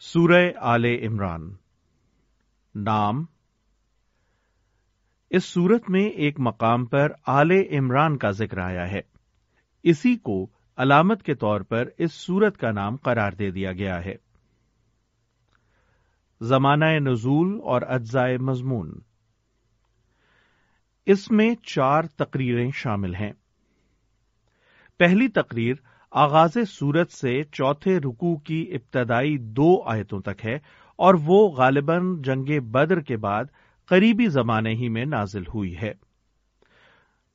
سورہ آل عمران۔ نام۔ اس سورت میں ایک مقام پر آل عمران کا ذکر آیا ہے۔ اسی کو علامت کے طور پر اس سورت کا نام قرار دے دیا گیا ہے۔ زمانہ نزول اور اجزائے مضمون۔ اس میں چار تقریریں شامل ہیں۔ پہلی تقریر آغاز سورت سے چوتھے رکو کی ابتدائی دو آیتوں تک ہے اور وہ غالباً جنگ بدر کے بعد قریبی زمانے ہی میں نازل ہوئی ہے۔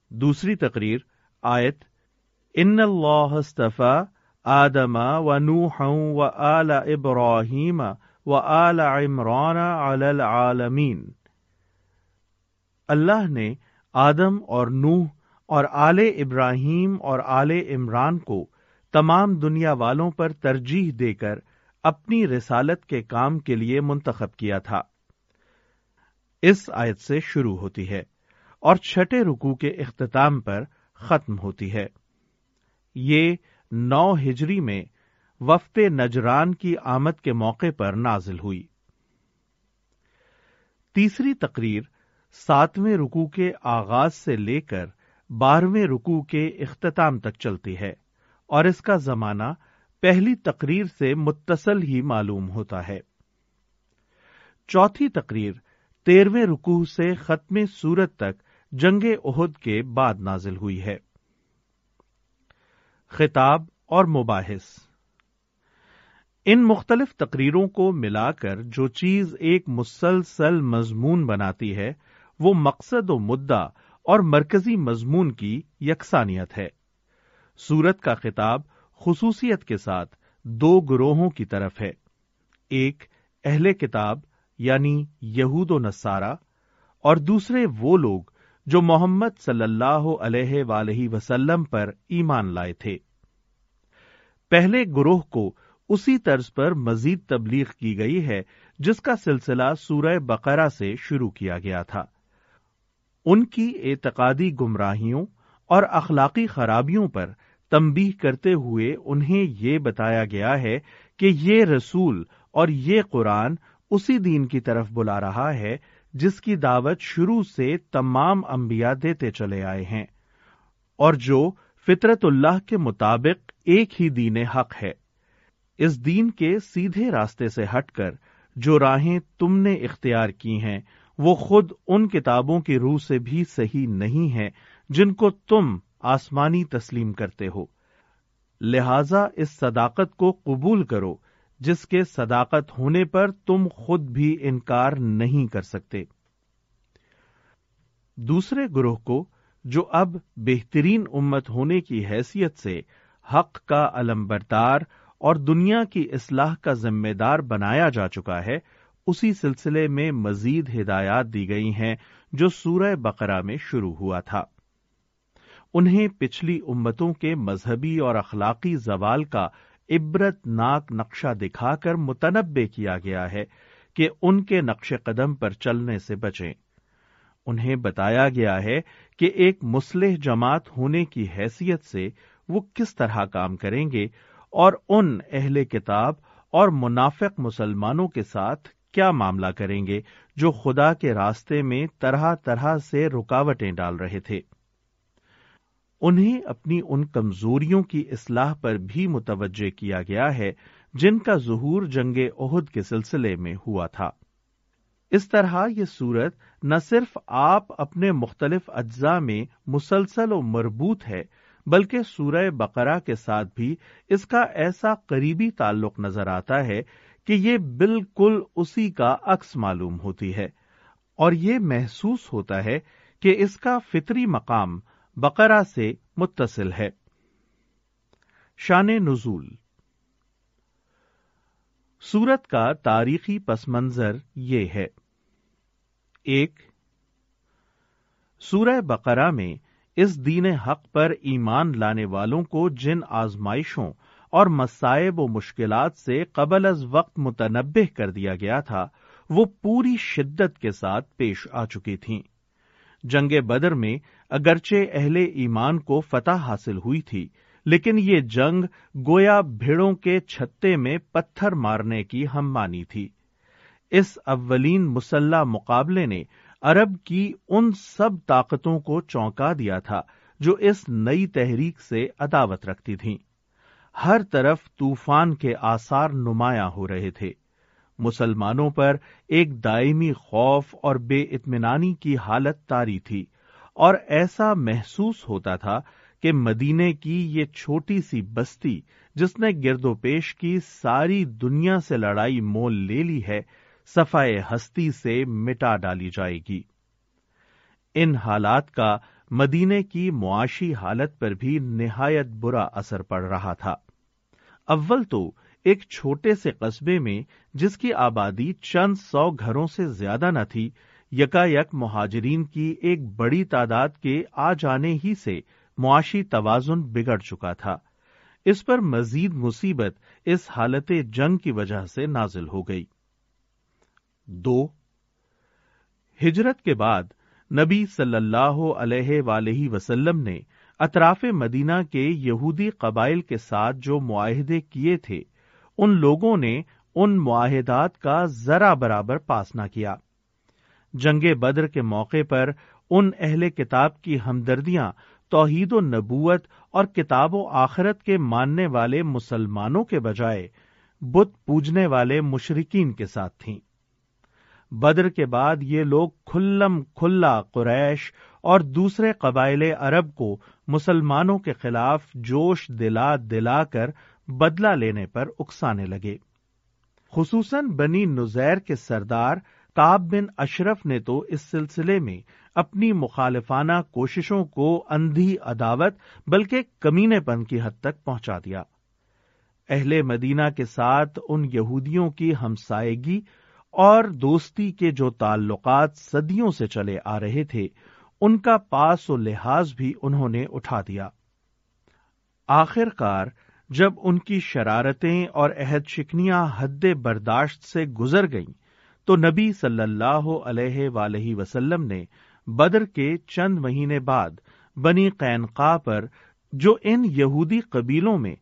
دوسری تقریر، آیت، ان اللہ استفا آدم و نوح و آل ابراہیم و آل عمران علی العالمین اللہ نے آدم اور نوح اور آل ابراہیم اور آل عمران کو تمام دنیا والوں پر ترجیح دے کر اپنی رسالت کے کام کے لیے منتخب کیا تھا۔ اس آیت سے شروع ہوتی ہے اور چھٹے رکو کے اختتام پر ختم ہوتی ہے۔ یہ نو ہجری میں وفد نجران کی آمد کے موقع پر نازل ہوئی۔ تیسری تقریر ساتویں رکو کے آغاز سے لے کر بارہویں رکو کے اختتام تک چلتی ہے۔ اور اس کا زمانہ پہلی تقریر سے متصل ہی معلوم ہوتا ہے۔ چوتھی تقریر تیرہویں رکوع سے ختم سورت تک جنگ عہد کے بعد نازل ہوئی ہے۔ خطاب اور مباحث۔ ان مختلف تقریروں کو ملا کر جو چیز ایک مسلسل مضمون بناتی ہے، وہ مقصد و مدعا اور مرکزی مضمون کی یکسانیت ہے۔ سورت کا خطاب خصوصیت کے ساتھ دو گروہوں کی طرف ہے۔ ایک اہل کتاب یعنی یہود و نصارہ اور دوسرے وہ لوگ جو محمد صلی اللہ علیہ ولیہ وسلم پر ایمان لائے تھے۔ پہلے گروہ کو اسی طرز پر مزید تبلیغ کی گئی ہے، جس کا سلسلہ سورہ بقرہ سے شروع کیا گیا تھا۔ ان کی اعتقادی گمراہیوں اور اخلاقی خرابیوں پر تمبی کرتے ہوئے انہیں یہ بتایا گیا ہے کہ یہ رسول اور یہ قرآن اسی دین کی طرف بلا رہا ہے، جس کی دعوت شروع سے تمام انبیاء دیتے چلے آئے ہیں۔ اور جو فطرت اللہ کے مطابق ایک ہی دین حق ہے۔ اس دین کے سیدھے راستے سے ہٹ کر جو راہیں تم نے اختیار کی ہیں، وہ خود ان کتابوں کی روح سے بھی صحیح نہیں ہے جن کو تم آسمانی تسلیم کرتے ہو۔ لہذا اس صداقت کو قبول کرو، جس کے صداقت ہونے پر تم خود بھی انکار نہیں کر سکتے۔ دوسرے گروہ کو، جو اب بہترین امت ہونے کی حیثیت سے حق کا علم بردار اور دنیا کی اصلاح کا ذمہ دار بنایا جا چکا ہے، اسی سلسلے میں مزید ہدایات دی گئی ہیں، جو سورہ بقرہ میں شروع ہوا تھا۔ انہیں پچھلی امتوں کے مذہبی اور اخلاقی زوال کا عبرت ناک نقشہ دکھا کر متنبع کیا گیا ہے کہ ان کے نقش قدم پر چلنے سے بچیں۔ انہیں بتایا گیا ہے کہ ایک مسلح جماعت ہونے کی حیثیت سے وہ کس طرح کام کریں گے اور ان اہل کتاب اور منافق مسلمانوں کے ساتھ کیا معاملہ کریں گے جو خدا کے راستے میں طرح طرح سے رکاوٹیں ڈال رہے تھے۔ انہیں اپنی ان کمزوریوں کی اصلاح پر بھی متوجہ کیا گیا ہے جن کا ظہور جنگ عہد کے سلسلے میں ہوا تھا۔ اس طرح یہ صورت نہ صرف آپ اپنے مختلف اجزاء میں مسلسل و مربوط ہے، بلکہ سورہ بقرہ کے ساتھ بھی اس کا ایسا قریبی تعلق نظر آتا ہے کہ یہ بالکل اسی کا عکس معلوم ہوتی ہے۔ اور یہ محسوس ہوتا ہے کہ اس کا فطری مقام بقرہ سے متصل ہے۔ شان نزول۔ سورت کا تاریخی پس منظر یہ ہے۔ ایک، سورہ بقرہ میں اس دین حق پر ایمان لانے والوں کو جن آزمائشوں اور مسائب و مشکلات سے قبل از وقت متنبع کر دیا گیا تھا، وہ پوری شدت کے ساتھ پیش آ چکی تھیں۔ جنگ بدر میں اگرچہ اہل ایمان کو فتح حاصل ہوئی تھی، لیکن یہ جنگ گویا بھیڑوں کے چھتے میں پتھر مارنے کی ہم مانی تھی۔ اس اولین مسلح مقابلے نے عرب کی ان سب طاقتوں کو چونکا دیا تھا جو اس نئی تحریک سے عداوت رکھتی تھیں۔ ہر طرف طوفان کے آثار نمایاں ہو رہے تھے۔ مسلمانوں پر ایک دائمی خوف اور بے اطمینانی کی حالت تاری تھی۔ اور ایسا محسوس ہوتا تھا کہ مدینے کی یہ چھوٹی سی بستی جس نے گرد و پیش کی ساری دنیا سے لڑائی مول لے لی ہے، صفائے ہستی سے مٹا ڈالی جائے گی۔ ان حالات کا مدینے کی معاشی حالت پر بھی نہایت برا اثر پڑ رہا تھا۔ اول تو ایک چھوٹے سے قصبے میں جس کی آبادی چند سو گھروں سے زیادہ نہ تھی یکا یک مہاجرین کی ایک بڑی تعداد کے آ جانے ہی سے معاشی توازن بگڑ چکا تھا۔ اس پر مزید مصیبت اس حالت جنگ کی وجہ سے نازل ہو گئی۔ دو، ہجرت کے بعد نبی صلی اللہ علیہ ولیہ وسلم نے اطراف مدینہ کے یہودی قبائل کے ساتھ جو معاہدے کیے تھے، ان لوگوں نے ان معاہدات کا ذرا برابر پاس نہ کیا۔ جنگ بدر کے موقع پر ان اہل کتاب کی ہمدردیاں، توحید و نبوت اور کتاب و آخرت کے ماننے والے مسلمانوں کے بجائے بت پوجنے والے مشرقین کے ساتھ تھیں۔ بدر کے بعد یہ لوگ کھلم کھلا قریش اور دوسرے قبائل عرب کو مسلمانوں کے خلاف جوش دلا دلا کر بدلہ لینے پر اکسانے لگے۔ خصوصاً بنی نزیر کے سردار تاب بن اشرف نے تو اس سلسلے میں اپنی مخالفانہ کوششوں کو اندھی عداوت بلکہ کمینے پن کی حد تک پہنچا دیا۔ اہل مدینہ کے ساتھ ان یہودیوں کی ہمسائیگی اور دوستی کے جو تعلقات صدیوں سے چلے آ رہے تھے، ان کا پاس و لحاظ بھی انہوں نے اٹھا دیا۔ آخر کار جب ان کی شرارتیں اور عہد شکنیاں حد برداشت سے گزر گئیں تو نبی صلی اللہ علیہ ولیہ وسلم نے بدر کے چند مہینے بعد بنی قینقا پر، جو ان یہودی قبیلوں میں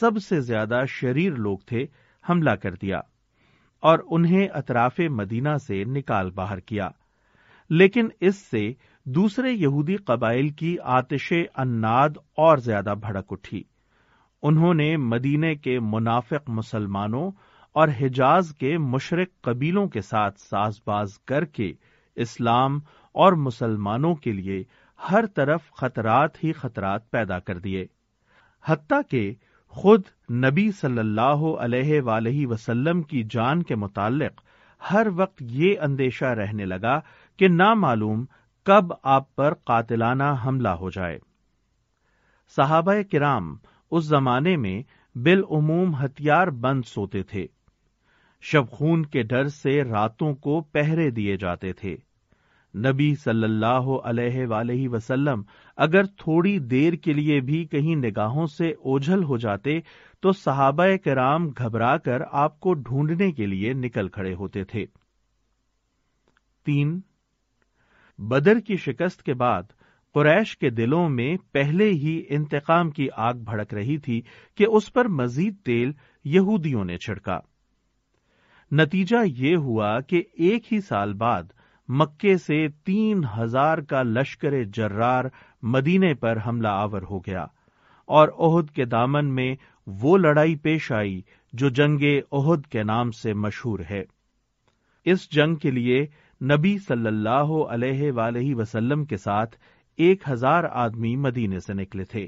سب سے زیادہ شریر لوگ تھے، حملہ کر دیا اور انہیں اطراف مدینہ سے نکال باہر کیا۔ لیکن اس سے دوسرے یہودی قبائل کی آتش اناد اور زیادہ بھڑک اٹھی۔ انہوں نے مدینے کے منافق مسلمانوں اور حجاز کے مشرق قبیلوں کے ساتھ ساز باز کر کے اسلام اور مسلمانوں کے لیے ہر طرف خطرات ہی خطرات پیدا کر دیے۔ حتیٰ کہ خود نبی صلی اللہ علیہ ولیہ وسلم کی جان کے متعلق ہر وقت یہ اندیشہ رہنے لگا کہ نامعلوم کب آپ پر قاتلانہ حملہ ہو جائے۔ صحابہ کرام اس زمانے میں بالعموم ہتھیار بند سوتے تھے۔ شب خون کے ڈر سے راتوں کو پہرے دیے جاتے تھے۔ نبی صلی اللہ علیہ ولیہ وسلم اگر تھوڑی دیر کے لیے بھی کہیں نگاہوں سے اوجھل ہو جاتے، تو صحابہ کرام گھبرا کر آپ کو ڈھونڈنے کے لیے نکل کھڑے ہوتے تھے۔ تین، بدر کی شکست کے بعد قریش کے دلوں میں پہلے ہی انتقام کی آگ بھڑک رہی تھی کہ اس پر مزید تیل یہودیوں نے چھڑکا۔ نتیجہ یہ ہوا کہ ایک ہی سال بعد مکے سے تین ہزار کا لشکر جرار مدینے پر حملہ آور ہو گیا اور عہد کے دامن میں وہ لڑائی پیش آئی جو جنگ عہد کے نام سے مشہور ہے۔ اس جنگ کے لیے نبی صلی اللہ علیہ ولیہ وسلم کے ساتھ ایک ہزار آدمی مدینے سے نکلے تھے۔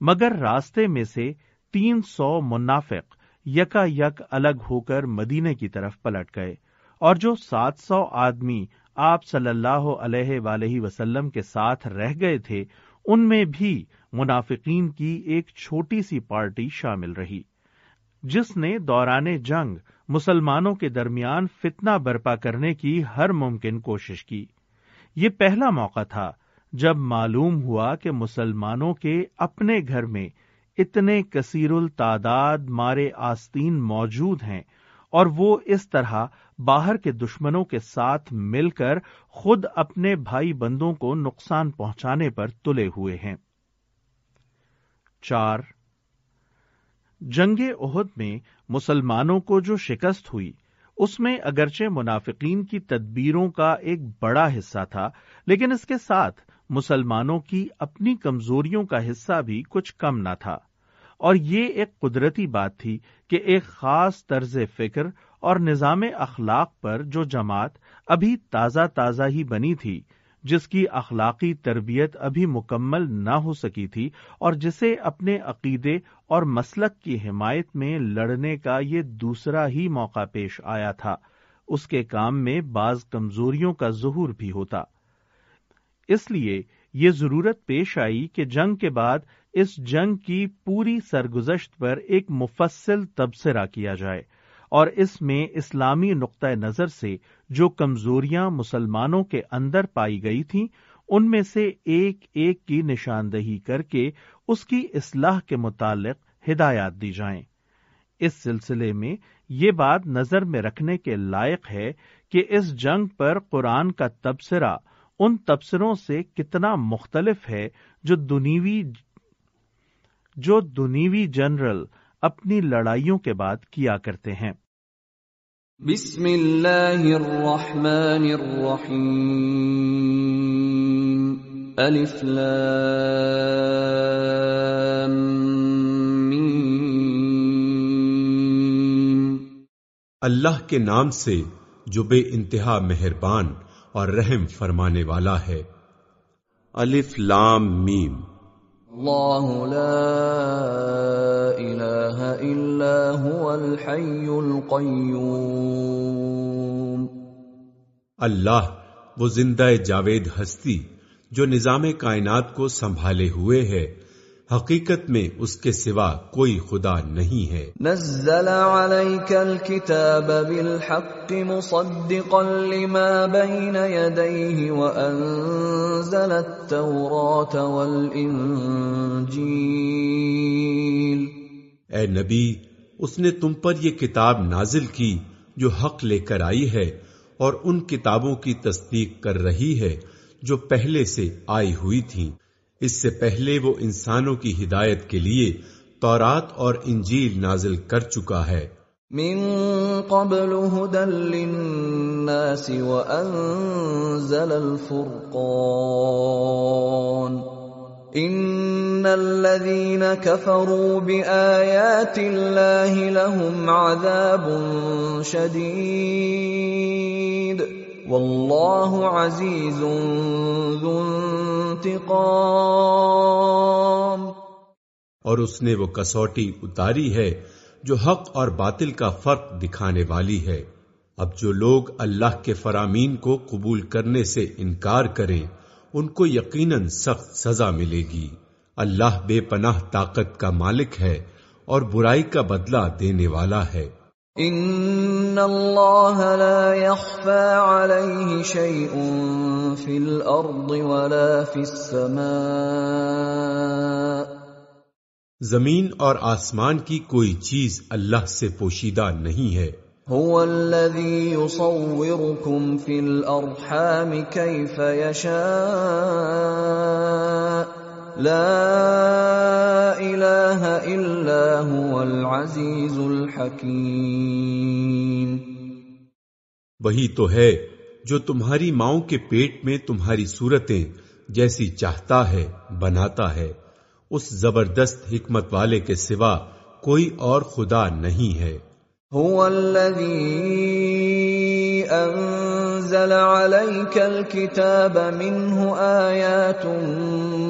مگر راستے میں سے تین سو منافق یکا یک الگ ہو کر مدینے کی طرف پلٹ گئے اور جو سات سو آدمی آپ صلی اللہ علیہ ولیہ وسلم کے ساتھ رہ گئے تھے، ان میں بھی منافقین کی ایک چھوٹی سی پارٹی شامل رہی، جس نے دوران جنگ مسلمانوں کے درمیان فتنہ برپا کرنے کی ہر ممکن کوشش کی۔ یہ پہلا موقع تھا جب معلوم ہوا کہ مسلمانوں کے اپنے گھر میں اتنے کثیر التعداد مارے آستین موجود ہیں اور وہ اس طرح باہر کے دشمنوں کے ساتھ مل کر خود اپنے بھائی بندوں کو نقصان پہنچانے پر تلے ہوئے ہیں۔ چار، جنگ عہد میں مسلمانوں کو جو شکست ہوئی، اس میں اگرچہ منافقین کی تدبیروں کا ایک بڑا حصہ تھا، لیکن اس کے ساتھ مسلمانوں کی اپنی کمزوریوں کا حصہ بھی کچھ کم نہ تھا۔ اور یہ ایک قدرتی بات تھی کہ ایک خاص طرز فکر اور نظام اخلاق پر جو جماعت ابھی تازہ تازہ ہی بنی تھی، جس کی اخلاقی تربیت ابھی مکمل نہ ہو سکی تھی اور جسے اپنے عقیدے اور مسلک کی حمایت میں لڑنے کا یہ دوسرا ہی موقع پیش آیا تھا۔ اس کے کام میں بعض کمزوریوں کا ظہور بھی ہوتا۔ اس لیے یہ ضرورت پیش آئی کہ جنگ کے بعد اس جنگ کی پوری سرگزشت پر ایک مفصل تبصرہ کیا جائے اور اس میں اسلامی نقطۂ نظر سے جو کمزوریاں مسلمانوں کے اندر پائی گئی تھیں، ان میں سے ایک ایک کی نشاندہی کر کے اس کی اصلاح کے متعلق ہدایات دی جائیں۔ اس سلسلے میں یہ بات نظر میں رکھنے کے لائق ہے کہ اس جنگ پر قرآن کا تبصرہ ان تبصروں سے کتنا مختلف ہے جو دنیوی جو دنیوی جنرل اپنی لڑائیوں کے بعد کیا کرتے ہیں۔ بسم اللہ الرحمن الرحیم۔ الف لام میم۔ اللہ کے نام سے جو بے انتہا مہربان اور رحم فرمانے والا ہے۔ الف لام میم۔ اللہ لا الہ الا هو الحی القیوم اللہ وہ زندہ جاوید ہستی جو نظام کائنات کو سنبھالے ہوئے ہے حقیقت میں اس کے سوا کوئی خدا نہیں ہے۔ نزل عليك الكتاب بالحق مصدقا لما بين يديه وانزل التوراة والانجيل اے نبی اس نے تم پر یہ کتاب نازل کی جو حق لے کر آئی ہے اور ان کتابوں کی تصدیق کر رہی ہے جو پہلے سے آئی ہوئی تھیں۔ اس سے پہلے وہ انسانوں کی ہدایت کے لیے تورات اور انجیل نازل کر چکا ہے۔ من قبل هدى للناس وانزل الفرقان۔ ان الذين كفروا بايات الله لهم عذاب شديد۔ واللہ عزیز ذو انتقام۔ اور اس نے وہ کسوٹی اتاری ہے جو حق اور باطل کا فرق دکھانے والی ہے۔ اب جو لوگ اللہ کے فرامین کو قبول کرنے سے انکار کریں، ان کو یقیناً سخت سزا ملے گی۔ اللہ بے پناہ طاقت کا مالک ہے اور برائی کا بدلہ دینے والا ہے۔ ان اللہ لا يخفى عليه شيء في الارض ولا في السماء زمین اور آسمان کی کوئی چیز اللہ سے پوشیدہ نہیں ہے۔ هو الذي يصوركم في الارحام كيف يشاء لا الہ الا هو العزیز الحکیم وہی تو ہے جو تمہاری ماؤں کے پیٹ میں تمہاری صورتیں جیسی چاہتا ہے بناتا ہے۔ اس زبردست حکمت والے کے سوا کوئی اور خدا نہیں ہے۔ هو الذي انزل عليك الكتاب منه آيات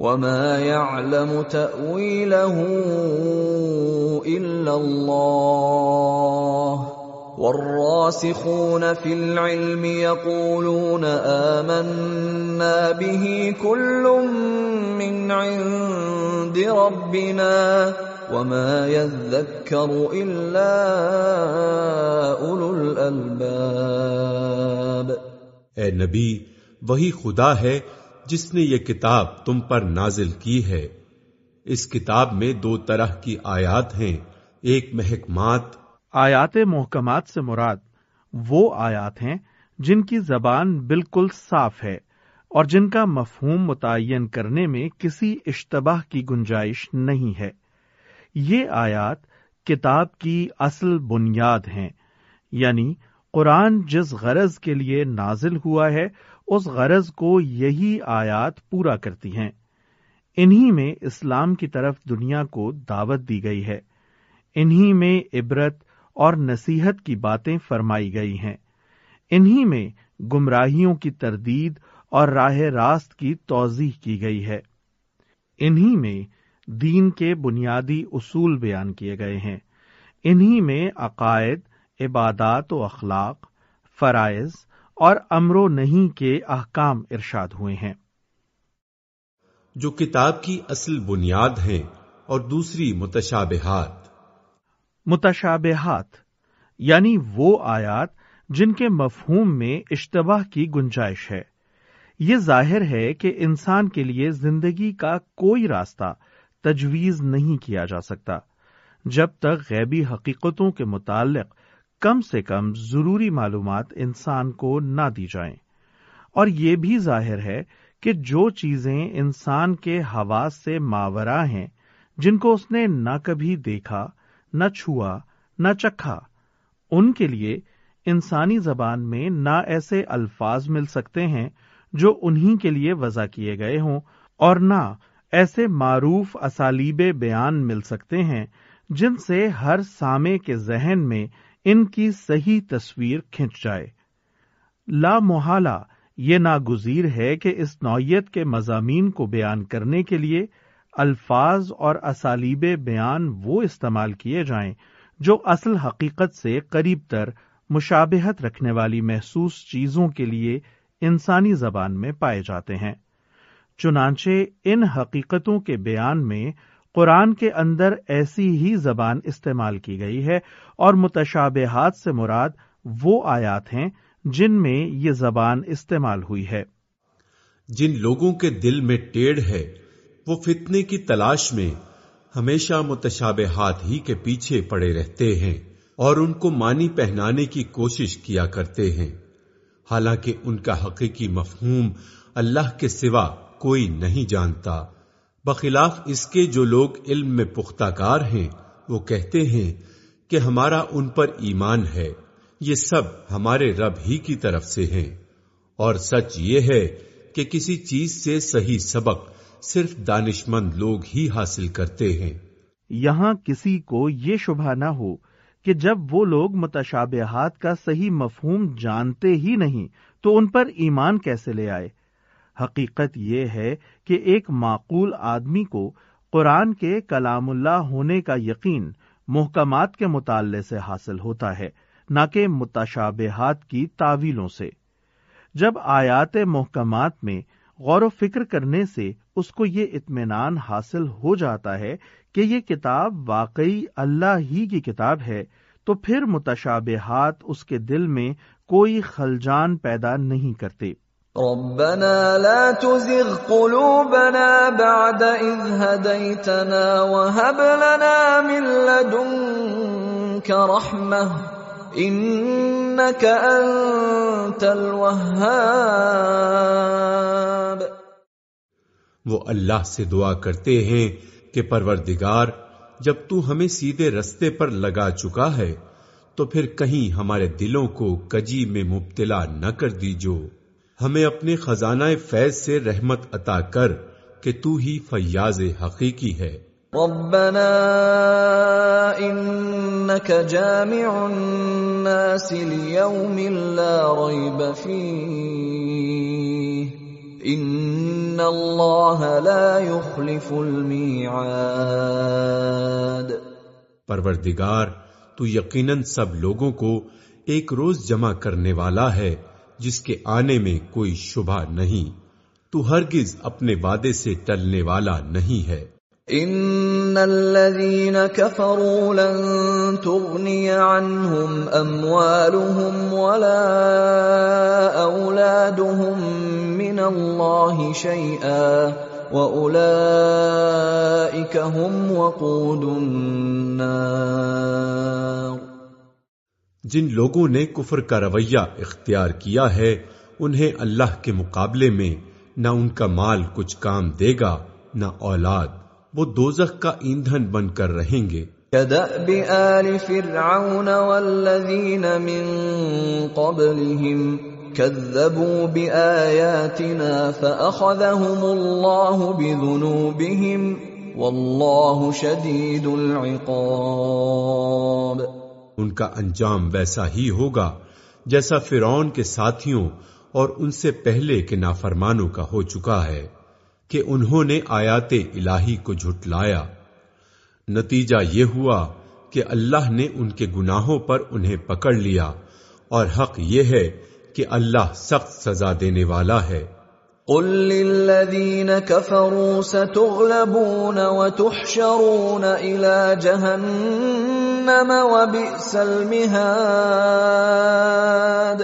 وما يعلم تاويله الا الله والراسخون في العلم يقولون آمنا به كل من عند ربنا وما يذكر الا اولو الالباب اے نبی، وہی خدا ہے جس نے یہ کتاب تم پر نازل کی ہے، اس کتاب میں دو طرح کی آیات ہیں، ایک محکمات۔ آیات محکمات سے مراد وہ آیات ہیں جن کی زبان بالکل صاف ہے اور جن کا مفہوم متعین کرنے میں کسی اشتباہ کی گنجائش نہیں ہے۔ یہ آیات کتاب کی اصل بنیاد ہیں یعنی قرآن جس غرض کے لیے نازل ہوا ہے اس غرض کو یہی آیات پورا کرتی ہیں۔ انہی میں اسلام کی طرف دنیا کو دعوت دی گئی ہے۔ انہی میں عبرت اور نصیحت کی باتیں فرمائی گئی ہیں۔ انہی میں گمراہیوں کی تردید اور راہ راست کی توضیح کی گئی ہے۔ انہی میں دین کے بنیادی اصول بیان کیے گئے ہیں۔ انہی میں عقائد، عبادات و اخلاق، فرائض اور امر و نہیں کے احکام ارشاد ہوئے ہیں۔ جو کتاب کی اصل بنیاد ہیں اور دوسری متشابہات۔ متشابہات یعنی وہ آیات جن کے مفہوم میں اشتباہ کی گنجائش ہے۔ یہ ظاہر ہے کہ انسان کے لیے زندگی کا کوئی راستہ تجویز نہیں کیا جا سکتا جب تک غیبی حقیقتوں کے متعلق کم سے کم ضروری معلومات انسان کو نہ دی جائیں۔ اور یہ بھی ظاہر ہے کہ جو چیزیں انسان کے حواس سے ماورا ہیں، جن کو اس نے نہ کبھی دیکھا، نہ چھوا، نہ چکھا، ان کے لیے انسانی زبان میں نہ ایسے الفاظ مل سکتے ہیں جو انہی کے لیے وضع کیے گئے ہوں، اور نہ ایسے معروف اسالیب بیان مل سکتے ہیں جن سے ہر سامے کے ذہن میں ان کی صحیح تصویر کھنچ جائے۔ لا محالہ یہ ناگزیر ہے کہ اس نوعیت کے مضامین کو بیان کرنے کے لیے الفاظ اور اسالیب بیان وہ استعمال کیے جائیں جو اصل حقیقت سے قریب تر، مشابہت رکھنے والی محسوس چیزوں کے لیے انسانی زبان میں پائے جاتے ہیں۔ چنانچہ ان حقیقتوں کے بیان میں قرآن کے اندر ایسی ہی زبان استعمال کی گئی ہے اور متشابہات سے مراد وہ آیات ہیں جن میں یہ زبان استعمال ہوئی ہے۔ جن لوگوں کے دل میں ٹیڑھ ہے، وہ فتنے کی تلاش میں ہمیشہ متشابہات ہی کے پیچھے پڑے رہتے ہیں اور ان کو مانی پہنانے کی کوشش کیا کرتے ہیں۔ حالانکہ ان کا حقیقی مفہوم اللہ کے سوا کوئی نہیں جانتا۔ بخلاف اس کے جو لوگ علم میں پختہ کار ہیں، وہ کہتے ہیں کہ ہمارا ان پر ایمان ہے۔ یہ سب ہمارے رب ہی کی طرف سے ہیں۔ اور سچ یہ ہے کہ کسی چیز سے صحیح سبق صرف دانش مند لوگ ہی حاصل کرتے ہیں۔ یہاں کسی کو یہ شبہ نہ ہو کہ جب وہ لوگ متشابہات کا صحیح مفہوم جانتے ہی نہیں، تو ان پر ایمان کیسے لے آئے؟ حقیقت یہ ہے کہ ایک معقول آدمی کو قرآن کے کلام اللہ ہونے کا یقین محکمات کے مطالعے سے حاصل ہوتا ہے، نہ کہ متشابہات کی تعویلوں سے۔ جب آیات محکمات میں غور و فکر کرنے سے اس کو یہ اطمینان حاصل ہو جاتا ہے کہ یہ کتاب واقعی اللہ ہی کی کتاب ہے، تو پھر متشابہات اس کے دل میں کوئی خلجان پیدا نہیں کرتے۔ ربنا لا تزغ قلوبنا بعد اذ هديتنا وهب لنا من لدنك رحمه انك انت الوهاب. وہ اللہ سے دعا کرتے ہیں کہ پروردگار، جب تو ہمیں سیدھے رستے پر لگا چکا ہے، تو پھر کہیں ہمارے دلوں کو کجی میں مبتلا نہ کر دیجو۔ ہمیں اپنے خزانہ فیض سے رحمت عطا کر کہ تو ہی فیاض حقیقی ہے۔ ربنا انك جامع الناس ليوم لا ريب فيه۔ ان اللہ لا يخلف الميعاد۔ پروردگار تو یقیناً سب لوگوں کو ایک روز جمع کرنے والا ہے۔ جس کے آنے میں کوئی شبہ نہیں، تو ہرگز اپنے وعدے سے ٹلنے والا نہیں ہے۔ ان الذين كفروا لن تغني عنهم اموالهم ولا اولادهم من الله شيئا واولئك هم وقود النار۔ جن لوگوں نے کفر کا رویہ اختیار کیا ہے، انہیں اللہ کے مقابلے میں نہ ان کا مال کچھ کام دے گا، نہ اولاد۔ وہ دوزخ کا ایندھن بن کر رہیں گے۔ كدأب آل فرعون والذين من قبلهم كذبوا بآياتنا فأخذهم الله بذنوبهم والله شديد العقاب۔ ان کا انجام ویسا ہی ہوگا جیسا فرعون کے ساتھیوں اور ان سے پہلے کے نافرمانوں کا ہو چکا ہے کہ انہوں نے آیات الہی کو جھٹلایا۔ نتیجہ یہ ہوا کہ اللہ نے ان کے گناہوں پر انہیں پکڑ لیا اور حق یہ ہے کہ اللہ سخت سزا دینے والا ہے۔ قل للذين كفروا ستغلبون وتحشرون الى جهنم وبئس المهاد۔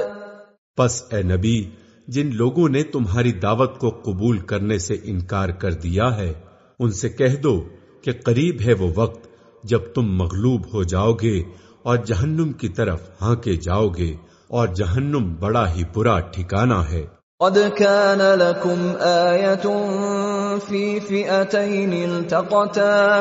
پس اے نبی جن لوگوں نے تمہاری دعوت کو قبول کرنے سے انکار کر دیا ہے ان سے کہہ دو کہ قریب ہے وہ وقت جب تم مغلوب ہو جاؤ گے اور جہنم کی طرف ہانکے جاؤ گے اور جہنم بڑا ہی برا ٹھکانہ ہے۔ قد كان لكم آية في فئتين التقتا۔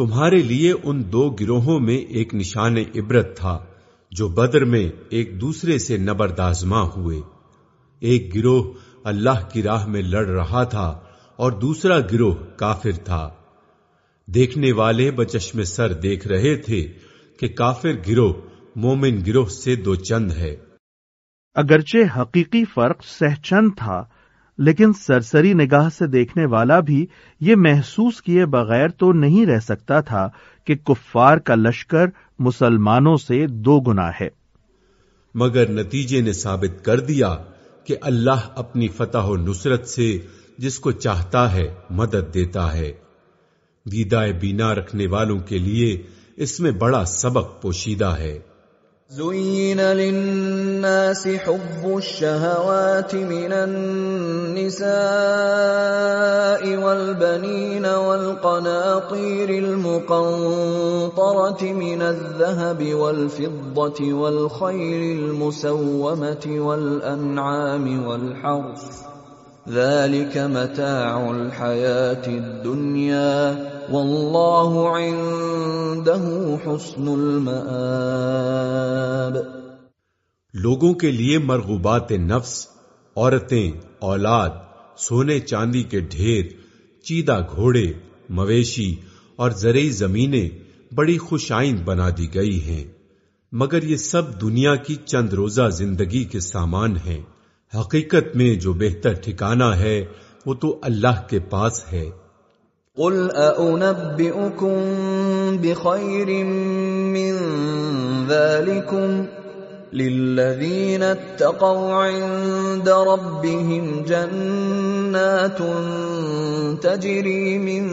تمہارے لیے ان دو گروہوں میں ایک نشان عبرت تھا، جو بدر میں ایک دوسرے سے نبردازماں ہوئے۔ ایک گروہ اللہ کی راہ میں لڑ رہا تھا اور دوسرا گروہ کافر تھا۔ دیکھنے والے بچشم سر دیکھ رہے تھے کہ کافر گروہ مومن گروہ سے دو چند ہے۔ اگرچہ حقیقی فرق سہچند تھا لیکن سرسری نگاہ سے دیکھنے والا بھی یہ محسوس کیے بغیر تو نہیں رہ سکتا تھا کہ کفار کا لشکر مسلمانوں سے دو گنا ہے۔ مگر نتیجے نے ثابت کر دیا کہ اللہ اپنی فتح و نصرت سے جس کو چاہتا ہے مدد دیتا ہے۔ دیدائے بینا رکھنے والوں کے لیے اس میں بڑا سبق پوشیدہ ہے۔ زين للناس حب الشهوات من النساء والبنين والقناطير المقنطرة من الذهب والفضة والخيل المسومة والأنعام والحرث ذلك متاع الحياة الدنيا واللہ عنده حسن المآب۔ لوگوں کے لیے مرغوبات نفس، عورتیں، اولاد، سونے چاندی کے ڈھیر، چیدہ گھوڑے، مویشی اور زرعی زمینیں بڑی خوش آئند بنا دی گئی ہیں۔ مگر یہ سب دنیا کی چند روزہ زندگی کے سامان ہیں۔ حقیقت میں جو بہتر ٹھکانہ ہے، وہ تو اللہ کے پاس ہے۔ قل أأنبئكم بخير من ذلكم للذين اتقوا عند ربهم جنات تجري من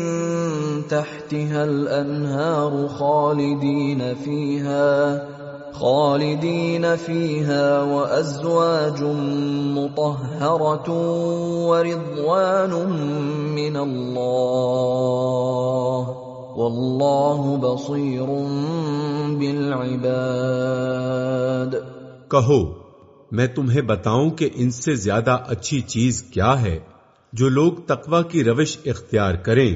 تحتها الأنهار خالدين فيها خالدین فیها وازواج مطهرة ورضوان من اللہ واللہ بصیر بالعباد کہو، میں تمہیں بتاؤں کہ ان سے زیادہ اچھی چیز کیا ہے جو لوگ تقوی کی روش اختیار کریں۔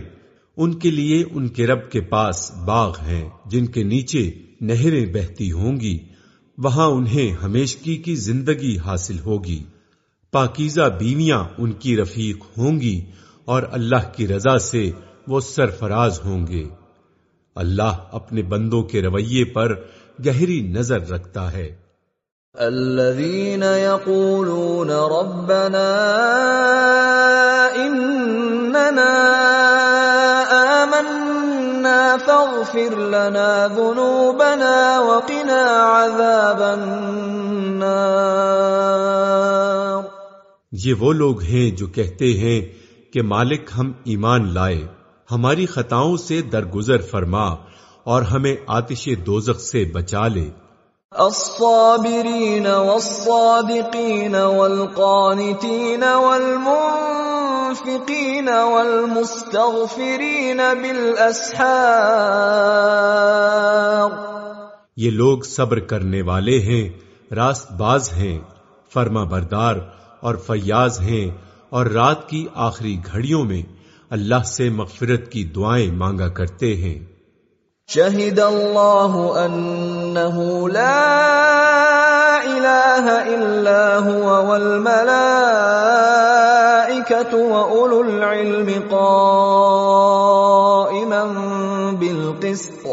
ان کے لیے ان کے رب کے پاس باغ ہیں جن کے نیچے نہریں بہتی ہوں گی، وہاں انہیں ہمیشگی کی زندگی حاصل ہوگی۔ پاکیزہ بیویاں ان کی رفیق ہوں گی اور اللہ کی رضا سے وہ سرفراز ہوں گے۔ اللہ اپنے بندوں کے رویے پر گہری نظر رکھتا ہے۔ الذين يقولون ربنا اننا فاغفر لنا ذنوبنا وقنا عذاب النار۔ یہ وہ لوگ ہیں جو کہتے ہیں کہ مالک ہم ایمان لائے ہماری خطاؤں سے درگزر فرما اور ہمیں آتش دوزخ سے بچا لے۔ الصابرين والصادقين والقانتين والمنفقين والمستغفرين بالاسحار یہ لوگ صبر کرنے والے ہیں راست باز ہیں فرما بردار اور فیاض ہیں اور رات کی آخری گھڑیوں میں اللہ سے مغفرت کی دعائیں مانگا کرتے ہیں۔ شهد الله انه لا اله الا هو والملائكه واولو العلم قائما بالقسط.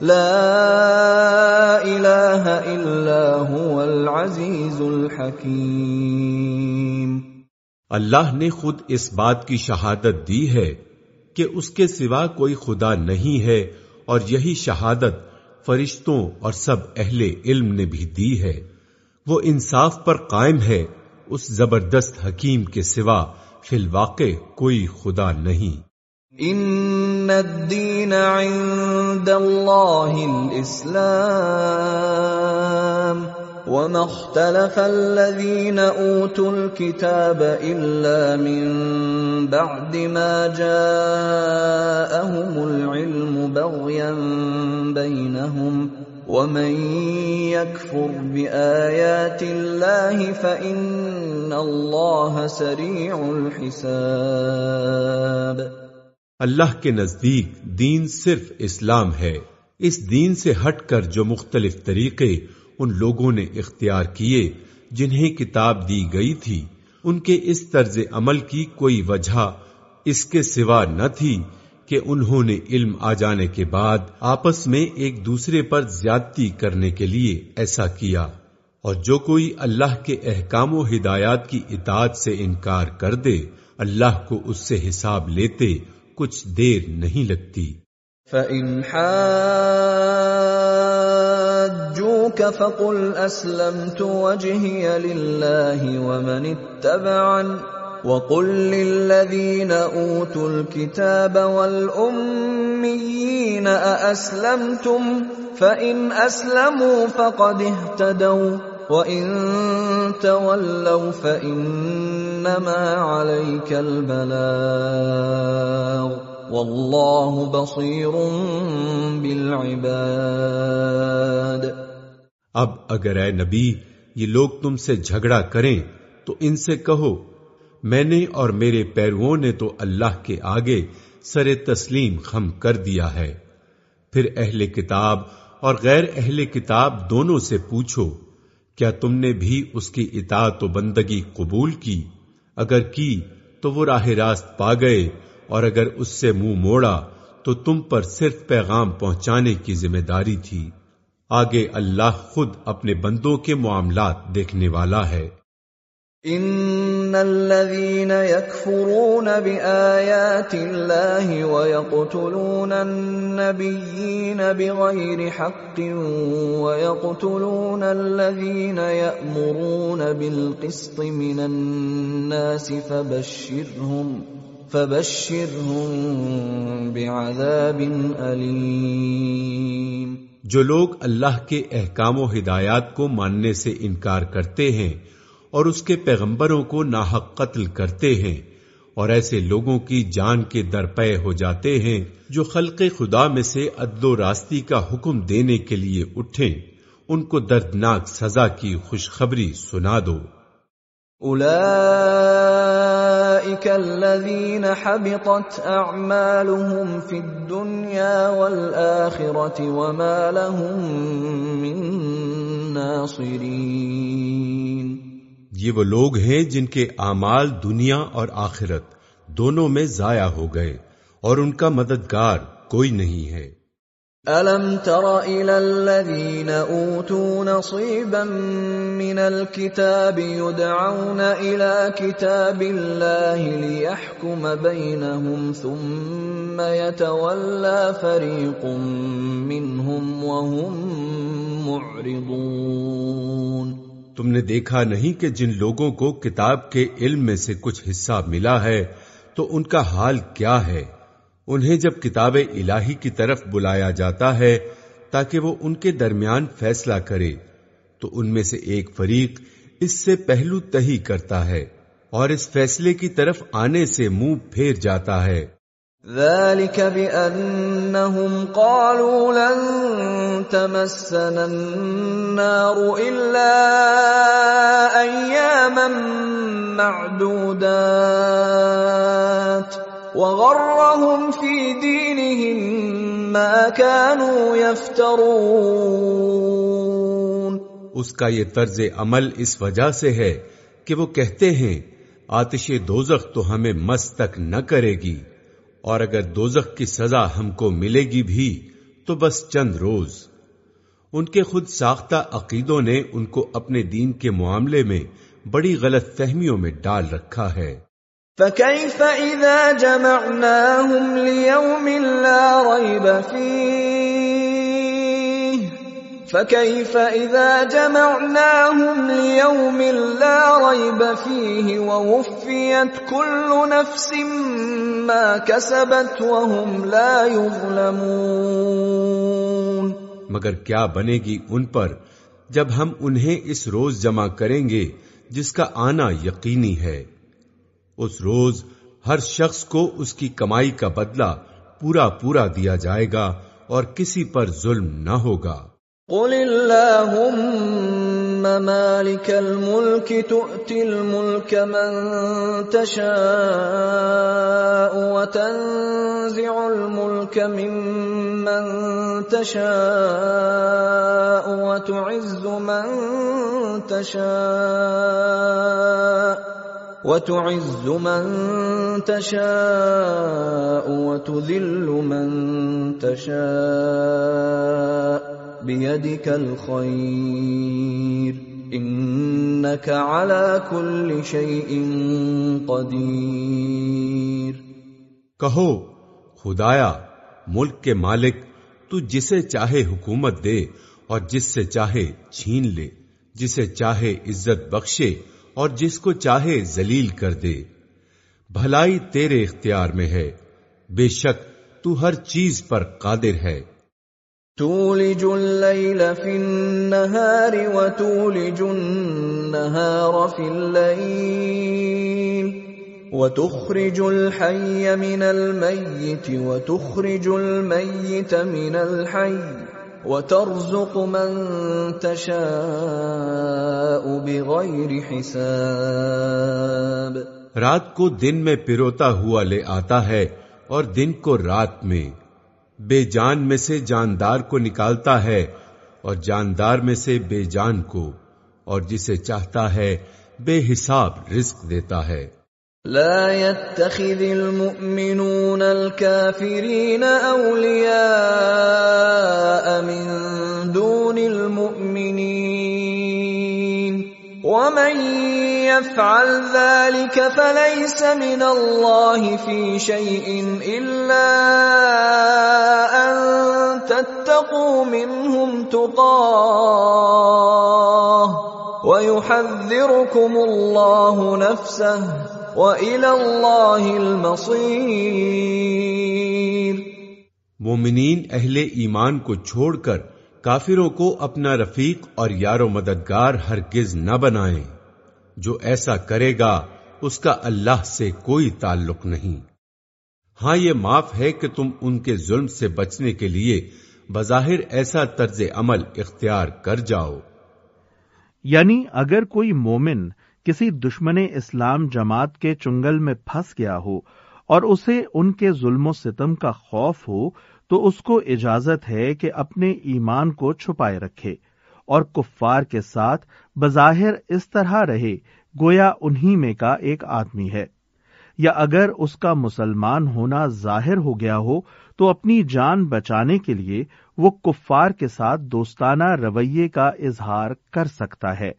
لا اله الا هو العزيز الحكيم. اللہ نے خود اس بات کی شہادت دی ہے کہ اس کے سوا کوئی خدا نہیں ہے اور یہی شہادت فرشتوں اور سب اہل علم نے بھی دی ہے۔ وہ انصاف پر قائم ہے، اس زبردست حکیم کے سوا فی الواقع کوئی خدا نہیں۔ ان الدین عند اللہ الاسلام وما اختلف الذين اوتوا الكتاب الا من بعد ما جاءهم العلم بغيا بينهم ومن يكفر بايات الله فان الله سريع الحساب اللہ کے نزدیک دین صرف اسلام ہے۔ اس دین سے ہٹ کر جو مختلف طریقے ان لوگوں نے اختیار کیے، جنہیں کتاب دی گئی تھی، ان کے اس طرز عمل کی کوئی وجہ اس کے سوا نہ تھی۔ کہ انہوں نے علم آ جانے کے بعد آپس میں ایک دوسرے پر زیادتی کرنے کے لیے ایسا کیا اور جو کوئی اللہ کے احکام و ہدایات کی اطاعت سے انکار کر دے، اللہ کو اس سے حساب لیتے کچھ دیر نہیں لگتی۔ فَإِنْ حَاجُّوكَ فَقُلْ أَسْلَمْتُ وَجْهِيَ لِلَّهِ وَمَنِ اتَّبَعَنِ وَقُلْ لِلَّذِينَ أُوتُوا الْكِتَابَ وَالْأُمِّيِّينَ أَأَسْلَمْتُمْ؟ فَإِنْ أَسْلَمُوا فَقَدِ اهْتَدَوْا، وَإِن تَوَلَّوْا فَإِنَّمَا عَلَيْكَ الْبَلَاغُ. واللہ بصیر بالعباد. اب اگر اے نبی، یہ لوگ تم سے جھگڑا کریں، تو ان سے کہو میں نے اور میرے پیرووں نے تو اللہ کے آگے سر تسلیم خم کر دیا ہے۔ پھر اہل کتاب اور غیر اہل کتاب دونوں سے پوچھو، کیا تم نے بھی اس کی اطاعت و بندگی قبول کی؟ اگر کی، تو وہ راہ راست پا گئے اور اگر اس سے منہ موڑا، تو تم پر صرف پیغام پہنچانے کی ذمہ داری تھی۔ آگے اللہ خود اپنے بندوں کے معاملات دیکھنے والا ہے۔ ان الذين يكفرون بايات الله ويقتلون النبيين بغير حق ويقتلون الذين يأمرون بالقسط من الناس فبشرهم فبشرهم بعذاب علیم جو لوگ اللہ کے احکام و ہدایات کو ماننے سے انکار کرتے ہیں اور اس کے پیغمبروں کو ناحق قتل کرتے ہیں اور ایسے لوگوں کی جان کے درپے ہو جاتے ہیں جو خلق خدا میں سے عدل و راستی کا حکم دینے کے لیے اٹھیں۔ ان کو دردناک سزا کی خوشخبری سنا دو۔ الذين حبطت اعمالهم في الدنيا والاخره وما لهم من ناصرين یہ وہ لوگ ہیں جن کے اعمال دنیا اور آخرت دونوں میں ضائع ہو گئے اور ان کا مددگار کوئی نہیں ہے۔ أَلَمْ تَرَ إِلَى الَّذِينَ أُوتُوا نَصِيبًا مِّنَ الْكِتَابِ يُدْعَوْنَ إِلَى كِتَابِ اللَّهِ لِيَحْكُمَ بَيْنَهُمْ ثُمَّ يَتَوَلَّى فَرِيقٌ مِّنْهُمْ وَهُمْ مُعْرِضُونَ۔ تم نے دیکھا نہیں کہ جن لوگوں کو کتاب کے علم میں سے کچھ حصہ ملا ہے، تو ان کا حال کیا ہے؟ انہیں جب کتاب الہی کی طرف بلایا جاتا ہے تاکہ وہ ان کے درمیان فیصلہ کرے، تو ان میں سے ایک فریق اس سے پہلو تہی کرتا ہے اور اس فیصلے کی طرف آنے سے منہ پھیر جاتا ہے۔ ذلك بأنهم قالوا لن تمسنا النار إلا أياما معدودات وغرهم في دينهم ما كانوا يفترون اس کا یہ طرز عمل اس وجہ سے ہے کہ وہ کہتے ہیں، آتش دوزخ تو ہمیں مس نہ کرے گی۔ اور اگر دوزخ کی سزا ہم کو ملے گی بھی، تو بس چند روز۔ ان کے خود ساختہ عقیدوں نے ان کو اپنے دین کے معاملے میں بڑی غلط فہمیوں میں ڈال رکھا ہے۔ فَكَيْفَ إِذَا جَمَعْنَاهُمْ لِيَوْمٍ لَا رَيْبَ فِيهِ؟ فكيف إذا جمعناهم ليوم لا ريب فيه ووفيت كل نفس ما كسبت وهم لا يظلمون مگر کیا بنے گی ان پر جب ہم انہیں اس روز جمع کریں گے جس کا آنا یقینی ہے؟ اس روز ہر شخص کو اس کی کمائی کا بدلہ پورا پورا دیا جائے گا اور کسی پر ظلم نہ ہوگا۔ قل اللهم مالك الملك تؤتي الملك من تشاء وتنزع الملك ممن تشاء وتعز من تشاء وتعز من تشاء وتذل من تشاء بيدك الخير. انك على كل شيء قدير. کہو، خدایا، ملک کے مالک، تو جسے چاہے حکومت دے اور جس سے چاہے چھین لے، جسے چاہے عزت بخشے اور جس کو چاہے ذلیل کر دے۔ بھلائی تیرے اختیار میں ہے، بے شک تو ہر چیز پر قادر ہے۔ تولج الليل في النهار وتولج النهار في الليل وتخرج الحي من الميت وتخرج الميت من الحي وَتَرْزُقُ مَن تَشَاءُ بِغَيْرِ حِسَابٍ رات کو دن میں پیروتا ہوا لے آتا ہے اور دن کو رات میں بے جان میں سے جاندار کو نکالتا ہے اور جاندار میں سے بے جان کو، اور جسے چاہتا ہے بے حساب رزق دیتا ہے۔ لا يتخذ المؤمنون الكافرين أولياء من دون المؤمنين ومن يفعل ذلك فليس من الله في شيء إلا أن تتقوا منهم تقاه ويحذركم الله نفسه وَإِلَى اللَّهِ الْمَصِيرُ مومنین اہل ایمان کو چھوڑ کر کافروں کو اپنا رفیق اور یار و مددگار ہرگز نہ بنائیں۔ جو ایسا کرے گا، اس کا اللہ سے کوئی تعلق نہیں۔ ہاں یہ معاف ہے کہ تم ان کے ظلم سے بچنے کے لیے بظاہر ایسا طرز عمل اختیار کر جاؤ۔ یعنی اگر کوئی مومن کسی دشمن اسلام جماعت کے چنگل میں پھنس گیا ہو اور اسے ان کے ظلم و ستم کا خوف ہو تو اس کو اجازت ہے کہ اپنے ایمان کو چھپائے رکھے اور کفار کے ساتھ بظاہر اس طرح رہے، گویا انہی میں کا ایک آدمی ہے۔ یا اگر اس کا مسلمان ہونا ظاہر ہو گیا ہو، تو اپنی جان بچانے کے لیے وہ کفار کے ساتھ دوستانہ رویے کا اظہار کر سکتا ہے۔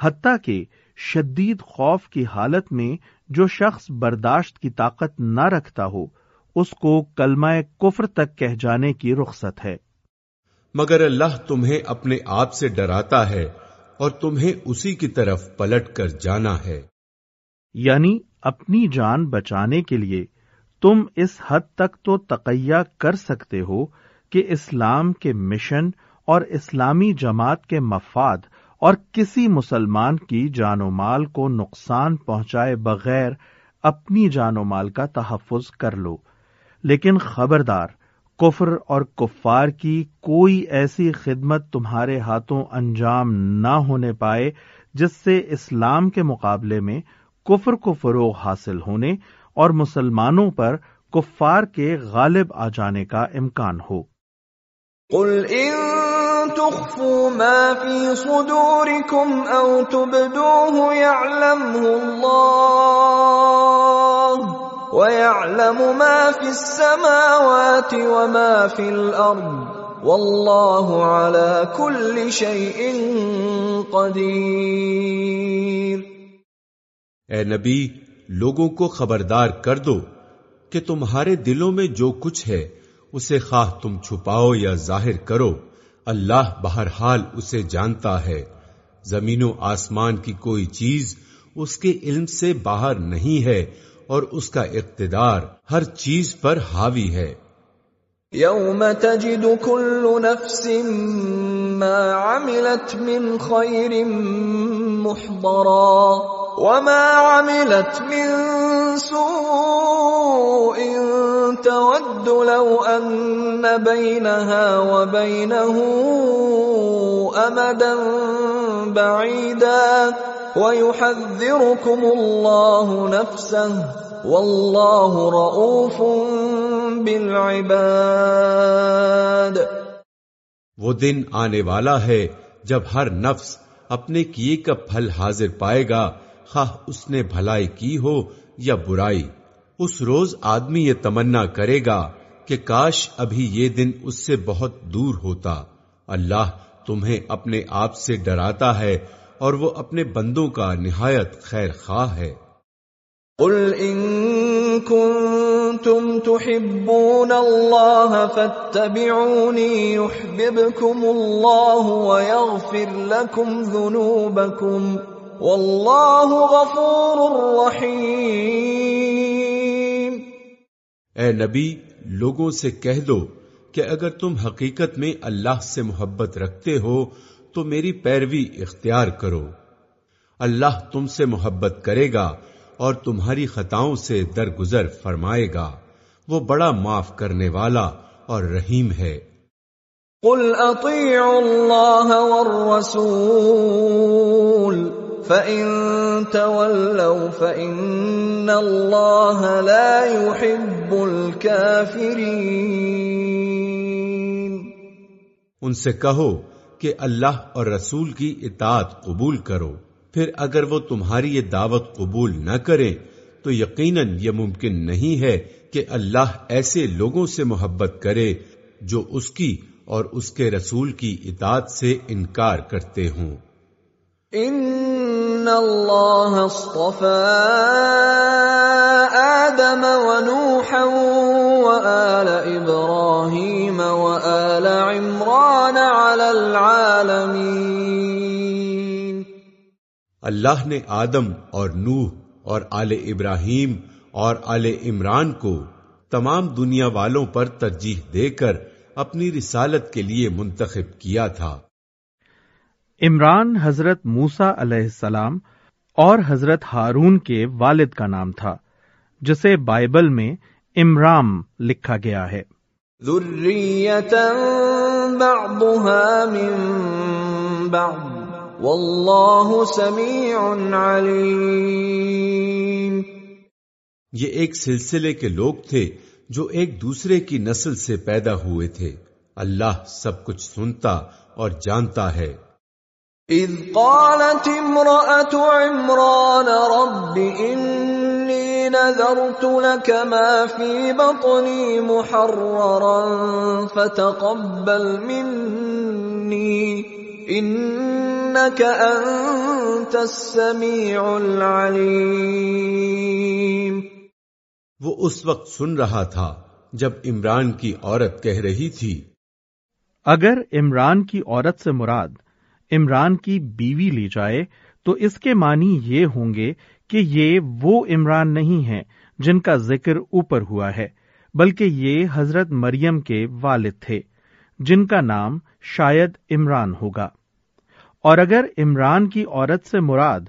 حتیٰ کہ شدید خوف کی حالت میں جو شخص برداشت کی طاقت نہ رکھتا ہو اس کو کلمہ کفر تک کہہ جانے کی رخصت ہے۔ مگر اللہ تمہیں اپنے آپ سے ڈراتا ہے اور تمہیں اسی کی طرف پلٹ کر جانا ہے۔ یعنی اپنی جان بچانے کے لیے تم اس حد تک تو تقیہ کر سکتے ہو کہ اسلام کے مشن اور اسلامی جماعت کے مفاد اور کسی مسلمان کی جان و مال کو نقصان پہنچائے بغیر اپنی جان و مال کا تحفظ کر لو۔ لیکن خبردار، کفر اور کفار کی کوئی ایسی خدمت تمہارے ہاتھوں انجام نہ ہونے پائے، جس سے اسلام کے مقابلے میں کفر کو فروغ حاصل ہونے اور مسلمانوں پر کفار کے غالب آ جانے کا امکان ہو۔ قل ان تخفوا ما في صدوركم او تبدوه يعلمه الله وَيَعْلَمُ مَا فِي السَّمَاوَاتِ وَمَا فِي الْأَرْضِ وَاللَّهُ عَلَى كُلِّ شَيْءٍ قَدِيرٌ اے نبی، لوگوں کو خبردار کر دو کہ تمہارے دلوں میں جو کچھ ہے، اسے خواہ تم چھپاؤ یا ظاہر کرو، اللہ بہرحال اسے جانتا ہے۔ زمین و آسمان کی کوئی چیز اس کے علم سے باہر نہیں ہے اور اس کا اقتدار ہر چیز پر حاوی ہے۔ یوم تجد كل نفس ما عملت من خیر محضرا۔ وما عملت من سوء تود لو ان بينها وبينه امدا بعيدا وَيُحَذِّرُكُمُ اللَّهُ نَفْسَهُ وَاللَّهُ رَؤُوفٌ بِالْعِبَادِ وہ دن آنے والا ہے جب ہر نفس اپنے کیے کا پھل حاضر پائے گا خواہ اس نے بھلائی کی ہو یا برائی، اس روز آدمی یہ تمنا کرے گا کہ کاش ابھی یہ دن اس سے بہت دور ہوتا۔ اللہ تمہیں اپنے آپ سے ڈراتا ہے اور وہ اپنے بندوں کا نہایت خیر خواہ ہے۔ قل ان كنتم تحبون الله فاتبعوني يحببكم الله ويغفر لكم ذنوبكم والله غفور رحيم اے نبی لوگوں سے کہہ دو کہ اگر تم حقیقت میں اللہ سے محبت رکھتے ہو تو میری پیروی اختیار کرو۔ اللہ تم سے محبت کرے گا اور تمہاری خطاؤں سے درگزر فرمائے گا۔ وہ بڑا معاف کرنے والا اور رحیم ہے۔ قل اطیعوا اللہ والرسول۔ فَإِن تَوَلَّوْا فَإِنَّ اللَّهَ لَا يُحِبُّ الْكَافِرِينَ ان سے کہو کہ اللہ اور رسول کی اطاعت قبول کرو۔ پھر اگر وہ تمہاری یہ دعوت قبول نہ کرے تو یقیناً یہ ممکن نہیں ہے کہ اللہ ایسے لوگوں سے محبت کرے جو اس کی اور اس کے رسول کی اطاعت سے انکار کرتے ہوں۔ ان اللہ آدم وآل ابراہیم وآل عمران على العالمین اللہ نے آدم اور نوح اور آل ابراہیم اور آل عمران کو تمام دنیا والوں پر ترجیح دے کر اپنی رسالت کے لیے منتخب کیا تھا۔ عمران حضرت موسا علیہ السلام اور حضرت ہارون کے والد کا نام تھا جسے بائبل میں امرام لکھا گیا ہے۔ بعضها من بعض۔ واللہ سمیع علیم یہ ایک سلسلے کے لوگ تھے جو ایک دوسرے کی نسل سے پیدا ہوئے تھے۔ اللہ سب کچھ سنتا اور جانتا ہے۔ اذ قالت امرأة عمران رب انی نذرت لك ما في بطني محررا فتقبل مني انك انت السميع العليم۔ وہ اس وقت سن رہا تھا جب عمران کی عورت کہہ رہی تھی اگر عمران کی عورت سے مراد عمران کی بیوی لی جائے تو اس کے معنی یہ ہوں گے کہ یہ وہ عمران نہیں ہے جن کا ذکر اوپر ہوا ہے، بلکہ یہ حضرت مریم کے والد تھے، جن کا نام شاید عمران ہوگا۔ اور اگر عمران کی عورت سے مراد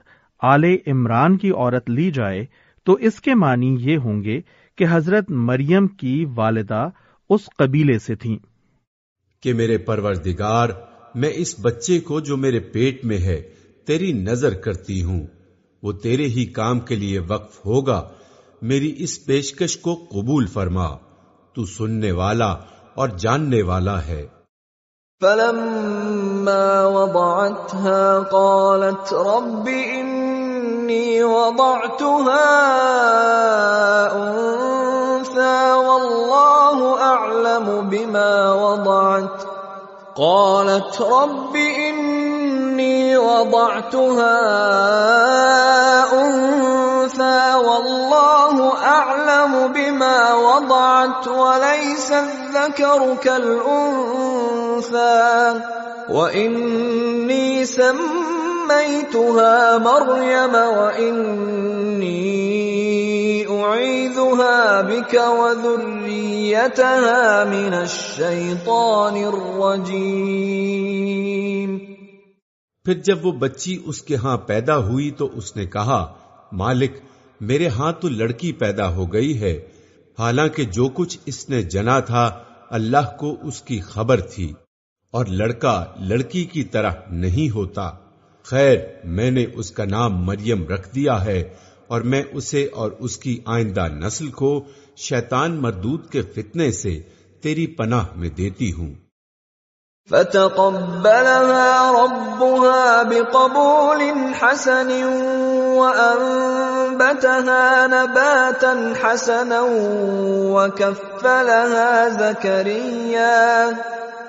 آل عمران کی عورت لی جائے تو اس کے معنی یہ ہوں گے کہ حضرت مریم کی والدہ اس قبیلے سے تھیں۔ کہ میرے پروردگار میں اس بچے کو جو میرے پیٹ میں ہے، تیری نظر کرتی ہوں۔ وہ تیرے ہی کام کے لیے وقف ہوگا۔ میری اس پیشکش کو قبول فرما۔ تو سننے والا اور جاننے والا ہے۔ فلما وضعتها قالت رب إني وضعتها أنثى والله أعلم بما وضعت۔ قالت رب إني وضعتها أنثى والله أعلم بما وضعت وليس الذكر كالأنثى وإني سميتها مريم وإني أعيذها بك وذريتها من الشيطان الرجيم. پھر جب وہ بچی اس کے ہاں پیدا ہوئی تو اس نے کہا، مالک، میرے ہاں تو لڑکی پیدا ہو گئی ہے۔ حالانکہ جو کچھ اس نے جنا تھا، اللہ کو اس کی خبر تھی۔ اور لڑکا لڑکی کی طرح نہیں ہوتا۔ خیر، میں نے اس کا نام مریم رکھ دیا ہے۔ اور میں اسے اور اس کی آئندہ نسل کو شیطان مردود کے فتنے سے تیری پناہ میں دیتی ہوں۔ فتقبلها ربها بقبول حسن وأنبتها نباتا حسنا وكفلها زكريا۔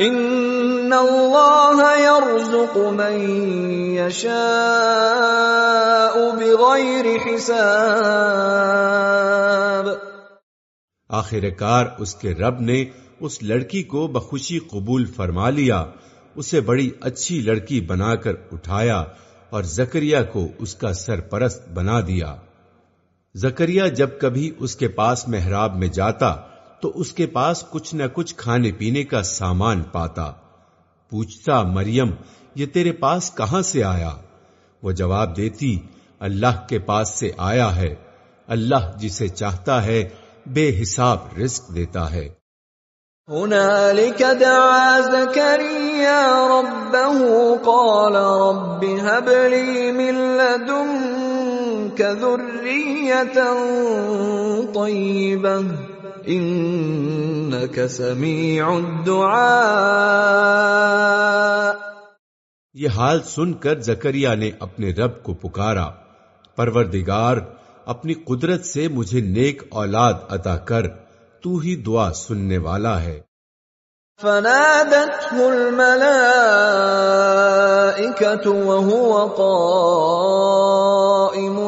ان اللہ يرزق من يشاء بغیر حساب آخر کار اس کے رب نے اس لڑکی کو بخوشی قبول فرما لیا، اسے بڑی اچھی لڑکی بنا کر اٹھایا اور زکریا کو اس کا سرپرست بنا دیا۔ زکریا جب کبھی اس کے پاس محراب میں جاتا تو اس کے پاس کچھ نہ کچھ کھانے پینے کا سامان پاتا۔ پوچھتا مریم، یہ تیرے پاس کہاں سے آیا؟ وہ جواب دیتی، اللہ کے پاس سے آیا ہے۔ اللہ جسے چاہتا ہے بے حساب رزق دیتا ہے۔ هنالك دعا زكريا ربه قال رب هب لي من لدنك ذرية طيبة انك سميع الدعاء. یہ حال سن کر زکریا نے اپنے رب کو پکارا پروردگار اپنی قدرت سے مجھے نیک اولاد عطا کر تو ہی دعا سننے والا ہے۔ فنادته الملائكة وهو قائم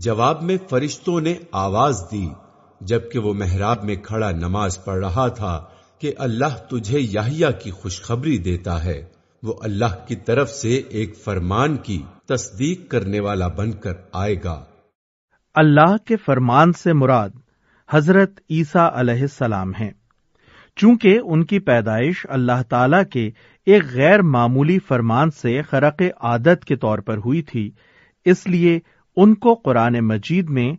جواب میں فرشتوں نے آواز دی، جبکہ وہ محراب میں کھڑا نماز پڑھ رہا تھا کہ اللہ تجھے یاہیا کی خوشخبری دیتا ہے۔ وہ اللہ کی طرف سے ایک فرمان کی تصدیق کرنے والا بن کر آئے گا۔ اللہ کے فرمان سے مراد حضرت عیسیٰ علیہ السلام ہیں۔ چونکہ ان کی پیدائش اللہ تعالی کے ایک غیر معمولی فرمان سے خرق عادت کے طور پر ہوئی تھی، اس لیے ان کو قرآن مجید میں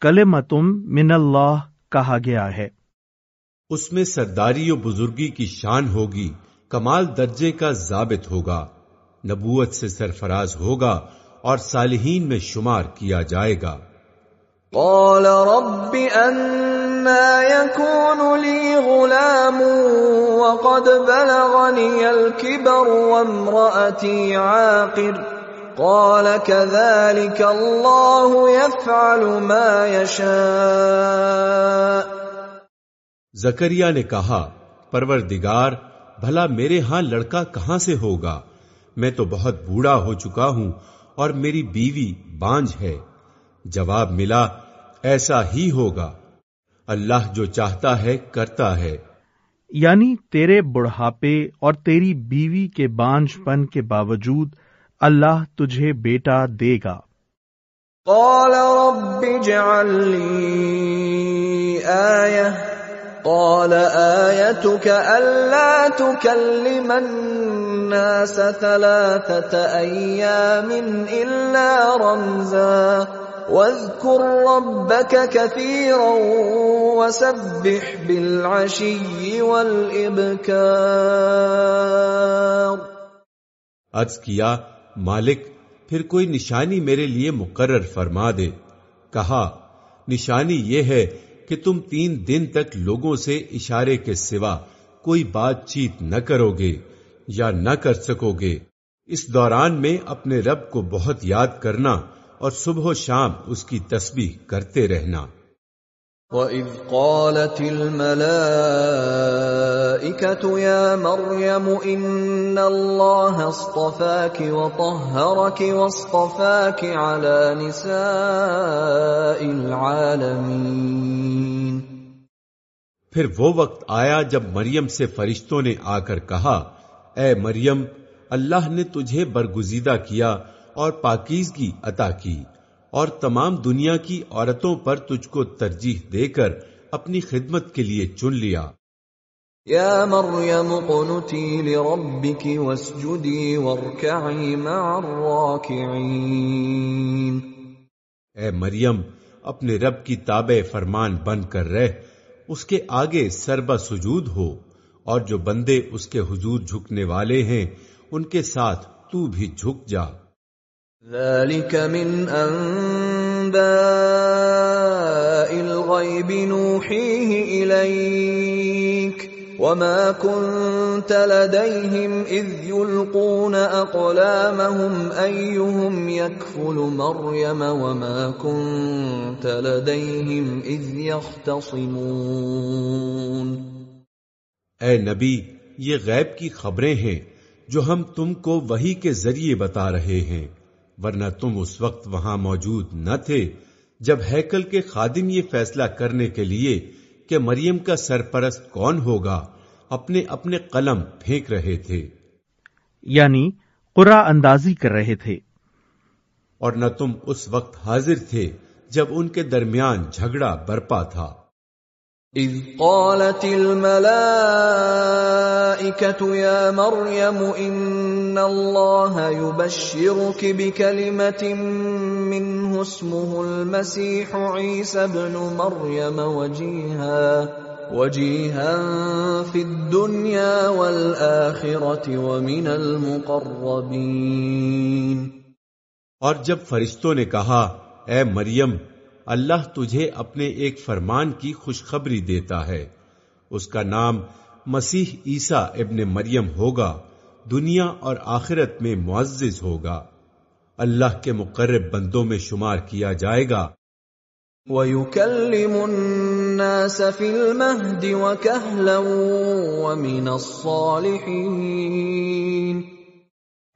کلمتم من اللہ کہا گیا ہے۔ اس میں سرداری و بزرگی کی شان ہوگی کمال درجے کا ضابط ہوگا نبوت سے سرفراز ہوگا اور صالحین میں شمار کیا جائے گا۔ قال رب أنا يكون لي غلام وقد بلغني الكبر وامرأتي عاقر۔ قال كذلك الله يفعل ما يشاء زکریا نے کہا پروردگار بھلا میرے ہاں لڑکا کہاں سے ہوگا؟ میں تو بہت بوڑھا ہو چکا ہوں اور میری بیوی بانج ہے۔ جواب ملا ایسا ہی ہوگا۔ اللہ جو چاہتا ہے کرتا ہے۔ یعنی تیرے بڑھاپے اور تیری بیوی کے بانج پن کے باوجود اللہ تجھے بیٹا دے گا۔ قال رب اجعل لي آية۔ قال آيتك ألا تكلم الناس ثلاثة أيام إلا رمزا۔ واذكر ربك كثيرا وسبح بالعشي والإبكار۔ عرض کیا مالک، پھر کوئی نشانی میرے لیے مقرر فرما دے۔ کہا، نشانی یہ ہے کہ تم تین دن تک لوگوں سے اشارے کے سوا کوئی بات چیت نہ کرو گے یا نہ کر سکو گے۔ اس دوران میں اپنے رب کو بہت یاد کرنا اور صبح و شام اس کی تسبیح کرتے رہنا۔ وَإِذْ قَالَتِ الْمَلَائِكَةُ يَا مَرْيَمُ إِنَّ اللَّهَ اصْطَفَاكِ وَطَهَّرَكِ وَاصْطَفَاكِ عَلَى نِسَاءِ الْعَالَمِينَ۔ پھر وہ وقت آیا جب مریم سے فرشتوں نے آ کر کہا، اے مریم، اللہ نے تجھے برگزیدہ کیا اور پاکیزگی عطا کی۔ اور تمام دنیا کی عورتوں پر تجھ کو ترجیح دے کر اپنی خدمت کے لیے چن لیا۔ یا مریم قنتی لربک واسجدی وارکعی مع الراکعین۔ اے مریم اپنے رب کی تابع فرمان بن کر رہ اس کے آگے سربہ سجود ہو اور جو بندے اس کے حضور جھکنے والے ہیں ان کے ساتھ تو بھی جھک جا۔ ذلك من انباء الغيب نوحيه اليك وما كنت لديهم اذ يلقون اقلامهم ايهم يكفل مريم وما كنت لديهم اذ يختصمون اے نبی، یہ غیب کی خبریں ہیں جو ہم تم کو وہی کے ذریعے بتا رہے ہیں۔ ورنہ تم اس وقت وہاں موجود نہ تھے جب ہیکل کے خادم یہ فیصلہ کرنے کے لیے کہ مریم کا سرپرست کون ہوگا اپنے اپنے قلم پھینک رہے تھے۔ یعنی قرا اندازی کر رہے تھے۔ اور نہ تم اس وقت حاضر تھے جب ان کے درمیان جھگڑا برپا تھا۔ اذ قالت الملائكة يا مريم ان الله يبشرك بكلمة منه اسمه المسيح عيسى ابن مريم وجيها وجيها في الدنيا والآخرة ومن المقربين۔ اور جب فرشتوں نے کہا، اے مریم اللہ تجھے اپنے ایک فرمان کی خوشخبری دیتا ہے۔ اس کا نام مسیح عیسیٰ ابن مریم ہوگا دنیا اور آخرت میں معزز ہوگا۔ اللہ کے مقرب بندوں میں شمار کیا جائے گا۔ وَيُكَلِّمُ النَّاسَ فِي الْمَهْدِ وَكَهْلًا وَمِنَ الصَّالِحِينَ۔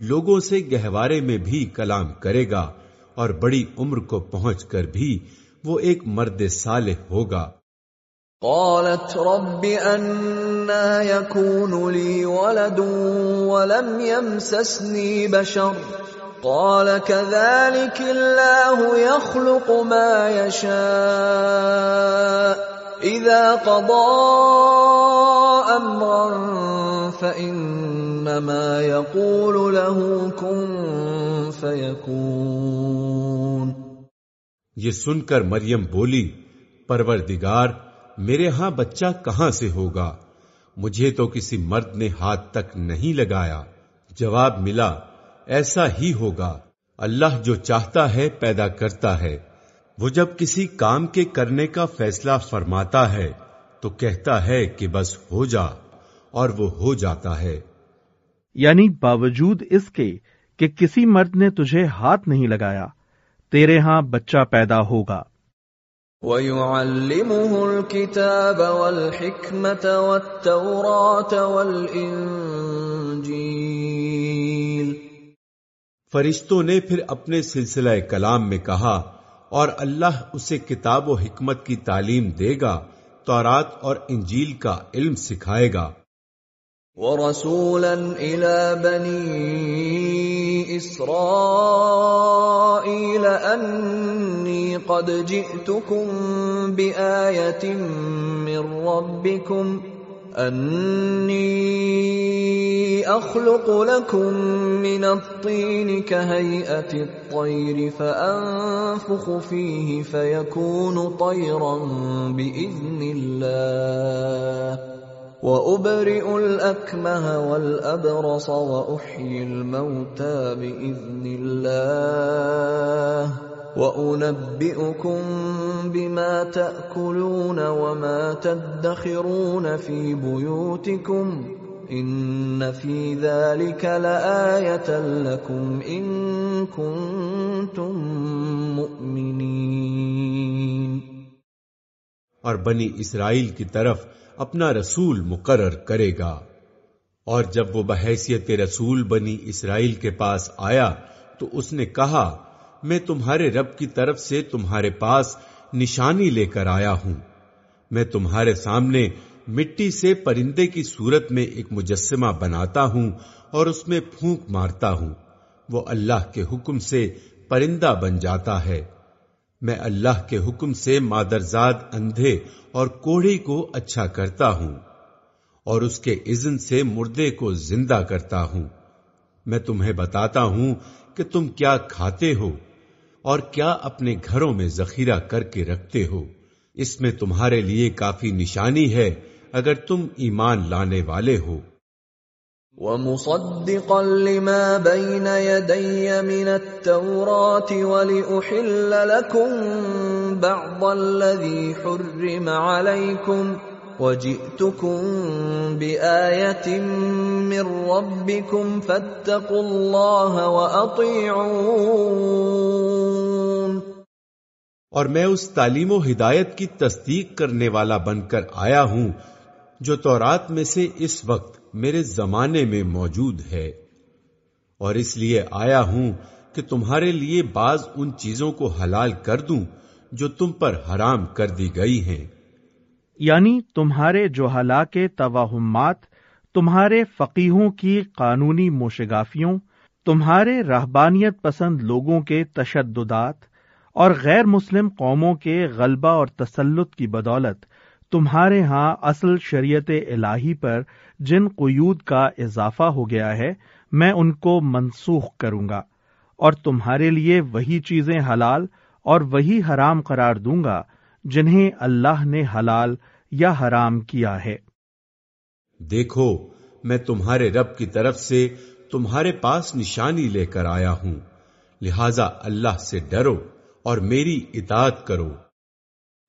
لوگوں سے گہوارے میں بھی کلام کرے گا اور بڑی عمر کو پہنچ کر بھی وہ ایک مرد صالح ہوگا۔ قالت رب أنا يكون لي ولد ولم يمسسني بشر۔ قال كذلك الله يخلق ما يشاء۔ إذا قضى أمرا فإنما يقول له كن فيكون۔ یہ سن کر مریم بولی، پروردگار، میرے ہاں بچہ کہاں سے ہوگا؟ مجھے تو کسی مرد نے ہاتھ تک نہیں لگایا۔ جواب ملا، ایسا ہی ہوگا۔ اللہ جو چاہتا ہے پیدا کرتا ہے۔ وہ جب کسی کام کے کرنے کا فیصلہ فرماتا ہے، تو کہتا ہے کہ بس ہو جا، اور وہ ہو جاتا ہے۔ یعنی باوجود اس کے کہ کسی مرد نے تجھے ہاتھ نہیں لگایا تیرے ہاں بچہ پیدا ہوگا۔ وَيُعَلِّمُهُ الْكِتَابَ وَالْحِكْمَةَ وَالتَّوْرَاةَ وَالْإِنجِيلَ۔ فرشتوں نے پھر اپنے سلسلہ کلام میں کہا اور اللہ اسے کتاب و حکمت کی تعلیم دے گا تورات اور انجیل کا علم سکھائے گا۔ ورسولا الى بني اسرائيل اني قد جئتكم بايه من ربكم اني اخلق لكم من الطين كهيئه الطير فانفخ فيه فيكون طيرا باذن الله وَأُبْرِئُ الْأَكْمَهَ وَالْأَبْرَصَ وَأُحْيِي الْمَوْتَى بِإِذْنِ اللَّهِ وَأُنَبِّئُكُم بِمَا تَأْكُلُونَ وَمَا تَدَّخِرُونَ فِي بُيُوتِكُمْ إِنَّ فِي ذَلِكَ لَآيَةً لَكُمْ إِن كُنتُم مُّؤْمِنِينَ اور بنی اسرائیل کی طرف اپنا رسول مقرر کرے گا۔ اور جب وہ بحیثیت رسول بنی اسرائیل کے پاس آیا تو اس نے کہا، میں تمہارے رب کی طرف سے تمہارے پاس نشانی لے کر آیا ہوں۔ میں تمہارے سامنے مٹی سے پرندے کی صورت میں ایک مجسمہ بناتا ہوں اور اس میں پھونک مارتا ہوں۔ وہ اللہ کے حکم سے پرندہ بن جاتا ہے۔ میں اللہ کے حکم سے مادرزاد اندھے اور کوڑی کو اچھا کرتا ہوں اور اس کے اذن سے مردے کو زندہ کرتا ہوں۔ میں تمہیں بتاتا ہوں کہ تم کیا کھاتے ہو اور کیا اپنے گھروں میں ذخیرہ کر کے رکھتے ہو۔ اس میں تمہارے لیے کافی نشانی ہے اگر تم ایمان لانے والے ہو۔ وَمُصَدِّقًا لِمَا بَيْنَ يَدَيَّ مِنَ التَّوْرَاةِ وَلِأُحِلَّ لَكُمْ بَعْضَ الَّذِي حُرِّمَ عَلَيْكُمْ وَجِئْتُكُمْ بِآيَةٍ مِّن رَّبِّكُمْ فَاتَّقُوا اللَّهَ وَأَطِيعُونَ. اور میں اس تعلیم و ہدایت کی تصدیق کرنے والا بن کر آیا ہوں جو تورات میں سے اس وقت میرے زمانے میں موجود ہے اور اس لیے آیا ہوں کہ تمہارے لیے بعض ان چیزوں کو حلال کر دوں جو تم پر حرام کر دی گئی ہیں۔ یعنی تمہارے جو کے توہمات، تمہارے فقیحوں کی قانونی موشگافیوں، تمہارے رہبانیت پسند لوگوں کے تشددات اور غیر مسلم قوموں کے غلبہ اور تسلط کی بدولت تمہارے ہاں اصل شریعت الہی پر جن قیود کا اضافہ ہو گیا ہے، میں ان کو منسوخ کروں گا، اور تمہارے لیے وہی چیزیں حلال اور وہی حرام قرار دوں گا جنہیں اللہ نے حلال یا حرام کیا ہے۔ دیکھو، میں تمہارے رب کی طرف سے تمہارے پاس نشانی لے کر آیا ہوں، لہذا اللہ سے ڈرو اور میری اطاعت کرو۔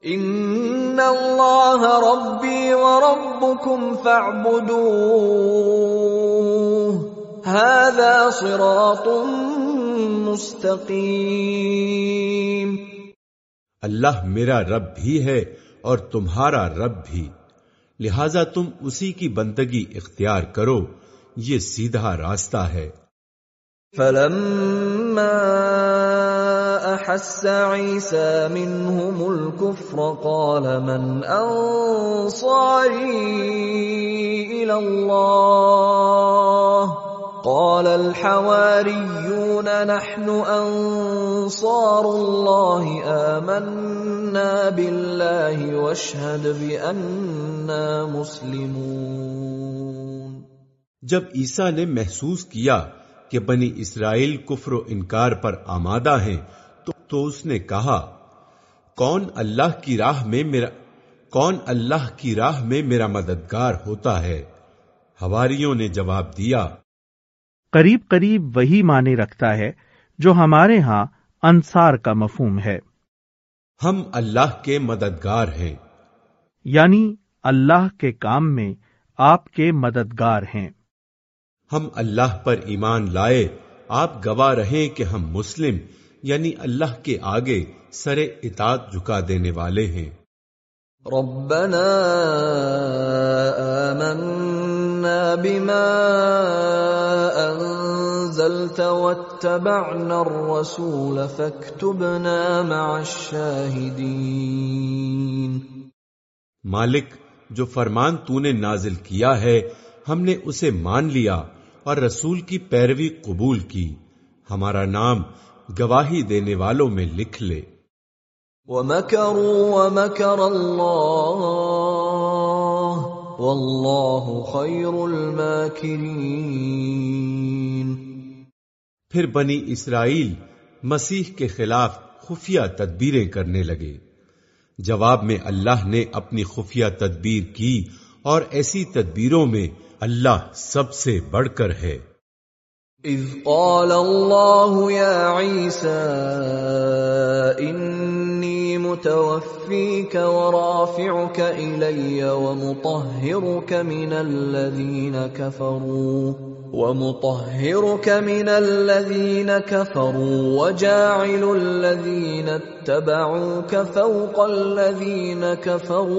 ان اللہ ربی وربکم فاعبدوه هذا صراط مستقیم اللہ میرا رب بھی ہے اور تمہارا رب بھی۔ لہذا تم اسی کی بندگی اختیار کرو یہ سیدھا راستہ ہے۔ فلما احس عيسى منهم الكفر قال من انصاري الى الله قال الحواريون نحن انصار الله آمنا بالله واشهد بأننا مسلمون جب عیسیٰ نے محسوس کیا کہ بنی اسرائیل کفر و انکار پر آمادہ ہیں تو, تو اس نے کہا کون اللہ کی راہ میں میرا کون اللہ کی راہ میں میرا مددگار ہوتا ہے؟ ہواریوں نے جواب دیا قریب قریب وہی معنی رکھتا ہے جو ہمارے ہاں انصار کا مفہوم ہے۔ ہم اللہ کے مددگار ہیں۔ یعنی اللہ کے کام میں آپ کے مددگار ہیں۔ ہم اللہ پر ایمان لائے آپ گواہ رہیں کہ ہم مسلم یعنی اللہ کے آگے سر اطاعت جھکا دینے والے ہیں۔ ربنا آمنا بما انزلت واتبعنا الرسول فاكتبنا مع الشاهدين۔ مالک جو فرمان تو نے نازل کیا ہے ہم نے اسے مان لیا اور رسول کی پیروی قبول کی۔ ہمارا نام گواہی دینے والوں میں لکھ لے۔ وَمَكَرُوا وَمَكَرَ اللَّهُ وَاللَّهُ خَيْرُ الْمَاكِرِينَ۔ پھر بنی اسرائیل مسیح کے خلاف خفیہ تدبیریں کرنے لگے۔ جواب میں اللہ نے اپنی خفیہ تدبیر کی اور ایسی تدبیروں میں اللہ سب سے بڑھ کر ہے۔ اذ قال الله يا عيسى اني متوفيك ورافعك الي ومطهرك من الذين كفروا، ومطهرك من الذين كفروا، وجاعل الذين اتبعوك فوق الذين كفروا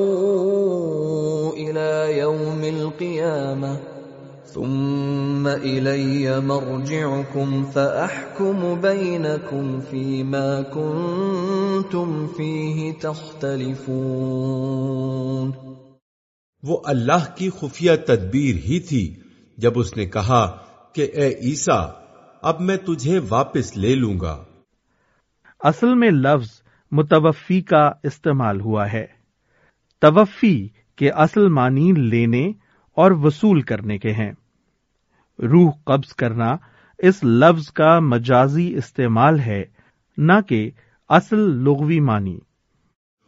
الى يوم القيامه ثم الي مرجعكم فاحكم بينكم فيما كنتم فيه تختلفون۔ وہ اللہ کی خفیہ تدبیر ہی تھی۔ جب اس نے کہا کہ اے عیسا اب میں تجھے واپس لے لوں گا۔ اصل میں لفظ متوفی کا استعمال ہوا ہے۔ توفی کے اصل معنی لینے اور وصول کرنے کے ہیں۔ روح قبض کرنا اس لفظ کا مجازی استعمال ہے، نہ کہ اصل لغوی معنی۔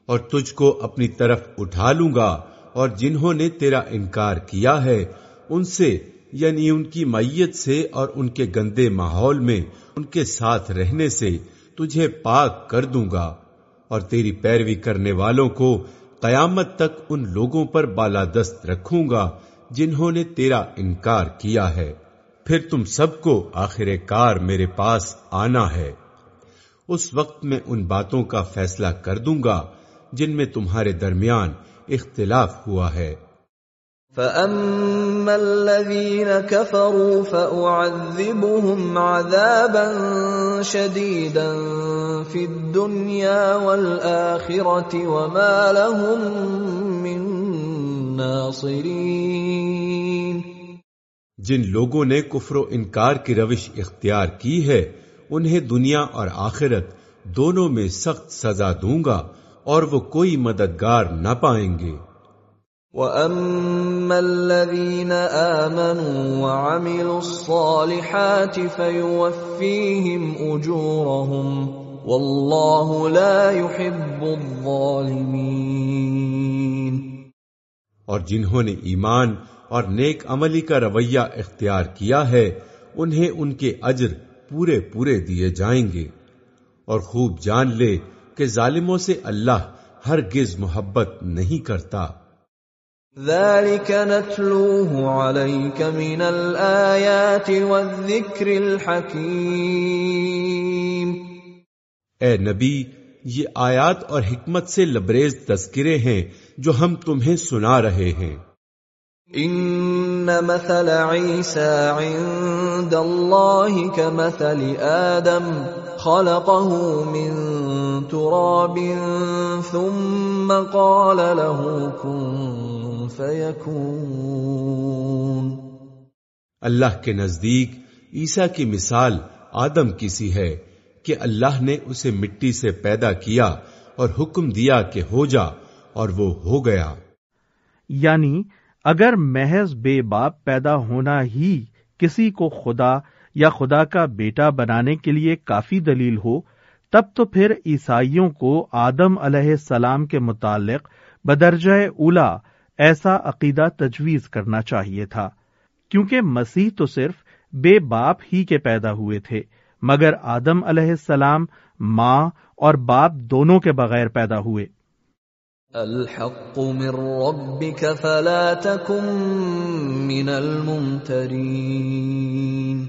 اور تجھ کو اپنی طرف اٹھا لوں گا اور جنہوں نے تیرا انکار کیا ہے، ان سے یعنی ان کی میت سے اور ان کے گندے ماحول میں، ان کے ساتھ رہنے سے تجھے پاک کر دوں گا۔ اور تیری پیروی کرنے والوں کو قیامت تک ان لوگوں پر بالادست رکھوں گا۔ جنہوں نے تیرا انکار کیا ہے، پھر تم سب کو آخر کار میرے پاس آنا ہے۔ اس وقت میں ان باتوں کا فیصلہ کر دوں گا جن میں تمہارے درمیان اختلاف ہوا ہے۔ فَأَمَّا الَّذِينَ كَفَرُوا فَأُعَذِّبُهُمْ عَذَابًا شَدِيدًا فِي الدُّنْيَا وَالْآخِرَةِ وَمَا لَهُم مِّن نَاصِرِينَ جن لوگوں نے کفر و انکار کی روش اختیار کی ہے انہیں دنیا اور آخرت دونوں میں سخت سزا دوں گا اور وہ کوئی مددگار نہ پائیں گے۔ وَأَمَّا الَّذِينَ آمَنُوا وَعَمِلُوا الصَّالِحَاتِ فَيُوَفِّيهِمْ أُجُورَهُمْ وَاللَّهُ لَا يُحِبُّ الظَّالِمِينَ۔ اور جنہوں نے ایمان اور نیک عملی کا رویہ اختیار کیا ہے انہیں ان کے اجر پورے پورے دیے جائیں گے۔ اور خوب جان لے کہ ظالموں سے اللہ ہرگز محبت نہیں کرتا۔ ذَلِكَ نَتْلُوهُ عَلَيْكَ مِنَ الْآيَاتِ وَالذِّكْرِ الْحَكِيمِ۔ اے نبی یہ آیات اور حکمت سے لبریز تذکرے ہیں جو ہم تمہیں سنا رہے ہیں۔ ان مثل عند الله كمثل آدم خلقه من تراب ثم قال له كن فيكون۔ اللہ کے نزدیک عیسیٰ کی مثال آدم کی سی ہے کہ اللہ نے اسے مٹی سے پیدا کیا اور حکم دیا کہ ہو جا اور وہ ہو گیا۔ یعنی اگر محض بے باپ پیدا ہونا ہی کسی کو خدا یا خدا کا بیٹا بنانے کے لیے کافی دلیل ہو، تب تو پھر عیسائیوں کو آدم علیہ السلام کے متعلق بدرجہ اولا ایسا عقیدہ تجویز کرنا چاہیے تھا، کیونکہ مسیح تو صرف بے باپ ہی کے پیدا ہوئے تھے، مگر آدم علیہ السلام ماں اور باپ دونوں کے بغیر پیدا ہوئے۔ الحق من ربك فلا تكن من الممترين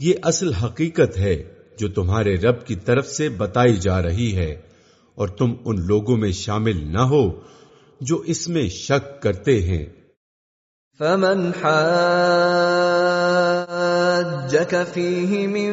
یہ اصل حقیقت ہے جو تمہارے رب کی طرف سے بتائی جا رہی ہے اور تم ان لوگوں میں شامل نہ ہو جو اس میں شک کرتے ہیں۔ فمن حاجك فيه من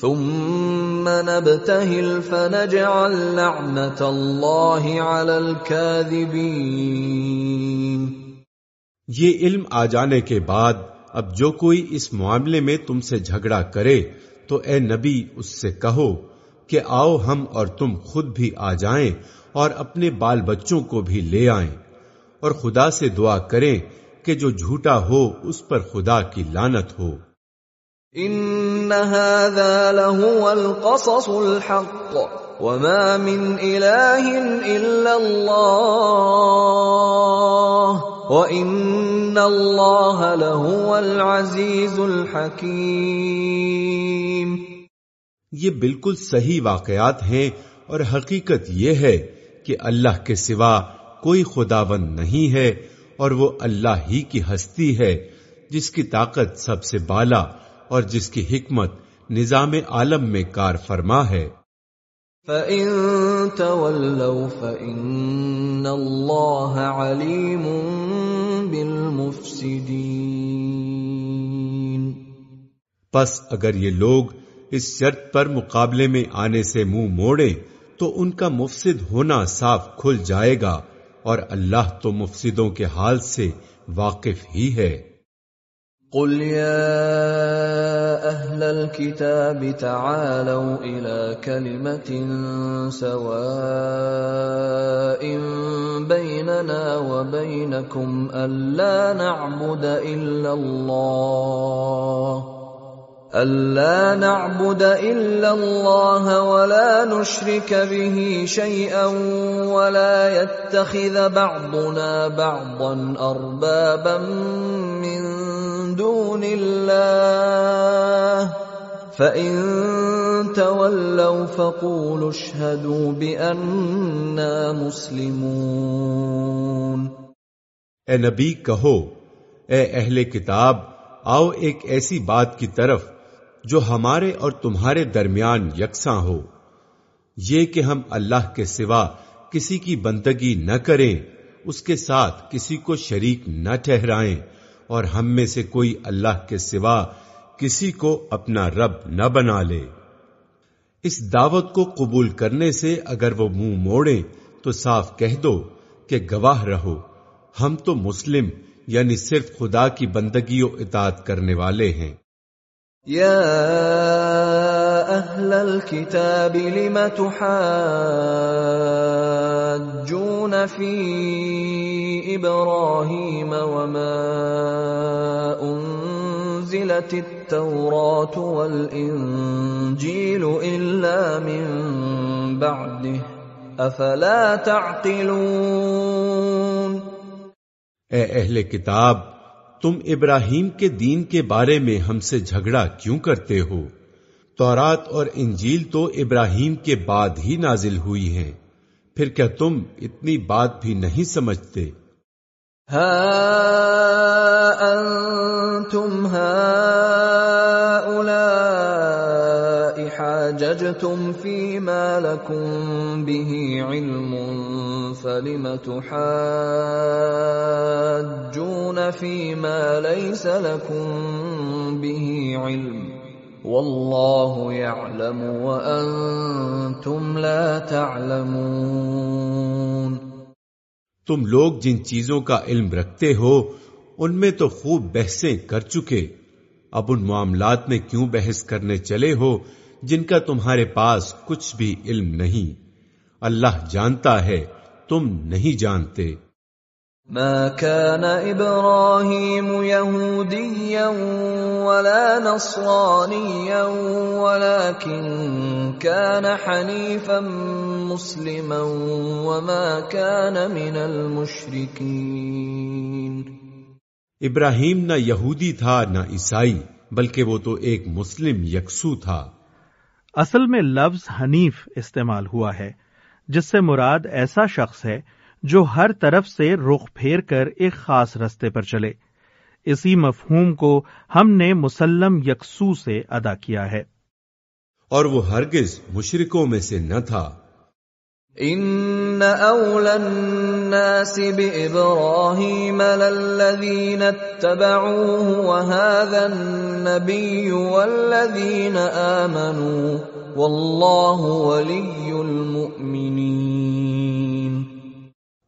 ثم نبتهل فنجعل لعنة الله على الكاذبين. یہ علم آ جانے کے بعد اب جو کوئی اس معاملے میں تم سے جھگڑا کرے تو اے نبی اس سے کہو کہ آؤ ہم اور تم خود بھی آ جائیں اور اپنے بال بچوں کو بھی لے آئیں اور خدا سے دعا کریں کہ جو جھوٹا ہو اس پر خدا کی لانت ہو۔ ان ان هذا لهو القصص الحق وما من اله الا الله وان الله لهو العزيز الحكيم یہ بالکل صحیح واقعات ہیں اور حقیقت یہ ہے کہ اللہ کے سوا کوئی خداون نہیں ہے اور وہ اللہ ہی کی ہستی ہے جس کی طاقت سب سے بالا اور جس کی حکمت نظام عالم میں کار فرما ہے۔ فَإِن تَوَلَّوْا فَإِنَّ اللَّهَ عَلِيمٌ بِالْمُفْسِدِينَ۔ پس اگر یہ لوگ اس شرط پر مقابلے میں آنے سے منہ موڑیں تو ان کا مفسد ہونا صاف کھل جائے گا اور اللہ تو مفسدوں کے حال سے واقف ہی ہے۔ قل يا اهل الكتاب تعالوا الى كلمه سواء بيننا وبينكم الا نعبد الا الله ألا نعبد إلا الله ولا نشرك به شيئا ولا يتخذ بعضنا بعضا أربابا من دون الله. فإن مسلمون. اے نبی، کہو، اے اہل کتاب، آؤ ایک ایسی بات کی طرف جو ہمارے اور تمہارے درمیان یکساں ہو، یہ کہ ہم اللہ کے سوا کسی کی بندگی نہ کریں، اس کے ساتھ کسی کو شریک نہ ٹھہرائیں اور ہم میں سے کوئی اللہ کے سوا کسی کو اپنا رب نہ بنا لے۔ اس دعوت کو قبول کرنے سے اگر وہ منہ موڑے تو صاف کہہ دو کہ گواہ رہو۔ ہم تو مسلم یعنی صرف خدا کی بندگی و اطاعت کرنے والے ہیں۔ یا اہل الكتاب لم تحاجون فی ابراہیم وما انزلت التوراة والانجیل الا من بعده افلا تعقلون اے اہل کتاب، تم ابراہیم کے دین کے بارے میں ہم سے جھگڑا کیوں کرتے ہو؟ تورات اور انجیل تو ابراہیم کے بعد ہی نازل ہوئی ہیں۔ پھر کیا تم اتنی بات بھی نہیں سمجھتے؟ ها انتم هؤلاء حاججتم فيما لكم به علم فلم تحاجون فيما ليس لكم به علم؟ واللہ يعلم وانتم لا تعلمون تم لوگ جن چیزوں کا علم رکھتے ہو، ان میں تو خوب بحثیں کر چکے۔ اب ان معاملات میں کیوں بحث کرنے چلے ہو، جن کا تمہارے پاس کچھ بھی علم نہیں۔ اللہ جانتا ہے، تم نہیں جانتے۔ ما كان ابراهيم يهوديا ولا نصرانيا ولكن كان حنيفا مسلما وما كان من المشركين۔ ابراہیم نہ یہودی تھا نہ عیسائی بلکہ وہ تو ایک مسلم یکسو تھا۔ اصل میں لفظ حنیف استعمال ہوا ہے جس سے مراد ایسا شخص ہے جو ہر طرف سے رخ پھیر کر ایک خاص رستے پر چلے۔ اسی مفہوم کو ہم نے مسلم یکسو سے ادا کیا ہے۔ اور وہ ہرگز مشرکوں میں سے نہ تھا۔ ان اولا الناس بابراهيم للذين اتبعوه وهذا النبي والذين امنوا والله ولي المؤمنين۔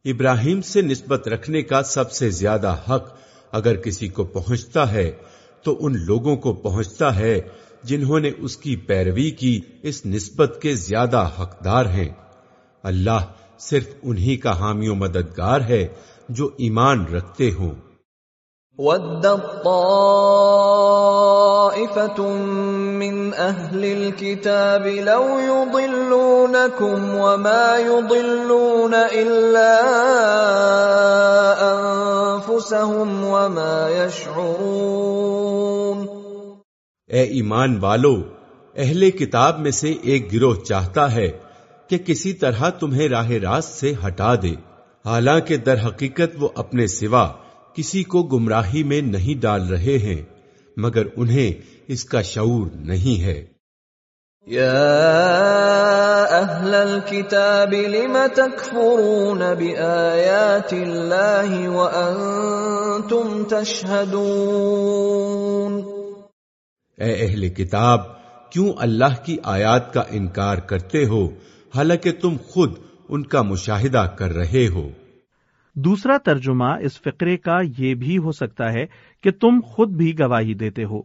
ابراہیم سے نسبت رکھنے کا سب سے زیادہ حق اگر کسی کو پہنچتا ہے، تو ان لوگوں کو پہنچتا ہے جنہوں نے اس کی پیروی کی، اس نسبت کے زیادہ حقدار ہیں۔ اللہ صرف انہی کا حامی و مددگار ہے جو ایمان رکھتے ہوں۔ من اهل الكتاب لو يضلونكم وما يضلون الا انفسهم وما يشعرون اے ایمان والو، اہل کتاب میں سے ایک گروہ چاہتا ہے کہ کسی طرح تمہیں راہ راست سے ہٹا دے۔ حالانکہ در حقیقت وہ اپنے سوا کسی کو گمراہی میں نہیں ڈال رہے ہیں۔ مگر انہیں اس کا شعور نہیں ہے۔ یا اہل الكتاب لم تکفرون بآیات اللہ وانتم تشہدون۔ اے اہل کتاب کیوں اللہ کی آیات کا انکار کرتے ہو؟ حالانکہ تم خود ان کا مشاہدہ کر رہے ہو۔ دوسرا ترجمہ اس فقرے کا یہ بھی ہو سکتا ہے کہ تم خود بھی گواہی دیتے ہو۔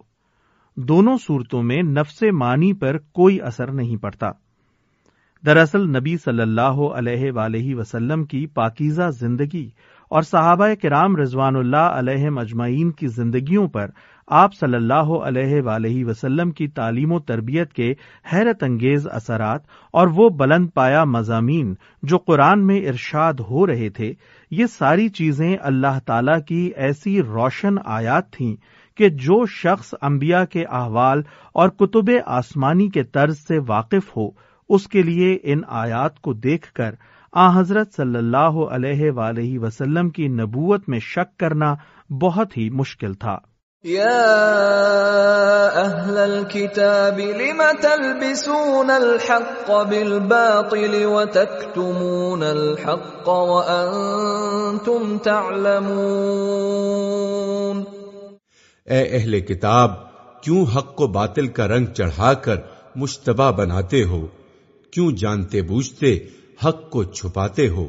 دونوں صورتوں میں نفس معنی پر کوئی اثر نہیں پڑتا۔ دراصل نبی صلی اللہ علیہ ولیہ وسلم کی پاکیزہ زندگی اور صحابہ کرام رضوان اللہ علیہ مجمعین کی زندگیوں پر آپ صلی اللہ علیہ ولیہ وسلم کی تعلیم و تربیت کے حیرت انگیز اثرات اور وہ بلند پایا مضامین جو قرآن میں ارشاد ہو رہے تھے یہ ساری چیزیں اللہ تعالی کی ایسی روشن آیات تھیں کہ جو شخص انبیاء کے احوال اور کتب آسمانی کے طرز سے واقف ہو، اس کے لیے ان آیات کو دیکھ کر آ حضرت صلی اللہ علیہ ولیہ وسلم کی نبوت میں شک کرنا بہت ہی مشکل تھا۔ اہل الكتاب لم تلبسون الحق بالباطل وتكتمون الحق وانتم تعلمون اے اہل کتاب کیوں حق کو باطل کا رنگ چڑھا کر مشتبہ بناتے ہو؟ کیوں جانتے بوجھتے حق کو چھپاتے ہو؟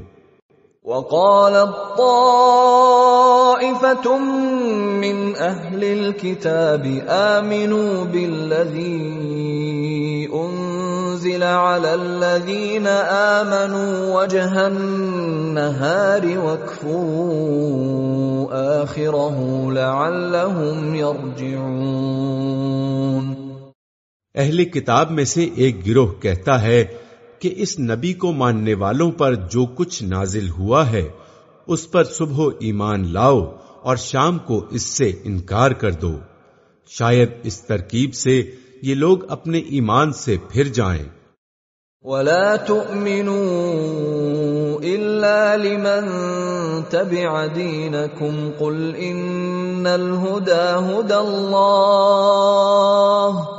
وقال الطائفة من أهل الكتاب آمنوا بالذي أنزل على الذين آمنوا وجه النهار واكفروا آخره لعلهم يرجعون اہل کتاب میں سے ایک گروہ کہتا ہے کہ اس نبی کو ماننے والوں پر جو کچھ نازل ہوا ہے اس پر صبح ایمان لاؤ اور شام کو اس سے انکار کر دو۔ شاید اس ترکیب سے یہ لوگ اپنے ایمان سے پھر جائیں۔ ولا تؤمنوا الا لمن تبع دينكم قل ان الهدى هدى الله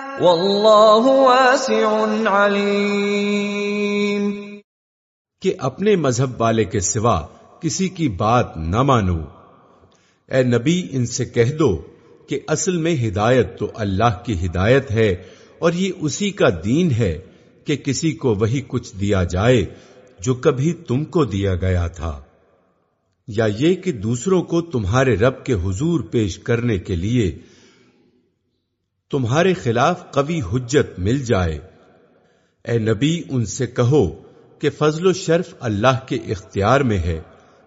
والله واسع عليم کہ اپنے مذہب والے کے سوا کسی کی بات نہ مانو۔ اے نبی، ان سے کہہ دو کہ اصل میں ہدایت تو اللہ کی ہدایت ہے اور یہ اسی کا دین ہے کہ کسی کو وہی کچھ دیا جائے جو کبھی تم کو دیا گیا تھا۔ یا یہ کہ دوسروں کو تمہارے رب کے حضور پیش کرنے کے لیے تمہارے خلاف قوی حجت مل جائے۔ اے نبی، ان سے کہو کہ فضل و شرف اللہ کے اختیار میں ہے،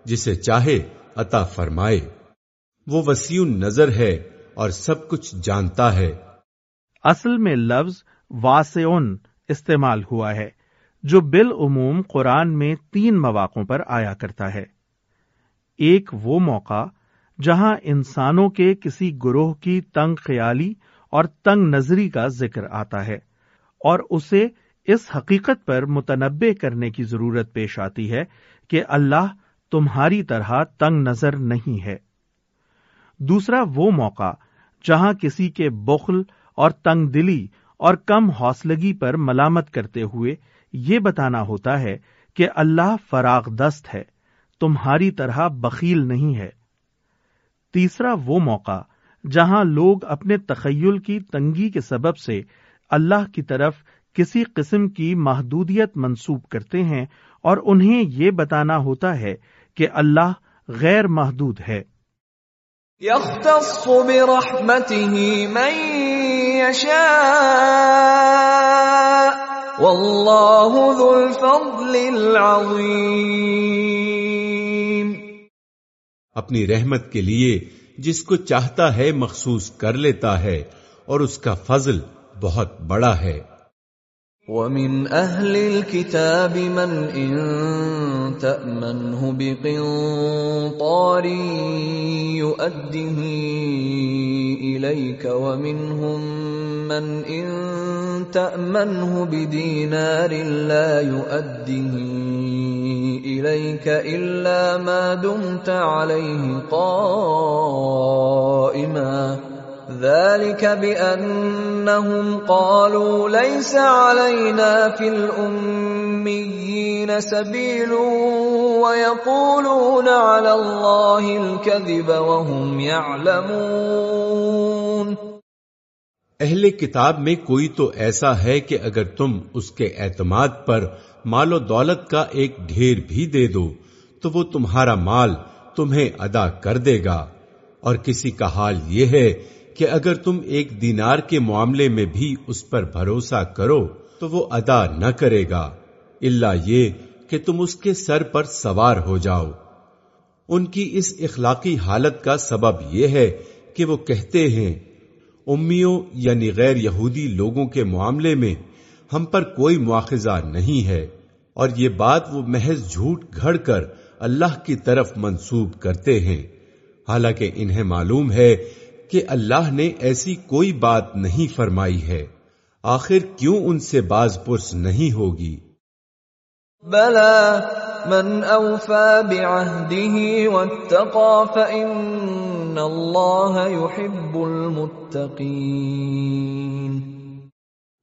جسے چاہے عطا فرمائے۔ وہ وسیع نظر ہے اور سب کچھ جانتا ہے۔ اصل میں لفظ واسعن استعمال ہوا ہے، جو بالعموم قرآن میں تین مواقعوں پر آیا کرتا ہے۔ ایک وہ موقع جہاں انسانوں کے کسی گروہ کی تنگ خیالی اور تنگ نظری کا ذکر آتا ہے اور اسے اس حقیقت پر متنبع کرنے کی ضرورت پیش آتی ہے کہ اللہ تمہاری طرح تنگ نظر نہیں ہے۔ دوسرا وہ موقع جہاں کسی کے بخل اور تنگ دلی اور کم حوصلگی پر ملامت کرتے ہوئے یہ بتانا ہوتا ہے کہ اللہ فراغ دست ہے، تمہاری طرح بخیل نہیں ہے۔ تیسرا وہ موقع جہاں لوگ اپنے تخیل کی تنگی کے سبب سے اللہ کی طرف کسی قسم کی محدودیت منسوب کرتے ہیں اور انہیں یہ بتانا ہوتا ہے کہ اللہ غیر محدود ہے۔ يختص برحمته من يشاء والله ذو الفضل العظيم۔ اپنی رحمت کے لیے جس کو چاہتا ہے مخصوص کر لیتا ہے اور اس کا فضل بہت بڑا ہے۔ ومن اهل الكتاب من ان تأمنه بقنطار يؤده اليك ومنهم من ان تأمنه بدينار لا يؤده اليك الا ما دمت عليه قائما ذلك بانهم قالوا ليس علينا في الاميين سبيل ويقولون على الله الكذب وهم يعلمون اہل کتاب میں کوئی تو ایسا ہے کہ اگر تم اس کے اعتماد پر مال و دولت کا ایک ڈھیر بھی دے دو، تو وہ تمہارا مال تمہیں ادا کر دے گا۔ اور کسی کا حال یہ ہے کہ اگر تم ایک دینار کے معاملے میں بھی اس پر بھروسہ کرو، تو وہ ادا نہ کرے گا اللہ یہ کہ تم اس کے سر پر سوار ہو جاؤ۔ ان کی اس اخلاقی حالت کا سبب یہ ہے کہ وہ کہتے ہیں، امیوں یعنی غیر یہودی لوگوں کے معاملے میں ہم پر کوئی مواخذہ نہیں ہے، اور یہ بات وہ محض جھوٹ گھڑ کر اللہ کی طرف منسوب کرتے ہیں۔ حالانکہ انہیں معلوم ہے کہ اللہ نے ایسی کوئی بات نہیں فرمائی ہے۔ آخر کیوں ان سے باز پرس نہیں ہوگی؟ بلى من اوفى بعهده واتقى فان الله يحب المتقين۔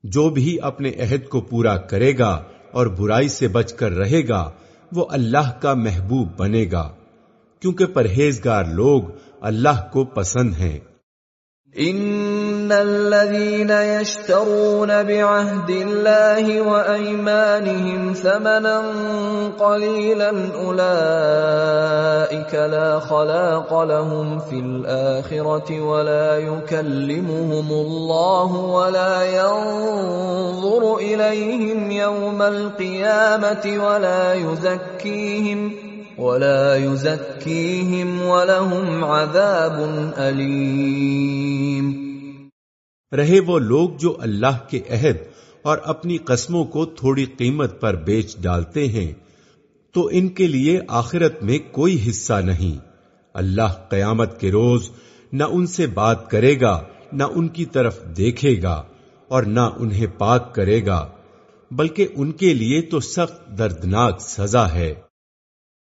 جو بھی اپنے عہد کو پورا کرے گا اور برائی سے بچ کر رہے گا وہ اللہ کا محبوب بنے گا۔ کیونکہ پرہیزگار لوگ اللہ کو پسند ہیں۔ ان الذين يشترون بعهد الله وايمانهم ثمنا قليلا اولئك لا خلاق لهم في الاخره ولا يكلمهم الله ولا ينظر اليهم يوم القيامه ولا يزكيهم ولا يزكيهم ولهم عذاب اليم رہے وہ لوگ جو اللہ کے عہد اور اپنی قسموں کو تھوڑی قیمت پر بیچ ڈالتے ہیں، تو ان کے لیے آخرت میں کوئی حصہ نہیں۔ اللہ قیامت کے روز نہ ان سے بات کرے گا، نہ ان کی طرف دیکھے گا اور نہ انہیں پاک کرے گا، بلکہ ان کے لیے تو سخت دردناک سزا ہے۔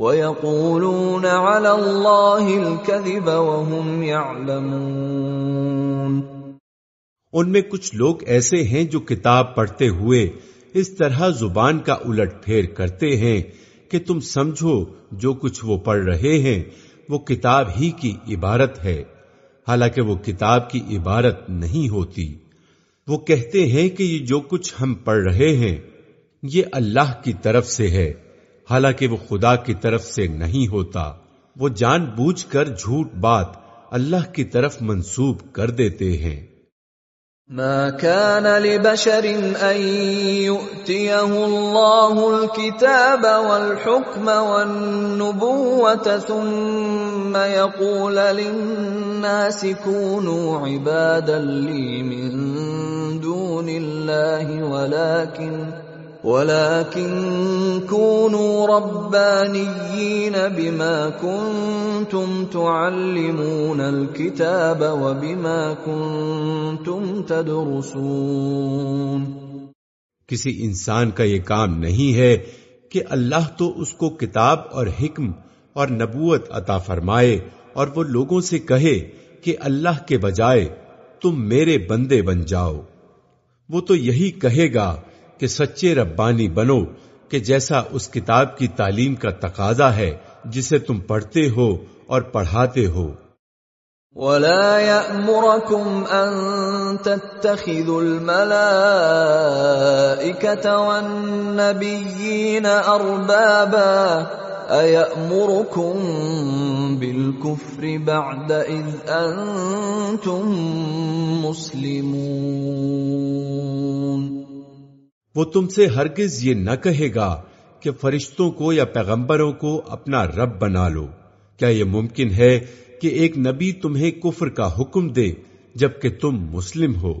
وَيَقُولُونَ عَلَى اللَّهِ الْكَذِبَ وَهُمْ يَعْلَمُونَ ان میں کچھ لوگ ایسے ہیں جو کتاب پڑھتے ہوئے اس طرح زبان کا الٹ پھیر کرتے ہیں کہ تم سمجھو جو کچھ وہ پڑھ رہے ہیں، وہ کتاب ہی کی عبارت ہے۔ حالانکہ وہ کتاب کی عبارت نہیں ہوتی۔ وہ کہتے ہیں کہ یہ جو کچھ ہم پڑھ رہے ہیں، یہ اللہ کی طرف سے ہے۔ حالانکہ وہ خدا کی طرف سے نہیں ہوتا۔ وہ جان بوجھ کر جھوٹ بات اللہ کی طرف منسوب کر دیتے ہیں۔ ما كان لبشر ان يؤتيه الله الكتاب والحكم والنبوة ثم يقول للناس كونوا عبادا لي من دون الله ولكن ولكن كونوا ربانيين بما كنتم تعلمون الكتاب وبما كنتم تدرسون کسی انسان کا یہ کام نہیں ہے کہ اللہ تو اس کو کتاب اور حکم اور نبوت عطا فرمائے اور وہ لوگوں سے کہے کہ اللہ کے بجائے تم میرے بندے بن جاؤ۔ وہ تو یہی کہے گا کہ سچے ربانی بنو کہ جیسا اس کتاب کی تعلیم کا تقاضا ہے جسے تم پڑھتے ہو اور پڑھاتے ہو۔ ولا يأمركم أن تتخذوا الملائكة والنبيين أربابا أيأمركم بالكفر بعد إذ أنتم مسلمون وہ تم سے ہرگز یہ نہ کہے گا کہ فرشتوں کو یا پیغمبروں کو اپنا رب بنا لو۔ کیا یہ ممکن ہے کہ ایک نبی تمہیں کفر کا حکم دے جبکہ تم مسلم ہو؟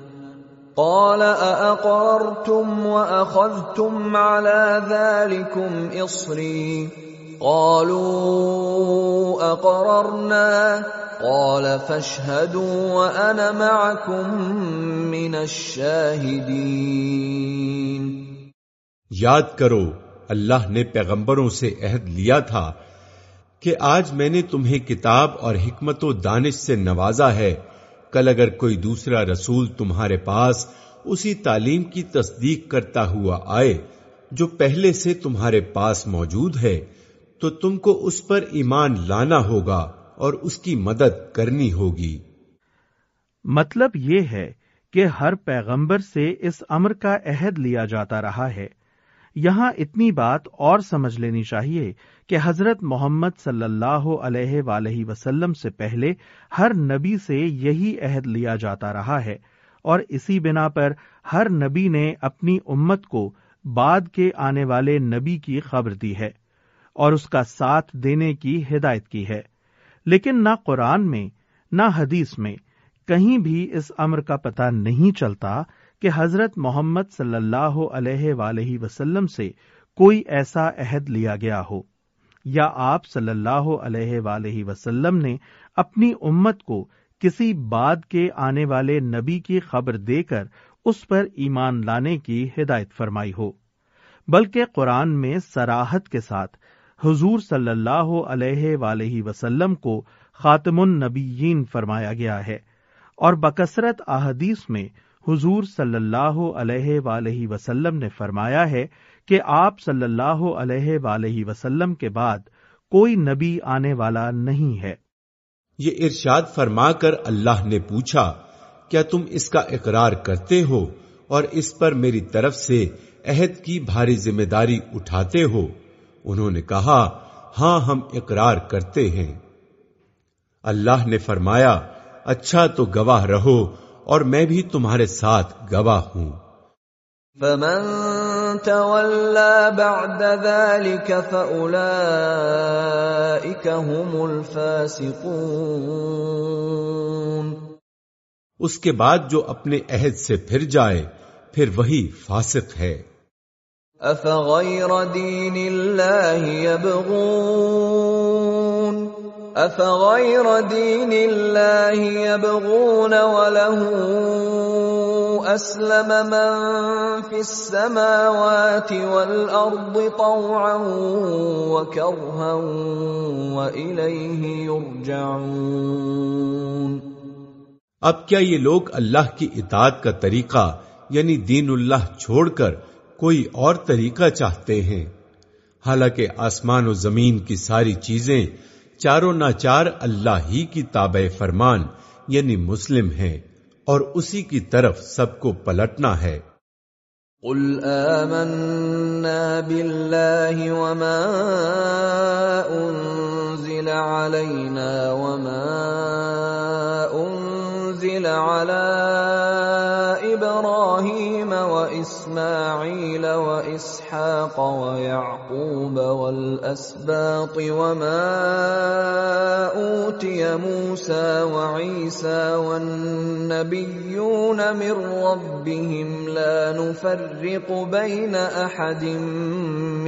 قال أأقررتم وأخذتم على ذلكم إصري؟ قالوا أقررنا. قال فاشهدوا وأنا معكم من الشاهدين. یاد کرو، اللہ نے پیغمبروں سے عہد لیا تھا کہ آج میں نے تمہیں کتاب اور حکمت و دانش سے نوازا ہے۔ کل اگر کوئی دوسرا رسول تمہارے پاس اسی تعلیم کی تصدیق کرتا ہوا آئے جو پہلے سے تمہارے پاس موجود ہے، تو تم کو اس پر ایمان لانا ہوگا اور اس کی مدد کرنی ہوگی۔ مطلب یہ ہے کہ ہر پیغمبر سے اس امر کا عہد لیا جاتا رہا ہے۔ یہاں اتنی بات اور سمجھ لینی چاہیے کہ حضرت محمد صلی اللہ علیہ وآلہ وسلم سے پہلے ہر نبی سے یہی عہد لیا جاتا رہا ہے اور اسی بنا پر ہر نبی نے اپنی امت کو بعد کے آنے والے نبی کی خبر دی ہے اور اس کا ساتھ دینے کی ہدایت کی ہے۔ لیکن نہ قرآن میں، نہ حدیث میں کہیں بھی اس امر کا پتہ نہیں چلتا کہ حضرت محمد صلی اللہ علیہ ولیہ وسلم سے کوئی ایسا عہد لیا گیا ہو۔ یا آپ صلی اللہ علیہ ولیہ وسلم نے اپنی امت کو کسی بعد کے آنے والے نبی کی خبر دے کر اس پر ایمان لانے کی ہدایت فرمائی ہو، بلکہ قرآن میں سراحت کے ساتھ حضور صلی اللہ علیہ ولیہ وسلم کو خاتم النبیین فرمایا گیا ہے اور بکثرت احادیث میں حضور صلی اللہ علیہ ولیہ وسلم نے فرمایا ہے کہ آپ صلی اللہ علیہ ولیہ وسلم کے بعد کوئی نبی آنے والا نہیں ہے۔ یہ ارشاد فرما کر اللہ نے پوچھا، کیا تم اس کا اقرار کرتے ہو اور اس پر میری طرف سے عہد کی بھاری ذمہ داری اٹھاتے ہو؟ انہوں نے کہا ہاں ہم اقرار کرتے ہیں۔ اللہ نے فرمایا اچھا تو گواہ رہو اور میں بھی تمہارے ساتھ گواہ ہوں۔ فمن بعد ذلك هم الفاسقون اس کے بعد جو اپنے عہد سے پھر جائے پھر وہی فاسق ہے۔ افغیر دین اللہ يبغون؟ افغیر دین اللہ يبغون وله اسلم من في السماوات والارض طوعا وكرها واليه يرجعون. اب کیا یہ لوگ اللہ کی اطاعت کا طریقہ یعنی دین اللہ چھوڑ کر کوئی اور طریقہ چاہتے ہیں؟ حالانکہ آسمان و زمین کی ساری چیزیں چاروں ناچار اللہ ہی کی تابع فرمان یعنی مسلم ہیں۔ اور اسی کی طرف سب کو پلٹنا ہے۔ قل آمنا باللہ وما انزل علينا وما انزل انزل على ابراهيم واسماعيل واسحاق ويعقوب والاسباط وما اوتي موسى وعيسى والنبيون من ربهم لا نفرق بين احد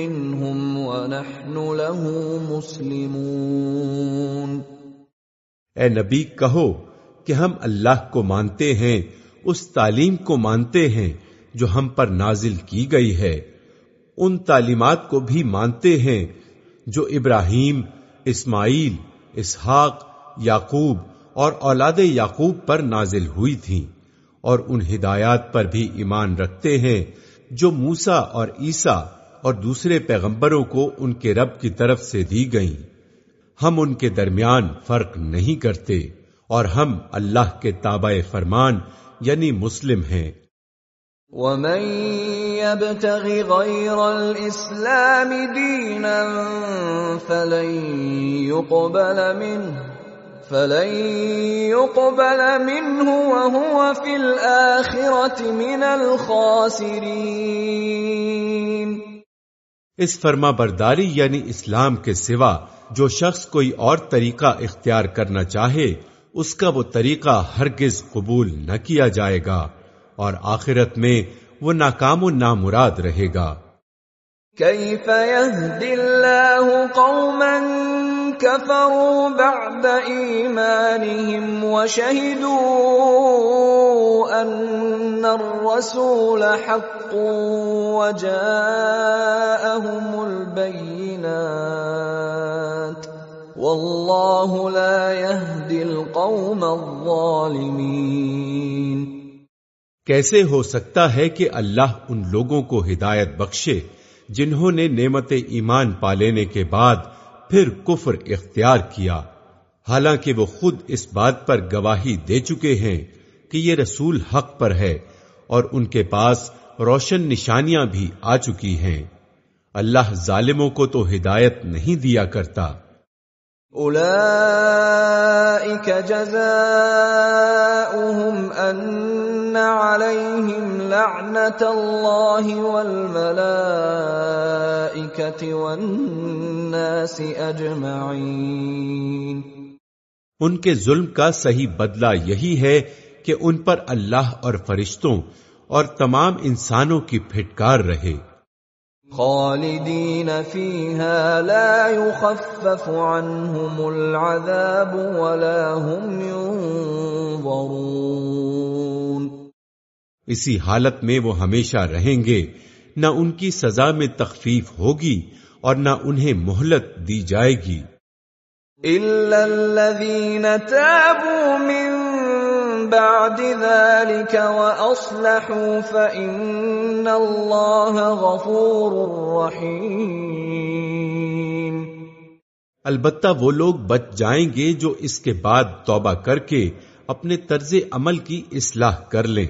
منهم ونحن له مسلمون. اے نبی، کہو کہ ہم اللہ کو مانتے ہیں، اس تعلیم کو مانتے ہیں جو ہم پر نازل کی گئی ہے۔ ان تعلیمات کو بھی مانتے ہیں جو ابراہیم، اسماعیل، اسحاق، یعقوب اور اولاد یعقوب پر نازل ہوئی تھیں اور ان ہدایات پر بھی ایمان رکھتے ہیں جو موسا اور عیسیٰ اور دوسرے پیغمبروں کو ان کے رب کی طرف سے دی گئیں۔ ہم ان کے درمیان فرق نہیں کرتے۔ اور ہم اللہ کے تابع فرمان یعنی مسلم ہیں۔ ومن يبتغ غير الاسلام دينا فلن يقبل منه فلن يقبل منه وهو في الاخره من الخاسرين۔ اس فرما برداری یعنی اسلام کے سوا جو شخص کوئی اور طریقہ اختیار کرنا چاہے اس کا وہ طریقہ ہرگز قبول نہ کیا جائے گا اور آخرت میں وہ ناکام و نامراد رہے گا۔ كيف يهدي الله قوما كفروا بعد ايمانهم وشهدوا ان الرسول حق وجاءهم البينات واللہ لا يهدي القوم الظالمین کیسے ہو سکتا ہے کہ اللہ ان لوگوں کو ہدایت بخشے جنہوں نے نعمت ایمان پا لینے کے بعد پھر کفر اختیار کیا؟ حالانکہ وہ خود اس بات پر گواہی دے چکے ہیں کہ یہ رسول حق پر ہے اور ان کے پاس روشن نشانیاں بھی آ چکی ہیں۔ اللہ ظالموں کو تو ہدایت نہیں دیا کرتا۔ أولئك جزاؤهم أن عليهم لعنة الله والملائكة والناس أجمعين. ان کے ظلم کا صحیح بدلہ یہی ہے کہ ان پر اللہ اور فرشتوں اور تمام انسانوں کی پھٹکار رہے۔ خالدین فیها لا يخفف عنهم العذاب ولا هم ينظرون اسی حالت میں وہ ہمیشہ رہیں گے نہ ان کی سزا میں تخفیف ہوگی اور نہ انہیں مہلت دی جائے گی۔ إلا الذين تابوا من بعد ذلك وأصلحوا فإن الله غفور رحيم۔ البتہ وہ لوگ بچ جائیں گے جو اس کے بعد توبہ کر کے اپنے طرز عمل کی اصلاح کر لیں۔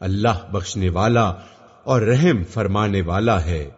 اللہ بخشنے والا اور رحم فرمانے والا ہے۔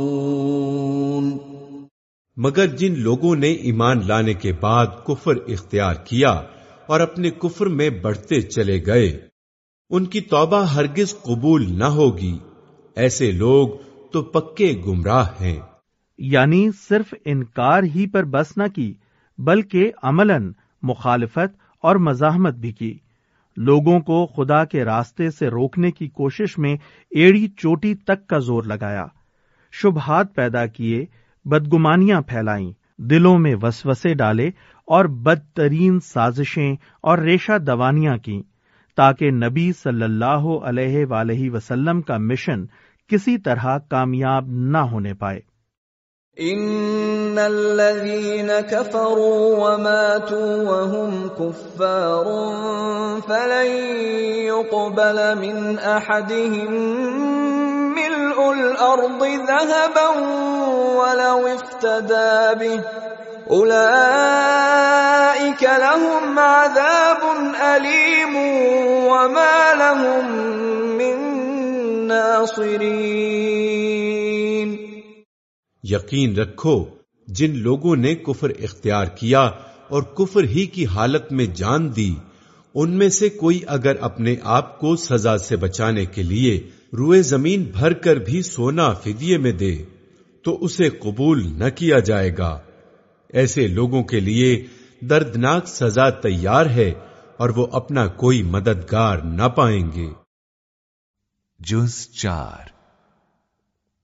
مگر جن لوگوں نے ایمان لانے کے بعد کفر اختیار کیا اور اپنے کفر میں بڑھتے چلے گئے، ان کی توبہ ہرگز قبول نہ ہوگی۔ ایسے لوگ تو پکے گمراہ ہیں۔ یعنی صرف انکار ہی پر بس نہ کی، بلکہ عملاً مخالفت اور مزاحمت بھی کی۔ لوگوں کو خدا کے راستے سے روکنے کی کوشش میں ایڑی چوٹی تک کا زور لگایا۔ شبہات پیدا کیے بدگمانیاں پھیلائیں، دلوں میں وسوسے ڈالے اور بدترین سازشیں اور ریشہ دوانیاں کی تاکہ نبی صلی اللہ علیہ وآلہ وسلم کا مشن کسی طرح کامیاب نہ ہونے پائے۔ ان الذين كفروا وماتوا وهم كفار فلن يقبل من احدهم الارض ذهبا ولو افتدى به اولئك لهم عذاب الیم وما لهم من ناصرين یقین رکھو، جن لوگوں نے کفر اختیار کیا اور کفر ہی کی حالت میں جان دی، ان میں سے کوئی اگر اپنے آپ کو سزا سے بچانے کے لیے روئے زمین بھر کر بھی سونا فدیے میں دے، تو اسے قبول نہ کیا جائے گا۔ ایسے لوگوں کے لیے دردناک سزا تیار ہے اور وہ اپنا کوئی مددگار نہ پائیں گے۔ جز چار۔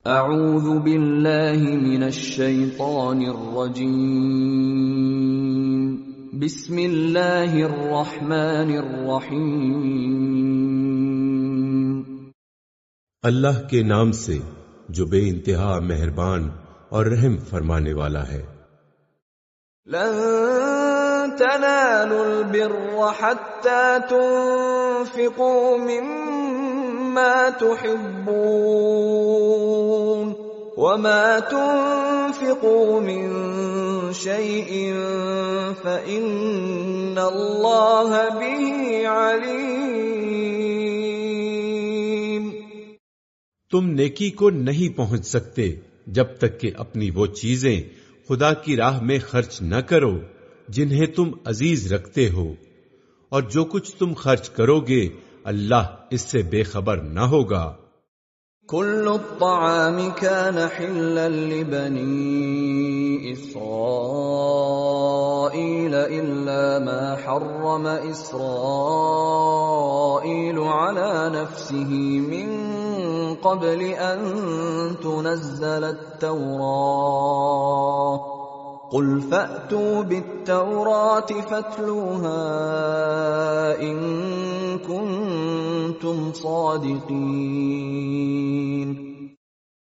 اعوذ باللہ من الشیطان الرجیم۔ بسم اللہ الرحمن الرحیم۔ اللہ کے نام سے جو بے انتہا مہربان اور رحم فرمانے والا ہے۔ لن تنالوا البر حتى تنفقوا مما تحبون وما تنفقوا من شيء فإن الله به عليم۔ تم نیکی کو نہیں پہنچ سکتے جب تک کہ اپنی وہ چیزیں خدا کی راہ میں خرچ نہ کرو جنہیں تم عزیز رکھتے ہو۔ اور جو کچھ تم خرچ کرو گے، اللہ اس سے بے خبر نہ ہوگا۔ كل الطعام كان حلا لبني إسرائيل إلا ما حرم إسرائيل على نفسه من قبل أن تنزل التوراة. قل فأتوا بالتوراة فاتلوها إن كنتم صادقين.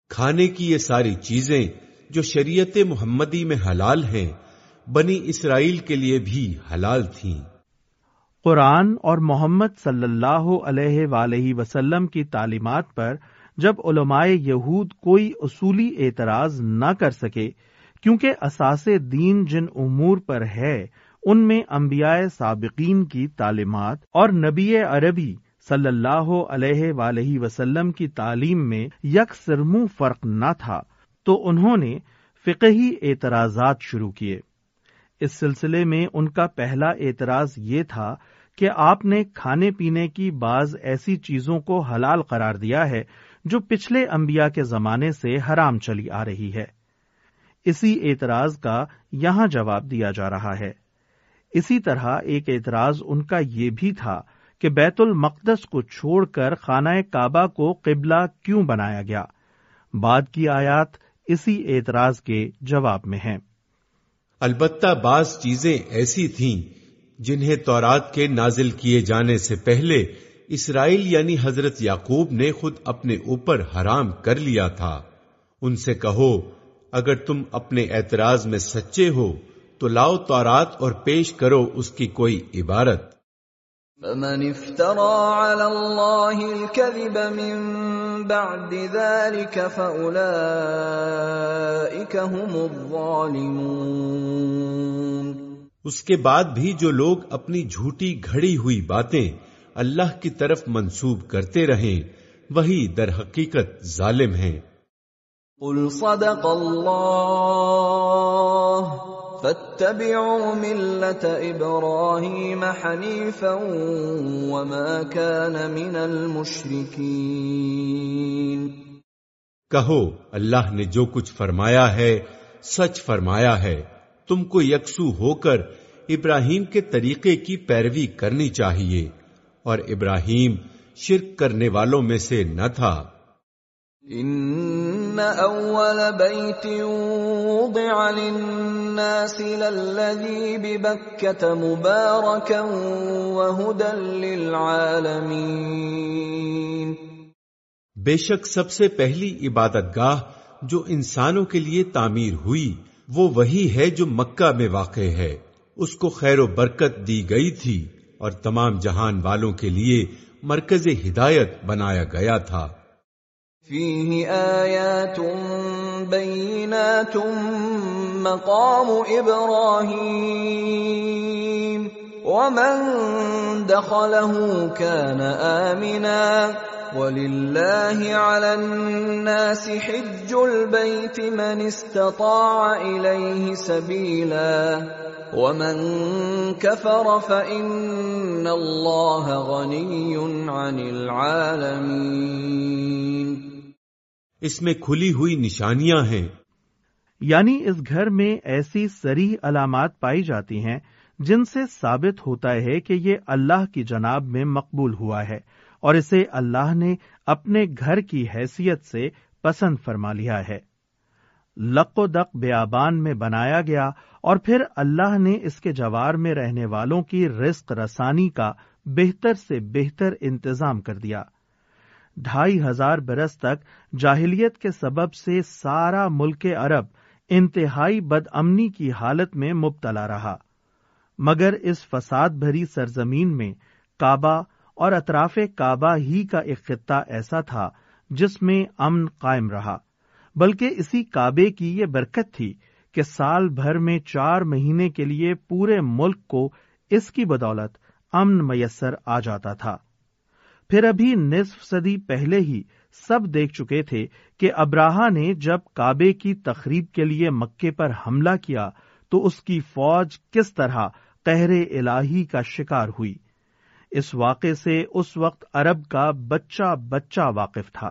کھانے کی یہ ساری چیزیں جو شریعت محمدی میں حلال ہیں بنی اسرائیل کے لیے بھی حلال تھیں۔ قرآن اور محمد صلی اللہ علیہ وآلہ وسلم کی تعلیمات پر جب علماء یہود کوئی اصولی اعتراض نہ کر سکے، کیونکہ اساس دین جن امور پر ہے، ان میں انبیاء سابقین کی تعلیمات اور نبی عربی صلی اللہ علیہ وآلہ وسلم کی تعلیم میں یک سرمو فرق نہ تھا، تو انہوں نے فقہی اعتراضات شروع کیے۔ اس سلسلے میں ان کا پہلا اعتراض یہ تھا کہ آپ نے کھانے پینے کی بعض ایسی چیزوں کو حلال قرار دیا ہے جو پچھلے انبیاء کے زمانے سے حرام چلی آ رہی ہے۔ اسی اعتراض کا یہاں جواب دیا جا رہا ہے۔ اسی طرح ایک اعتراض ان کا یہ بھی تھا کہ بیت المقدس کو چھوڑ کر خانہ کعبہ کو قبلہ کیوں بنایا گیا؟ بعد کی آیات اسی اعتراض کے جواب میں ہیں۔ البتہ بعض چیزیں ایسی تھیں جنہیں تورات کے نازل کیے جانے سے پہلے اسرائیل یعنی حضرت یعقوب نے خود اپنے اوپر حرام کر لیا تھا۔ ان سے کہو اگر تم اپنے اعتراض میں سچے ہو تو لاؤ تورات اور پیش کرو اس کی کوئی عبارت۔ فمن افترى على الله الكذب من بعد ذلك فأولئك هم الظالمون۔ اس کے بعد بھی جو لوگ اپنی جھوٹی گھڑی ہوئی باتیں اللہ کی طرف منسوب کرتے رہیں وہی در حقیقت ظالم ہیں۔ قل صدق اللہ فاتبعوا ملة ابراہیم حنیفا وما كان من المشرکین کہو اللہ نے جو کچھ فرمایا ہے سچ فرمایا ہے۔ تم کو یکسو ہو کر ابراہیم کے طریقے کی پیروی کرنی چاہیے۔ اور ابراہیم شرک کرنے والوں میں سے نہ تھا۔ ان اول بیت وضع للناس للذی ببکت مبارکا وہدا للعالمین بے شک سب سے پہلی عبادت گاہ جو انسانوں کے لیے تعمیر ہوئی وہ وہی ہے جو مکہ میں واقع ہے۔ اس کو خیر و برکت دی گئی تھی۔ اور تمام جہان والوں کے لیے مرکز ہدایت بنایا گیا تھا۔ فيه آيات بينات مقام إبراهيم ومن دخله كان آمنا۔ ولله على الناس حج البيت من استطاع إليه سبيلا ومن كفر فإن الله غني عن العالمين اس میں کھلی ہوئی نشانیاں ہیں۔ یعنی اس گھر میں ایسی سری علامات پائی جاتی ہیں جن سے ثابت ہوتا ہے کہ یہ اللہ کی جناب میں مقبول ہوا ہے۔ اور اسے اللہ نے اپنے گھر کی حیثیت سے پسند فرما لیا ہے۔ لق و دق بیابان میں بنایا گیا اور پھر اللہ نے اس کے جوار میں رہنے والوں کی رزق رسانی کا بہتر سے بہتر انتظام کر دیا۔ ڈھائی ہزار برس تک جاہلیت کے سبب سے سارا ملک عرب انتہائی بد امنی کی حالت میں مبتلا رہا۔ مگر اس فساد بھری سرزمین میں کعبہ اور اطراف کعبہ ہی کا ایک خطہ ایسا تھا جس میں امن قائم رہا، بلکہ اسی کعبے کی یہ برکت تھی کہ سال بھر میں چار مہینے کے لیے پورے ملک کو اس کی بدولت امن میسر آ جاتا تھا۔ پھر ابھی نصف صدی پہلے ہی سب دیکھ چکے تھے کہ ابراہ نے جب کعبے کی تقریب کے لیے مکے پر حملہ کیا تو اس کی فوج کس طرح قہر الہی کا شکار ہوئی۔ اس واقعے سے اس وقت عرب کا بچہ بچہ واقف تھا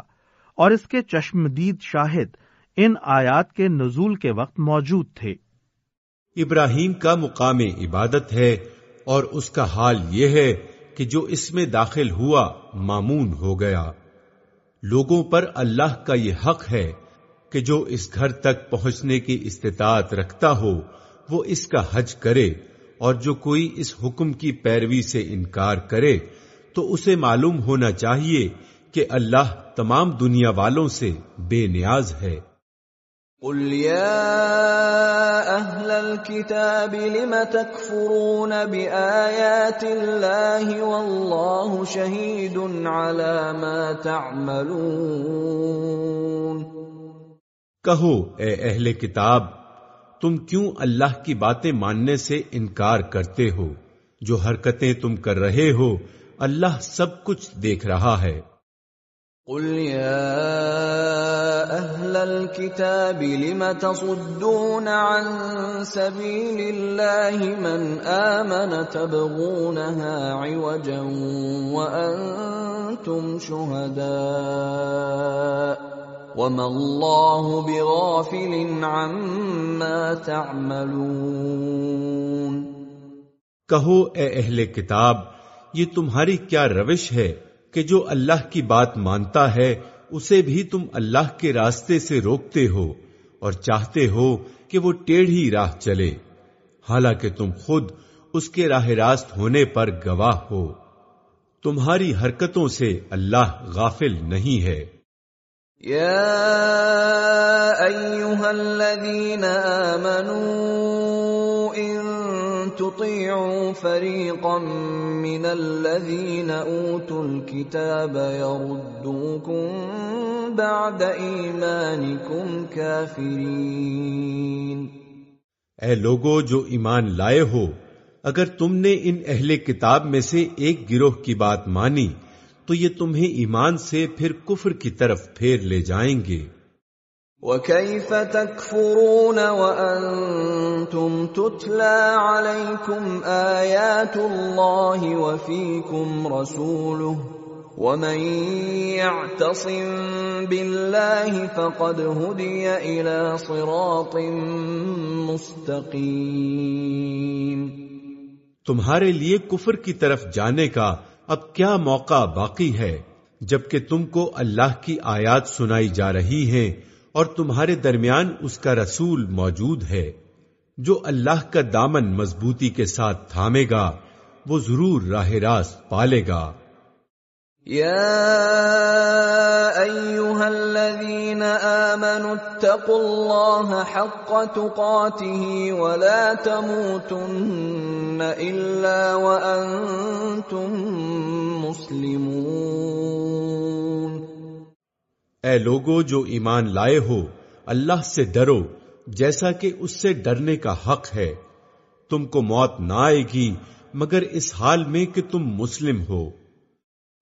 اور اس کے چشمدید شاہد ان آیات کے نزول کے وقت موجود تھے۔ ابراہیم کا مقام عبادت ہے اور اس کا حال یہ ہے کہ جو اس میں داخل ہوا معمون ہو گیا۔ لوگوں پر اللہ کا یہ حق ہے کہ جو اس گھر تک پہنچنے کی استطاعت رکھتا ہو، وہ اس کا حج کرے۔ اور جو کوئی اس حکم کی پیروی سے انکار کرے تو اسے معلوم ہونا چاہیے کہ اللہ تمام دنیا والوں سے بے نیاز ہے۔ قل يا أهل الكتاب لم تكفرون بآيات الله والله شهيد على ما تعملون؟ کہو اے اہل کتاب تم کیوں اللہ کی باتیں ماننے سے انکار کرتے ہو؟ جو حرکتیں تم کر رہے ہو، اللہ سب کچھ دیکھ رہا ہے۔ قل يا أهل الكتاب لم تصدون عن سبيل الله من آمن تبغونها عوجا وأنتم شهداء وما الله بغافل عما تعملون کہو، اے اہل کتاب، یہ تمہاری کیا روش ہے کہ جو اللہ کی بات مانتا ہے، اسے بھی تم اللہ کے راستے سے روکتے ہو اور چاہتے ہو کہ وہ ٹیڑھی راہ چلے۔ حالانکہ تم خود اس کے راہ راست ہونے پر گواہ ہو۔ تمہاری حرکتوں سے اللہ غافل نہیں ہے۔ يا أيها الذين آمنوا إن تطيعوا فريقا من الذين أوتوا الكتاب يردوكم بعد إيمانكم كافرين اے لوگو جو ایمان لائے ہو، اگر تم نے ان اہل کتاب میں سے ایک گروہ کی بات مانی تو یہ تمہیں ایمان سے پھر کفر کی طرف پھیر لے جائیں گے۔ وكيف تكفرون وأنتم تتلى عليكم آيات الله وفيكم رسوله ومن يعتصم بالله فقد هدي إلى صراط مستقيم۔ تمہارے لیے کفر کی طرف جانے کا اب کیا موقع باقی ہے جبکہ تم کو اللہ کی آیات سنائی جا رہی ہیں اور تمہارے درمیان اس کا رسول موجود ہے، جو اللہ کا دامن مضبوطی کے ساتھ تھامے گا، وہ ضرور راہ راست پالے گا۔ يا أيها الذين آمنوا اتقوا الله حق تقاته ولا تموتن إلا وأنتم مسلمون. اے لوگو جو ایمان لائے ہو، اللہ سے ڈرو، جیسا کہ اس سے ڈرنے کا حق ہے۔ تم کو موت نہ آئے گی، مگر اس حال میں کہ تم مسلم ہو۔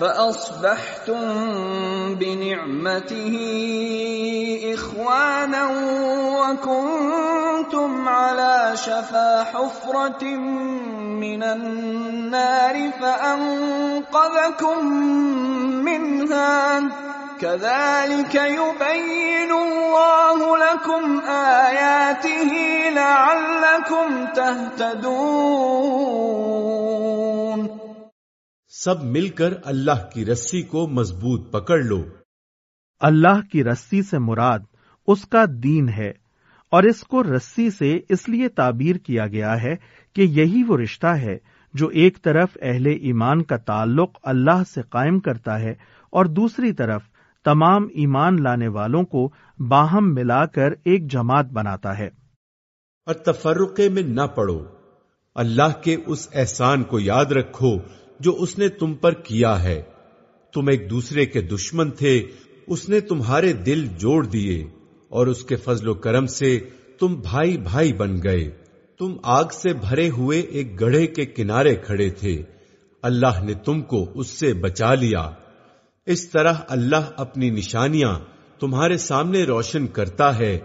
فأصبحتم بنعمته إخوانا وكنتم على شفا حفرة من النار فأنقذكم منها. كذلك يبين الله لكم آياته لعلكم تهتدون. سب مل کر اللہ کی رسی کو مضبوط پکڑ لو۔ اللہ کی رسی سے مراد اس کا دین ہے اور اس کو رسی سے اس لیے تعبیر کیا گیا ہے کہ یہی وہ رشتہ ہے جو ایک طرف اہل ایمان کا تعلق اللہ سے قائم کرتا ہے اور دوسری طرف تمام ایمان لانے والوں کو باہم ملا کر ایک جماعت بناتا ہے۔ اور تفرقے میں نہ پڑو۔ اللہ کے اس احسان کو یاد رکھو جو اس نے تم پر کیا ہے۔ تم ایک دوسرے کے دشمن تھے، اس نے تمہارے دل جوڑ دیے، اور اس کے فضل و کرم سے تم بھائی بھائی بن گئے۔ تم آگ سے بھرے ہوئے ایک گڑھے کے کنارے کھڑے تھے۔ اللہ نے تم کو اس سے بچا لیا۔ اس طرح اللہ اپنی نشانیاں تمہارے سامنے روشن کرتا ہے۔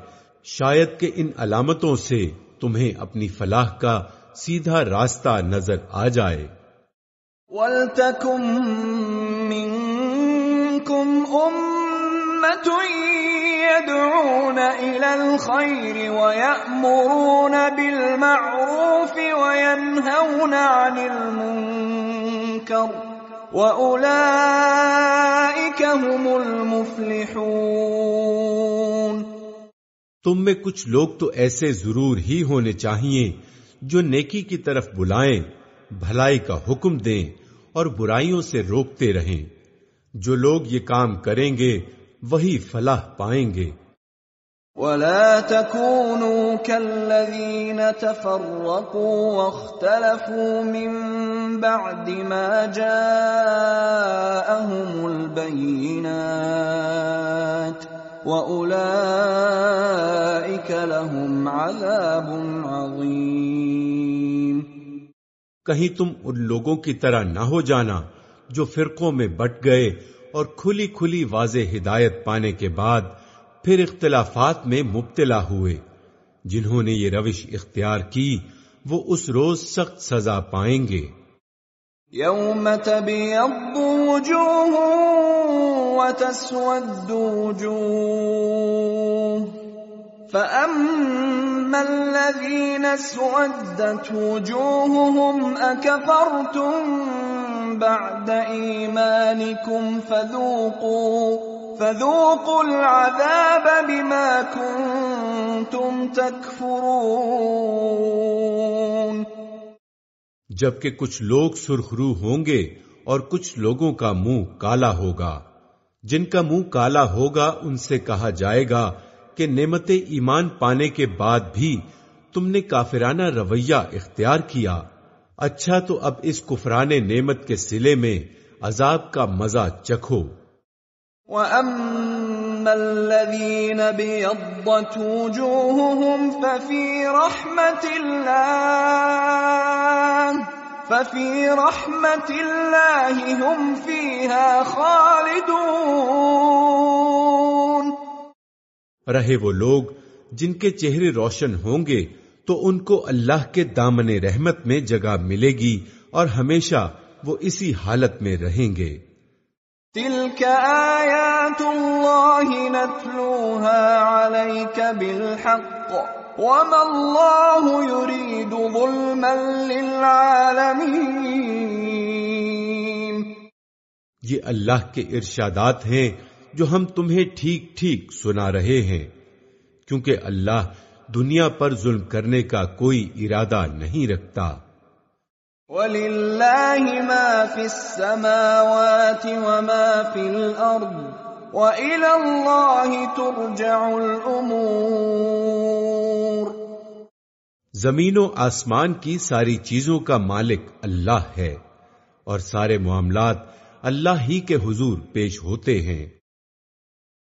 شاید کہ ان علامتوں سے تمہیں اپنی فلاح کا سیدھا راستہ نظر آ جائے۔ وَلْتَكُن مِّنكُمْ أمة يدعون إلى الخير ويأمرون بالمعروف وينهون عن المنكر وأولئك هم المفلحون تم میں کچھ لوگ تو ایسے ضرور ہی ہونے چاہیے جو نیکی کی طرف بلائیں، بھلائی کا حکم دیں اور برائیوں سے روکتے رہیں۔ جو لوگ یہ کام کریں گے، وہی فلاح پائیں گے۔ ولا تكونوا كالذين تفرقوا واختلفوا من بعد ما جاءهم البينات وأولئك لهم عذاب عظيم۔ کہیں تم ان لوگوں کی طرح نہ ہو جانا جو فرقوں میں بٹ گئے اور کھلی کھلی واضح ہدایت پانے کے بعد پھر اختلافات میں مبتلا ہوئے۔ جنہوں نے یہ روش اختیار کی، وہ اس روز سخت سزا پائیں گے۔ يوم تبيض وجوه وتسود فأما الذين اسودت وجوههم أكفرتم بعد إيمانكم فذوقوا فذوقوا العذاب بما كنتم تكفرون۔ جبکہ کچھ لوگ سرخرو ہوں گے اور کچھ لوگوں کا منہ کالا ہوگا۔ جن کا منہ کالا ہوگا، ان سے کہا جائے گا کہ نعمت ایمان پانے کے بعد بھی تم نے کافرانہ رویہ اختیار کیا۔ اچھا تو اب اس کفران نعمت کے سلے میں عذاب کا مزہ چکھو۔ وَأَمَّا الَّذِينَ بِيَضَّتْ وُجُوهُهُمْ فَفِي رَحْمَةِ اللَّهِ فَفِي رَحْمَةِ اللَّهِ هُمْ فِيهَا خَالِدُونَ۔ رہے وہ لوگ جن کے چہرے روشن ہوں گے تو ان کو اللہ کے دامن رحمت میں جگہ ملے گی اور ہمیشہ وہ اسی حالت میں رہیں گے۔ تِلْكَ آيَاتُ اللَّهِ نَتْلُوهَا عَلَيْكَ بِالْحَقِّ وَمَا اللَّهُ يُرِيدُ ظُلْمًا لِّلْعَالَمِينَ۔ یہ اللہ کے ارشادات ہیں جو ہم تمہیں ٹھیک ٹھیک سنا رہے ہیں کیونکہ اللہ دنیا پر ظلم کرنے کا کوئی ارادہ نہیں رکھتا۔ وَلِلَّهِ مَا فِي السَّمَاوَاتِ وَمَا فِي الْأَرْضِ وَإِلَى اللَّهِ تُرْجَعُ الْأُمُورِ۔ زمین و آسمان کی ساری چیزوں کا مالک اللہ ہے اور سارے معاملات اللہ ہی کے حضور پیش ہوتے ہیں۔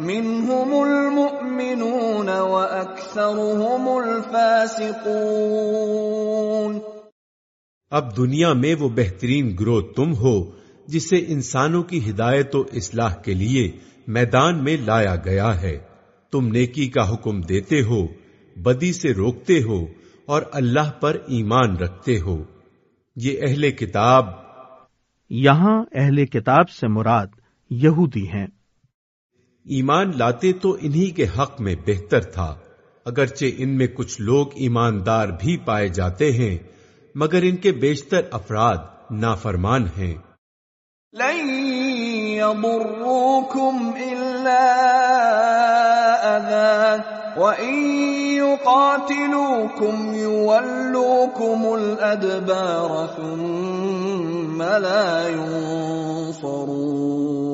منهم المؤمنون وأكثرهم الفاسقون اب دنیا میں وہ بہترین گروہ تم ہو جسے انسانوں کی ہدایت و اصلاح کے لیے میدان میں لایا گیا ہے۔ تم نیکی کا حکم دیتے ہو بدی سے روکتے ہو اور اللہ پر ایمان رکھتے ہو۔ یہ اہل کتاب یہاں اہل کتاب سے مراد یہودی ہیں۔ ایمان لاتے تو انہی کے حق میں بہتر تھا۔ اگرچہ ان میں کچھ لوگ ایماندار بھی پائے جاتے ہیں، مگر ان کے بیشتر افراد نافرمان ہیں۔ لن يضروكم إلا أذى، وإن يقاتلوكم يولوكم الأدبار ثم لا ينصرون۔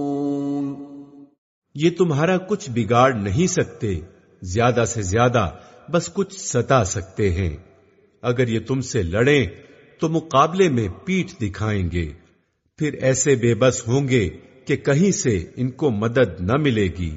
یہ تمہارا کچھ بگاڑ نہیں سکتے، زیادہ سے زیادہ بس کچھ ستا سکتے ہیں۔ اگر یہ تم سے لڑیں تو مقابلے میں پیٹ دکھائیں گے۔ پھر ایسے بے بس ہوں گے کہ کہیں سے ان کو مدد نہ ملے گی۔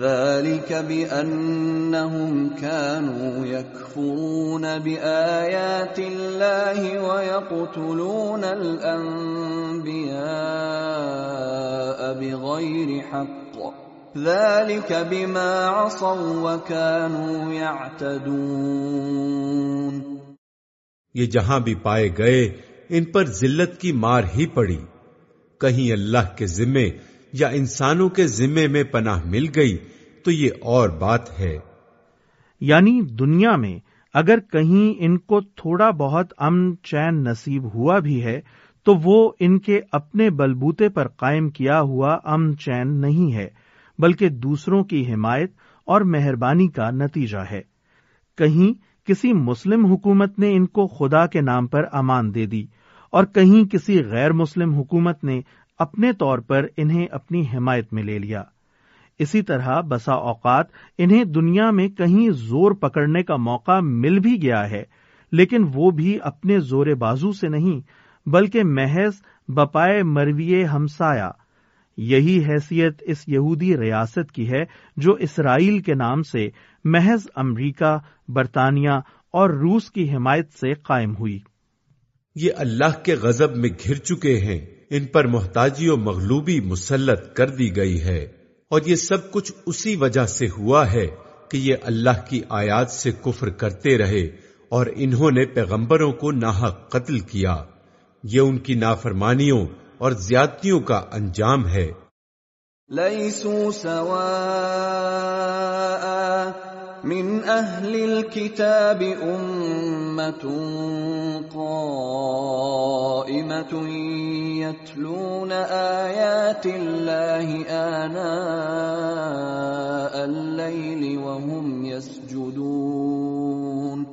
ذلك بأنهم كانوا يكفرون بآيات الله ويقتلون الأنبياء بغير حق. ذلك بما عصوا وكانوا يعتدون. یہ جہاں بھی پائے گئے ان پر ذلت کی مار ہی پڑی۔ کہیں اللہ کے ذمے یا انسانوں کے ذمے میں پناہ مل گئی تو یہ اور بات ہے۔ یعنی دنیا میں اگر کہیں ان کو تھوڑا بہت امن، چین نصیب ہوا بھی ہے تو وہ ان کے اپنے بلبوتے پر قائم کیا ہوا امن، چین نہیں ہے، بلکہ دوسروں کی حمایت اور مہربانی کا نتیجہ ہے۔ کہیں کسی مسلم حکومت نے ان کو خدا کے نام پر امان دے دی اور کہیں کسی غیر مسلم حکومت نے اپنے طور پر انہیں اپنی حمایت میں لے لیا۔ اسی طرح بسا اوقات انہیں دنیا میں کہیں زور پکڑنے کا موقع مل بھی گیا ہے، لیکن وہ بھی اپنے زور بازو سے نہیں، بلکہ محض بپائے مرویے ہمسایا یہی حیثیت اس یہودی ریاست کی ہے جو اسرائیل کے نام سے محض امریکہ، برطانیہ اور روس کی حمایت سے قائم ہوئی۔ یہ اللہ کے غضب میں گھر چکے ہیں۔ ان پر محتاجی و مغلوبی مسلط کر دی گئی ہے۔ اور یہ سب کچھ اسی وجہ سے ہوا ہے کہ یہ اللہ کی آیات سے کفر کرتے رہے اور انہوں نے پیغمبروں کو ناحق قتل کیا۔ یہ ان کی نافرمانیوں اور زیادتیوں کا انجام ہے۔ من اهل الكتاب امه قائمه يتلون ايات الله آناء الليل وهم يسجدون.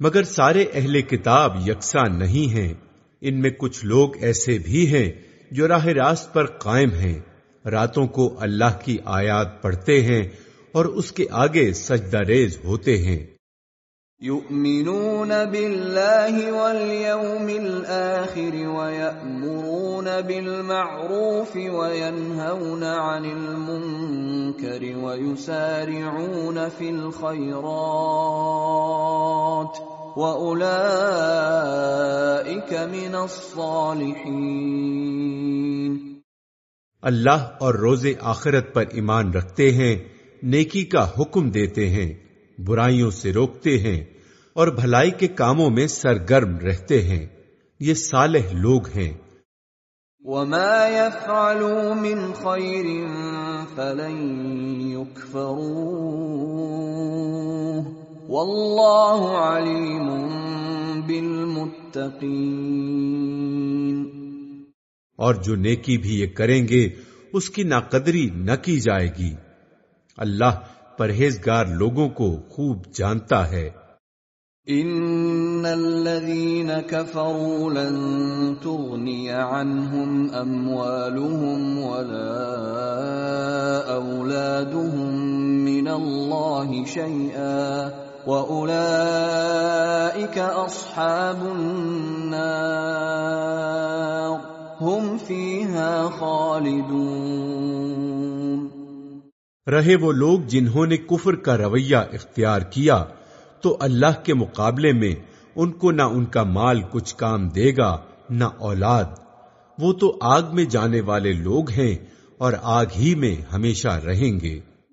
مگر سارے اہل کتاب یکساں نہیں ہیں، ان میں کچھ لوگ ایسے بھی ہیں جو راہ راست پر قائم ہیں۔ راتوں کو اللہ کی آیات پڑھتے ہیں اور اس کے آگے سجدہ ریز ہوتے ہیں۔ يؤمنون بالله واليوم الآخر ويأمرون بالمعروف وينهون عن المنكر ويسارعون في الخيرات وأولئك من الصالحين اللہ اور روز آخرت پر ایمان رکھتے ہیں۔ نیکی کا حکم دیتے ہیں برائیوں سے روکتے ہیں اور بھلائی کے کاموں میں سرگرم رہتے ہیں۔ یہ صالح لوگ ہیں۔ وما يفعلوا من خير فلن يكفروه والله عليم بالمتقين۔ اور جو نیکی بھی یہ کریں گے اس کی ناقدری نہ کی جائے گی۔ اللہ پرہیزگار لوگوں کو خوب جانتا ہے۔ ان الذين كفروا لن تغني عنهم اموالهم ولا اولادهم من الله شيئا واولئك اصحاب النار هم فيها خالدون۔ رہے وہ لوگ جنہوں نے کفر کا رویہ اختیار کیا، تو اللہ کے مقابلے میں ان کو نہ ان کا مال کچھ کام دے گا، نہ اولاد۔ وہ تو آگ میں جانے والے لوگ ہیں اور آگ ہی میں ہمیشہ رہیں گے۔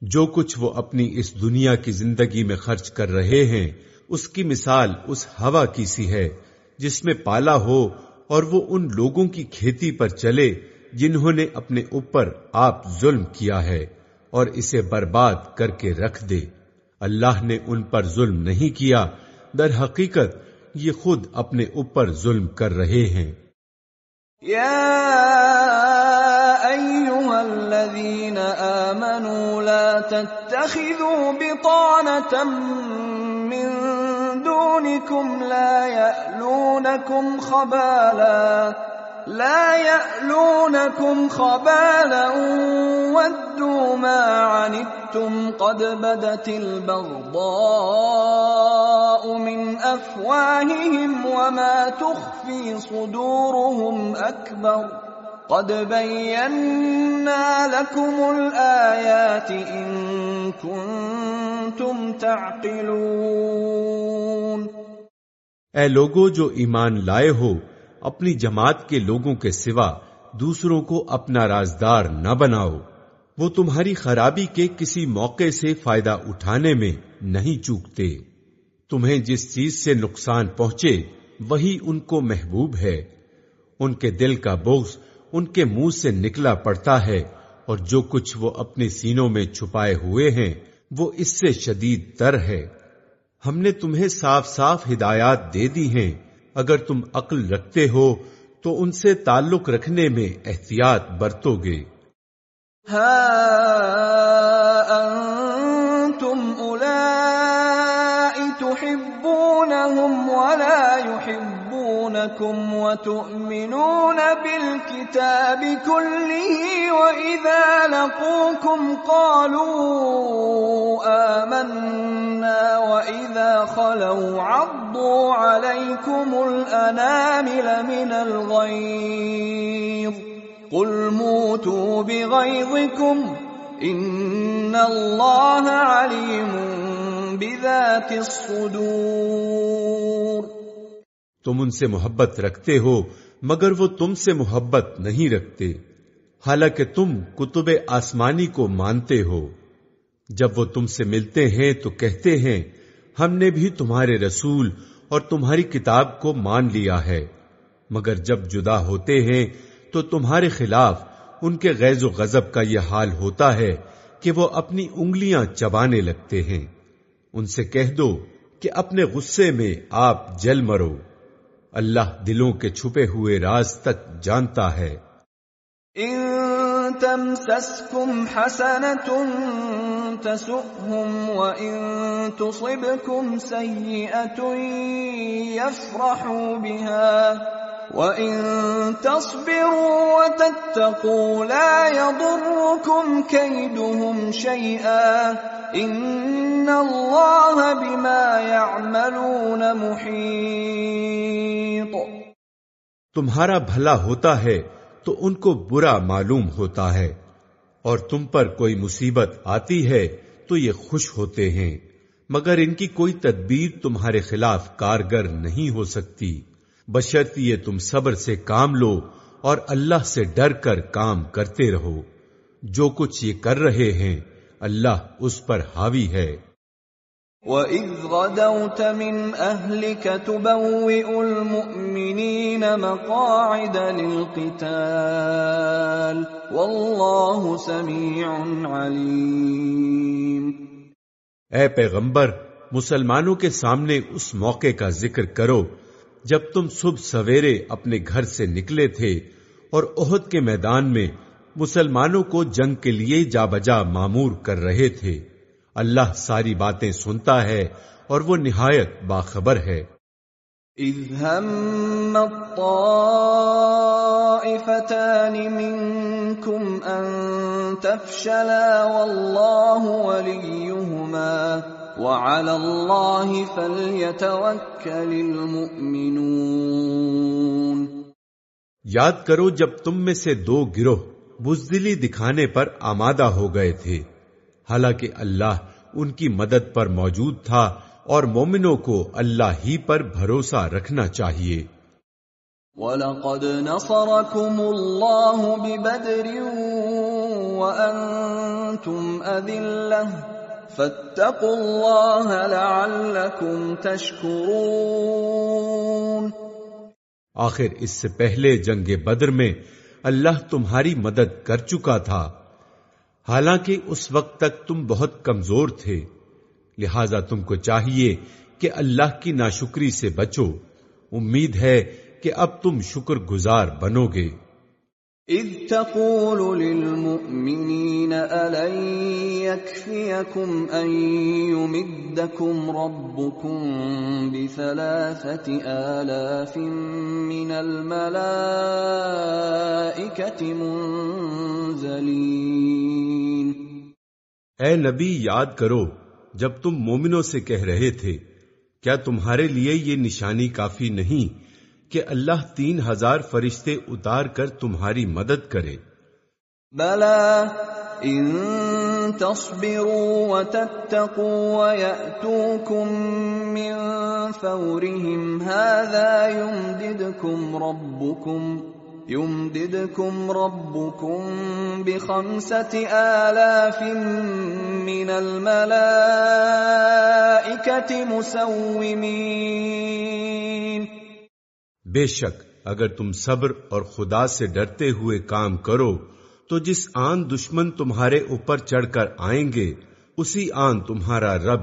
جو کچھ وہ اپنی اس دنیا کی زندگی میں خرچ کر رہے ہیں، اس کی مثال اس ہوا کی سی ہے، جس میں پالا ہو اور وہ ان لوگوں کی کھیتی پر چلے جنہوں نے اپنے اوپر آپ ظلم کیا ہے اور اسے برباد کر کے رکھ دے۔ اللہ نے ان پر ظلم نہیں کیا، در حقیقت یہ خود اپنے اوپر ظلم کر رہے ہیں۔ يا أيها الذين آمنوا تتخذوا بطانة من دونكم لا يألونكم خبالا، لا يألونكم خبالا ودوا ما عنتم قد بدت البغضاء من أفواههم وما تخفي صدورهم أكبر قد بينا لكم الآيات إن كنتم تعقلون اے لوگو جو ایمان لائے ہو، اپنی جماعت کے لوگوں کے سوا دوسروں کو اپنا رازدار نہ بناؤ۔ وہ تمہاری خرابی کے کسی موقع سے فائدہ اٹھانے میں نہیں چوکتے۔ تمہیں جس چیز سے نقصان پہنچے، وہی ان کو محبوب ہے۔ ان کے دل کا بغض ان کے منہ سے نکلا پڑتا ہے اور جو کچھ وہ اپنے سینوں میں چھپائے ہوئے ہیں، وہ اس سے شدید تر ہے۔ ہم نے تمہیں صاف صاف ہدایات دے دی ہیں۔ اگر تم عقل رکھتے ہو، تو ان سے تعلق رکھنے میں احتیاط برتو گے۔ ها يحبونكم وتؤمنون بالكتاب كله وإذا لقوكم قالوا آمنا وإذا خلوا عضوا عليكم الأنامل من الغيظ قل موتوا بغيظكم ان اللہ علیم بذات الصدور تم ان سے محبت رکھتے ہو، مگر وہ تم سے محبت نہیں رکھتے۔ حالانکہ تم کتب آسمانی کو مانتے ہو۔ جب وہ تم سے ملتے ہیں تو کہتے ہیں، ہم نے بھی تمہارے رسول اور تمہاری کتاب کو مان لیا ہے۔ مگر جب جدا ہوتے ہیں تو تمہارے خلاف ان کے غیظ و غضب کا یہ حال ہوتا ہے کہ وہ اپنی انگلیاں چبانے لگتے ہیں۔ ان سے کہہ دو کہ اپنے غصے میں آپ جل مرو۔ اللہ دلوں کے چھپے ہوئے راز تک جانتا ہے۔ ان تمسسكم حسنة تسؤهم وإن تصبكم سيئة يفرحوا بها وَإِن تَصْبِرُوا وَتَتَّقُوا لَا يَضُرُّكُمْ كَيْدُهُمْ شَيْئًا إِنَّ اللَّهَ بِمَا يَعْمَلُونَ مُحِيطٌ تمہارا بھلا ہوتا ہے تو ان کو برا معلوم ہوتا ہے اور تم پر کوئی مصیبت آتی ہے تو یہ خوش ہوتے ہیں، مگر ان کی کوئی تدبیر تمہارے خلاف کارگر نہیں ہو سکتی۔ بشرط یہ تم صبر سے کام لو اور اللہ سے ڈر کر کام کرتے رہو۔ جو کچھ یہ کر رہے ہیں اللہ اس پر حاوی ہے۔ وَإِذْ غَدَوْتَ مِنْ أَهْلِكَ تُبَوِّئُ الْمُؤْمِنِينَ مَقَاعِدَ لِلْقِتَالِ وَاللَّهُ سَمِيعٌ عَلِيمٌ۔ اے پیغمبر مسلمانوں کے سامنے اس موقع کا ذکر کرو جب تم صبح سویرے اپنے گھر سے نکلے تھے اور عہد کے میدان میں مسلمانوں کو جنگ کے لیے جا بجا معمور کر رہے تھے، اللہ ساری باتیں سنتا ہے اور وہ نہایت باخبر ہے۔ اذ هم الطائفتان منكم ان تفشلا والله وليهما وعلى الله فليتوكل المؤمنون۔ یاد کرو جب تم میں سے دو گروہ بزدلی دکھانے پر آمادہ ہو گئے تھے۔ حالانکہ اللہ ان کی مدد پر موجود تھا اور مومنوں کو اللہ ہی پر بھروسہ رکھنا چاہیے۔ وَلَقَدْ نَصَرَكُمُ اللَّهُ بِبَدْرٍ وَأَنْتُمْ أَذِلَّةٌ فَاتَّقُوا اللَّهَ لَعَلَّكُمْ تَشْكُرُونَ. آخر اس سے پہلے جنگ بدر میں اللہ تمہاری مدد کر چکا تھا۔ حالانکہ اس وقت تک تم بہت کمزور تھے۔ لہذا تم کو چاہیے کہ اللہ کی ناشکری سے بچو۔ امید ہے کہ اب تم شکر گزار بنو گے۔ اذ تقول للمؤمنين ألن يكفيكم أن يمدكم ربكم بثلاثة آلاف من الملائكة منزلين. اے نبی، یاد کرو، جب تم مومنوں سے کہہ رہے تھے، کیا تمہارے لیے یہ نشانی کافی نہیں کہ اللہ تین ہزار فرشتے اتار کر تمہاری مدد کرے۔ بلا ان تصبروا وتتقوا ويأتوكم من فورهم هذا يمددكم ربكم يمددكم ربكم بخمسة آلاف من الملائكة مسومين۔ بے شک، اگر تم صبر اور خدا سے ڈرتے ہوئے کام کرو، تو جس آن دشمن تمہارے اوپر چڑھ کر آئیں گے، اسی آن تمہارا رب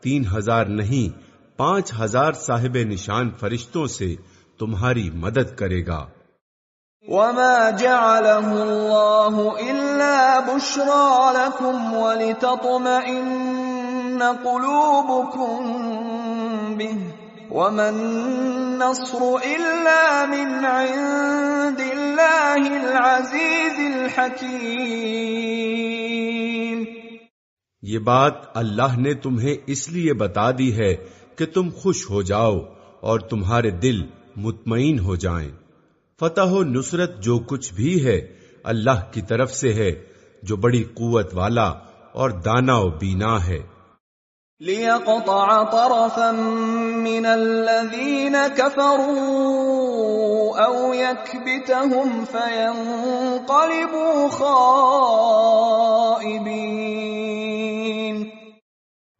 تین ہزار نہیں، پانچ ہزار صاحب نشان فرشتوں سے تمہاری مدد کرے گا۔ وما جعله الله إلا بشرى لكم ولتطمئن قلوبكم به وما النصر إلا من عند الله العزيز الحكيم یہ بات اللہ نے تمہیں اس لیے بتا دی ہے کہ تم خوش ہو جاؤ اور تمہارے دل مطمئن ہو جائیں۔ فتح و نصرت جو کچھ بھی ہے، اللہ کی طرف سے ہے، جو بڑی قوت والا اور دانا و بینا ہے۔ ليقطع طرفا من الذين كفروا او يكبتهم فينقلبوا خائبين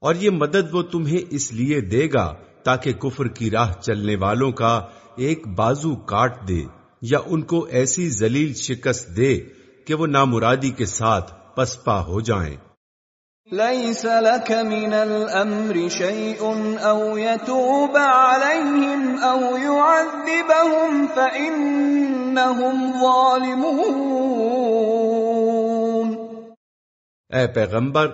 اور یہ مدد وہ تمہیں اس لیے دے گا تاکہ کفر کی راہ چلنے والوں کا ایک بازو کاٹ دے یا ان کو ایسی ذلیل شکست دے کہ وہ نامرادی کے ساتھ پسپا ہو جائیں۔ ليس لك من الامر شيء او يتوب عليهم او يعذبهم فانهم ظالمون اے پیغمبر،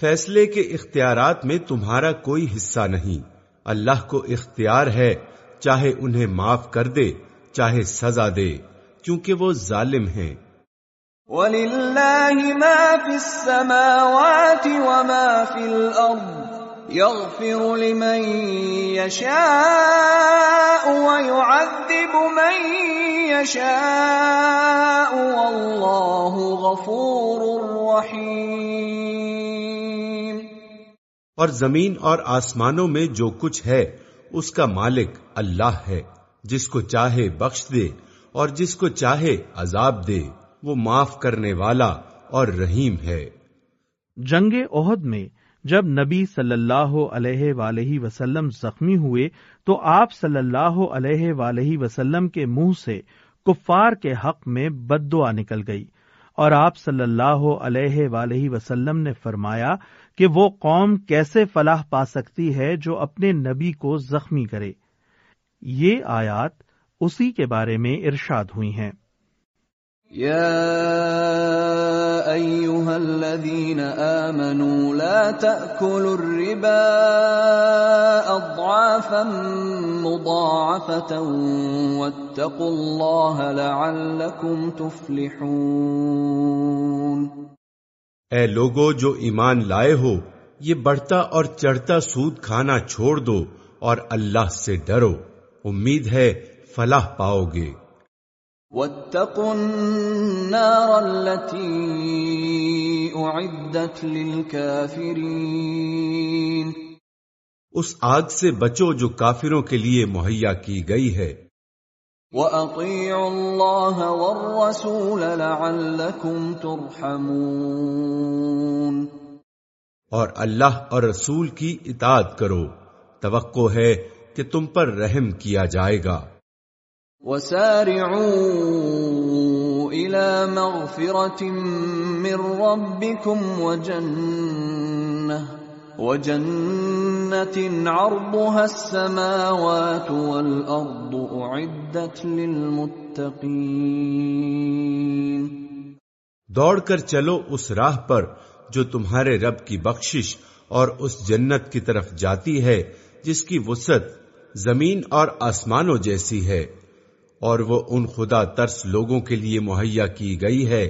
فیصلے کے اختیارات میں تمہارا کوئی حصہ نہیں۔ اللہ کو اختیار ہے، چاہے انہیں معاف کر دے، چاہے سزا دے کیونکہ وہ ظالم ہیں۔ ولله ما في السماوات وما في الارض يغفر لمن يشاء ويعذب من يشاء والله غفور رحيم اور زمین اور آسمانوں میں جو کچھ ہے، اس کا مالک اللہ ہے، جس کو چاہے بخش دے اور جس کو چاہے عذاب دے۔ وہ معاف کرنے والا اور رحیم ہے۔ جنگ عہد میں جب نبی صلی اللہ علیہ وآلہ وسلم زخمی ہوئے تو آپ صلی اللہ علیہ وآلہ وسلم کے منہ سے کفار کے حق میں بد دعا نکل گئی اور آپ صلی اللہ علیہ وآلہ وسلم نے فرمایا کہ وہ قوم کیسے فلاح پا سکتی ہے جو اپنے نبی کو زخمی کرے۔ یہ آیات اسی کے بارے میں ارشاد ہوئی ہیں۔ يا ايها الذين امنوا لا تاكلوا الربا اضعافا مضاعفه واتقوا الله لعلكم تفلحون اے لوگو جو ایمان لائے ہو، یہ بڑھتا اور چڑھتا سود کھانا چھوڑ دو اور اللہ سے ڈرو۔ امید ہے فلاح پاؤ گے۔ واتقوا النار التي اعدت للكافرين. اس آگ سے بچو جو کافروں کے لیے مہیا کی گئی ہے۔ واطيعوا الله والرسول لعلكم ترحمون. اور اللہ اور رسول کی اطاعت کرو۔ توقع ہے کہ تم پر رحم کیا جائے گا۔ وسارعوا الى مغفرة من ربكم وجنة وجنة عرضها السماوات والأرض أعدت للمتقين. دوڑ کر چلو اس راہ پر جو تمہارے رب کی بخشش اور اس جنت کی طرف جاتی ہے، جس کی وسعت زمین اور آسمانوں جیسی ہے۔ اور وہ ان خدا ترس لوگوں کے لیے مہیا کی گئی ہے۔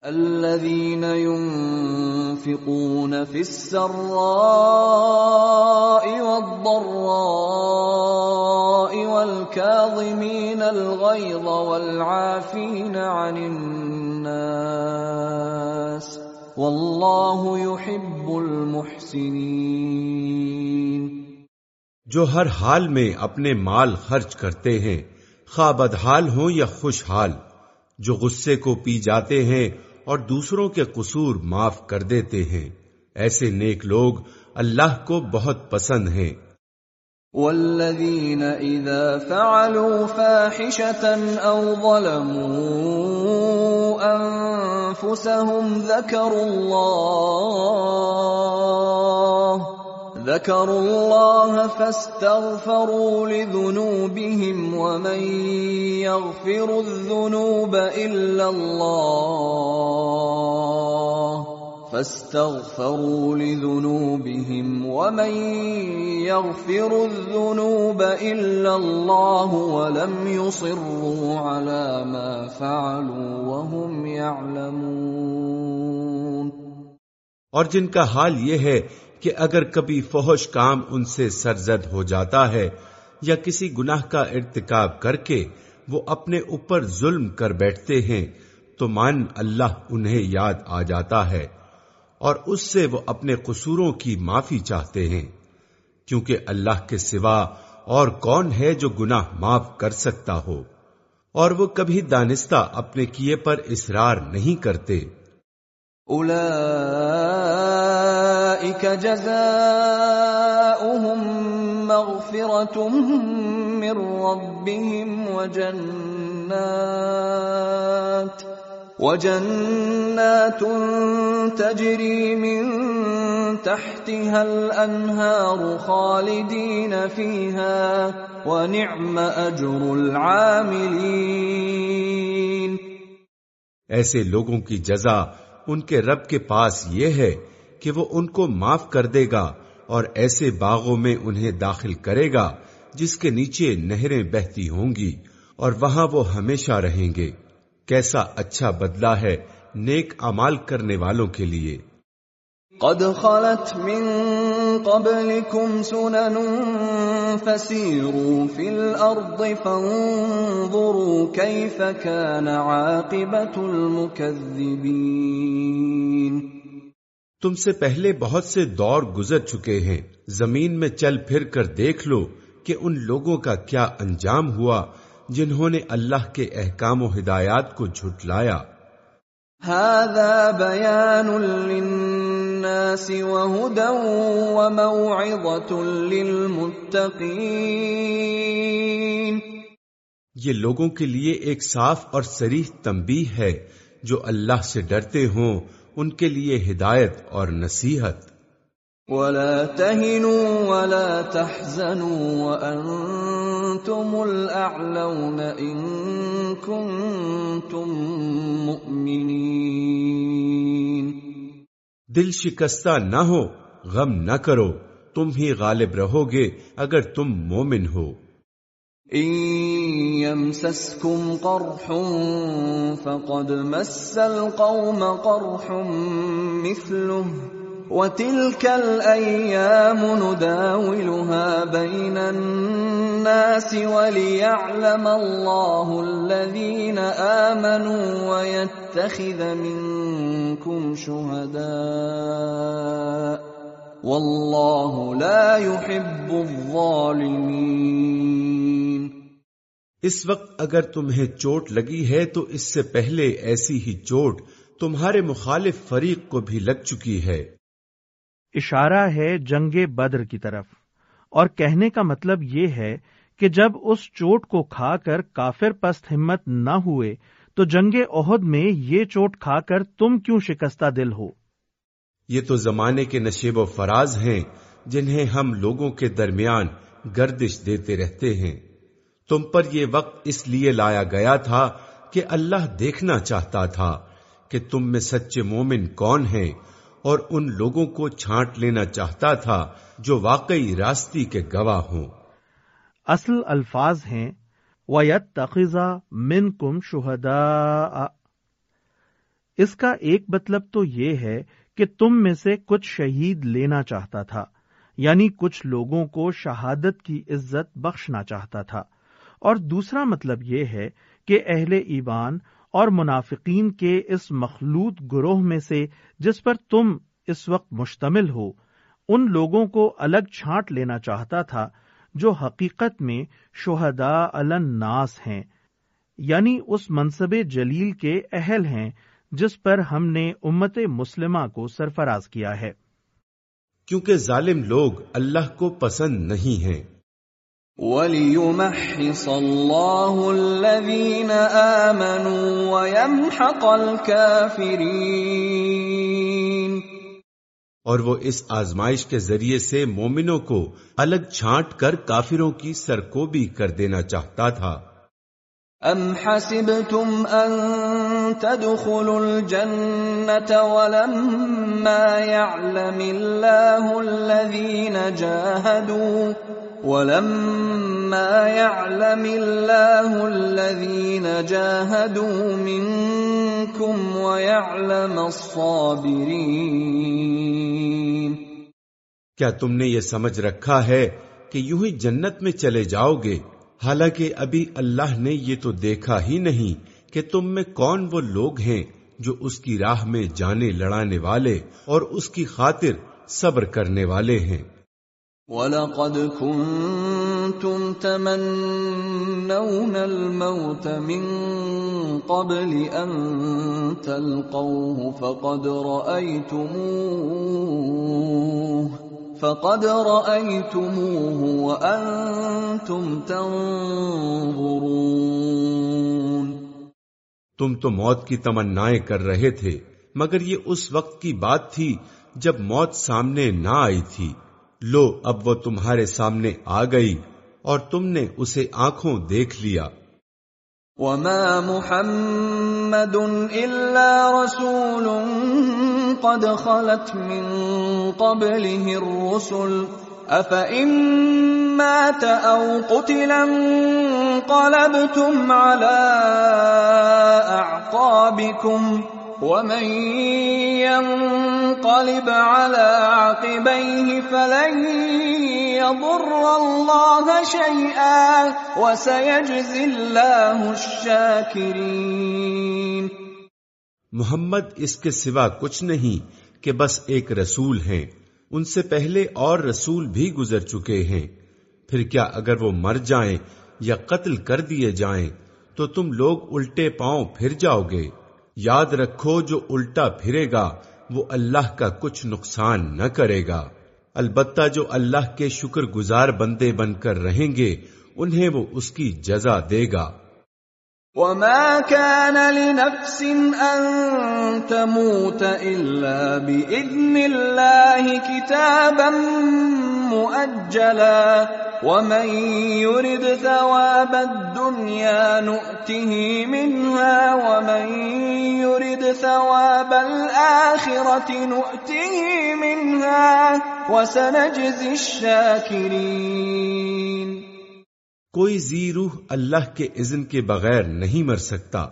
الذين ينفقون في السراء والضراء والكاظمين الغيظ والعافين عن الناس والله يحب المحسنين۔ جو ہر حال میں اپنے مال خرچ کرتے ہیں خواہ بدحال ہوں یا خوشحال، جو غصے کو پی جاتے ہیں اور دوسروں کے قصور معاف کر دیتے ہیں۔ ایسے نیک لوگ اللہ کو بہت پسند ہیں۔ والذين إذا فعلوا فاحشة أو ظلموا أنفسهم ذكروا الله ذكروا الله فاستغفروا لذنوبهم ومن يغفر الذنوب إلا الله فاستغفروا لذنوبهم ومن يغفر الذنوب إلا الله ولم يصروا على ما فعلوا وهم يعلمون اور جن کا حال یہ ہے کہ اگر کبھی فحش کام ان سے سرزد ہو جاتا ہے یا کسی گناہ کا ارتکاب کر کے وہ اپنے اوپر ظلم کر بیٹھتے ہیں، تو مان اللہ انہیں یاد آ جاتا ہے اور اس سے وہ اپنے قصوروں کی معافی چاہتے ہیں۔ کیونکہ اللہ کے سوا اور کون ہے جو گناہ معاف کر سکتا ہو؟ اور وہ کبھی دانستہ اپنے کیے پر اصرار نہیں کرتے۔ أولئك جزاؤهم مغفرة من ربهم وجنات وجنات تجري من تحتها الأنهار خالدين فيها ونعم أجر العاملين ایسے لوگوں کی جزا ان کے رب کے پاس یہ ہے کہ وہ ان کو معاف کر دے گا اور ایسے باغوں میں انہیں داخل کرے گا جس کے نیچے نہریں بہتی ہوں گی اور وہاں وہ ہمیشہ رہیں گے۔ کیسا اچھا بدلہ ہے نیک امال کرنے والوں کے لیے۔ قد خلت من قبلكم سنن فسيروا في الأرض فانظروا كيف كان عاقبة المكذبين تم سے پہلے بہت سے دور گزر چکے ہیں۔ زمین میں چل پھر کر دیکھ لو کہ ان لوگوں کا کیا انجام ہوا جنہوں نے اللہ کے احکام و ہدایات کو جھٹلایا۔ هذا بيان للناس وهدى وموعظة للمتقين۔ یہ لوگوں کے لیے ایک صاف اور سریح تنبیہ ہے جو اللہ سے ڈرتے ہوں ان کے لیے ہدایت اور نصیحت۔ ولا تهنوا ولا تحزنوا وأنتم الأعلون إن كنتم مؤمنين۔ دل شکستہ نہ ہو غم نہ کرو تم ہی غالب رہو گے اگر تم مومن ہو۔ إن يمسسكم قرح فقد مس القوم قرح مثله وتلك الأيام نداولها بين الناس وليعلم الله الذين آمنوا ويتخذ منكم شهداء والله لا يحب الظالمين اس وقت اگر تمہیں چوٹ لگی ہے تو اس سے پہلے ایسی ہی چوٹ تمہارے مخالف فریق کو بھی لگ چکی ہے۔ اشارہ ہے جنگ بدر کی طرف۔ اور کہنے کا مطلب یہ ہے کہ جب اس چوٹ کو کھا کر کافر پست ہمت نہ ہوئے تو جنگ عہد میں یہ چوٹ کھا کر تم کیوں شکستہ دل ہو؟ یہ تو زمانے کے نشیب و فراز ہیں جنہیں ہم لوگوں کے درمیان گردش دیتے رہتے ہیں۔ تم پر یہ وقت اس لیے لایا گیا تھا کہ اللہ دیکھنا چاہتا تھا کہ تم میں سچے مومن کون ہیں اور ان لوگوں کو چھانٹ لینا چاہتا تھا جو واقعی راستی کے گواہ ہوں۔ اصل الفاظ ہیں ویت تقزا من کم شہدا اس کا ایک مطلب تو یہ ہے کہ تم میں سے کچھ شہید لینا چاہتا تھا یعنی کچھ لوگوں کو شہادت کی عزت بخشنا چاہتا تھا۔ اور دوسرا مطلب یہ ہے کہ اہل ایوان اور منافقین کے اس مخلوط گروہ میں سے جس پر تم اس وقت مشتمل ہو، ان لوگوں کو الگ چھانٹ لینا چاہتا تھا جو حقیقت میں شہداء الناس ہیں یعنی اس منصب جلیل کے اہل ہیں جس پر ہم نے امت مسلمہ کو سرفراز کیا ہے۔ کیونکہ ظالم لوگ اللہ کو پسند نہیں ہیں۔ وَلِيُمَحِّصَ اللَّهُ الَّذِينَ آمَنُوا وَيَمْحَقَ الْكَافِرِينَ اور وہ اس آزمائش کے ذریعے سے مومنوں کو الگ چھانٹ کر کافروں کی سرکوبی کر دینا چاہتا تھا۔ ام حسبتم ان تدخلوا الجنة ولما يعلم الله الذين جاهدوا ولما يعلم الله الذين جاهدوا منكم ويعلم الصابرين کیا تم نے یہ سمجھ رکھا ہے کہ یوں ہی جنت میں چلے جاؤ گے؟ حالانکہ ابھی اللہ نے یہ تو دیکھا ہی نہیں کہ تم میں کون وہ لوگ ہیں جو اس کی راہ میں جانے لڑانے والے اور اس کی خاطر صبر کرنے والے ہیں۔ وَلَقَدْ كُنْتُمْ تَمَنَّوْنَ الْمَوْتَ مِنْ قَبْلِ أَنْ تَلْقَوْهُ فَقَدْ رَأَيْتُمُوهُ فَقَدْ رَأَيْتُمُوهُ وَأَنْتُمْ تَنْظُرُونَ تم تو موت کی تمنائیں کر رہے تھے، مگر یہ اس وقت کی بات تھی جب موت سامنے نہ آئی تھی۔ لو، اب وہ تمہارے سامنے آ گئی اور تم نے اسے آنکھوں دیکھ لیا۔ وما محمد الا رسول قد خلت من قبله الرسل افان مات او قتل انقلبتم على اعقابكم ومن ينقلب على عقبيه فلن يضر الله شيئا وسيجزي الله الشاكرين محمد اس کے سوا کچھ نہیں کہ بس ایک رسول ہیں۔ ان سے پہلے اور رسول بھی گزر چکے ہیں۔ پھر کیا اگر وہ مر جائیں یا قتل کر دیے جائیں تو تم لوگ الٹے پاؤں پھر جاؤ گے۔ یاد رکھو جو الٹا پھرے گا، وہ اللہ کا کچھ نقصان نہ کرے گا۔ البتہ جو اللہ کے شکر گزار بندے بن کر رہیں گے، انہیں وہ اس کی جزا دے گا۔ وما كان لنفس ان تموت الا باذن الله كتابا مؤجلا ومن يرد ثواب الدنيا نؤته منها ومن يرد ثواب الاخره نؤته منها وسنجزي الشاكرين کوئی زی روح اللہ کے اذن کے بغیر نہیں مر سکتا۔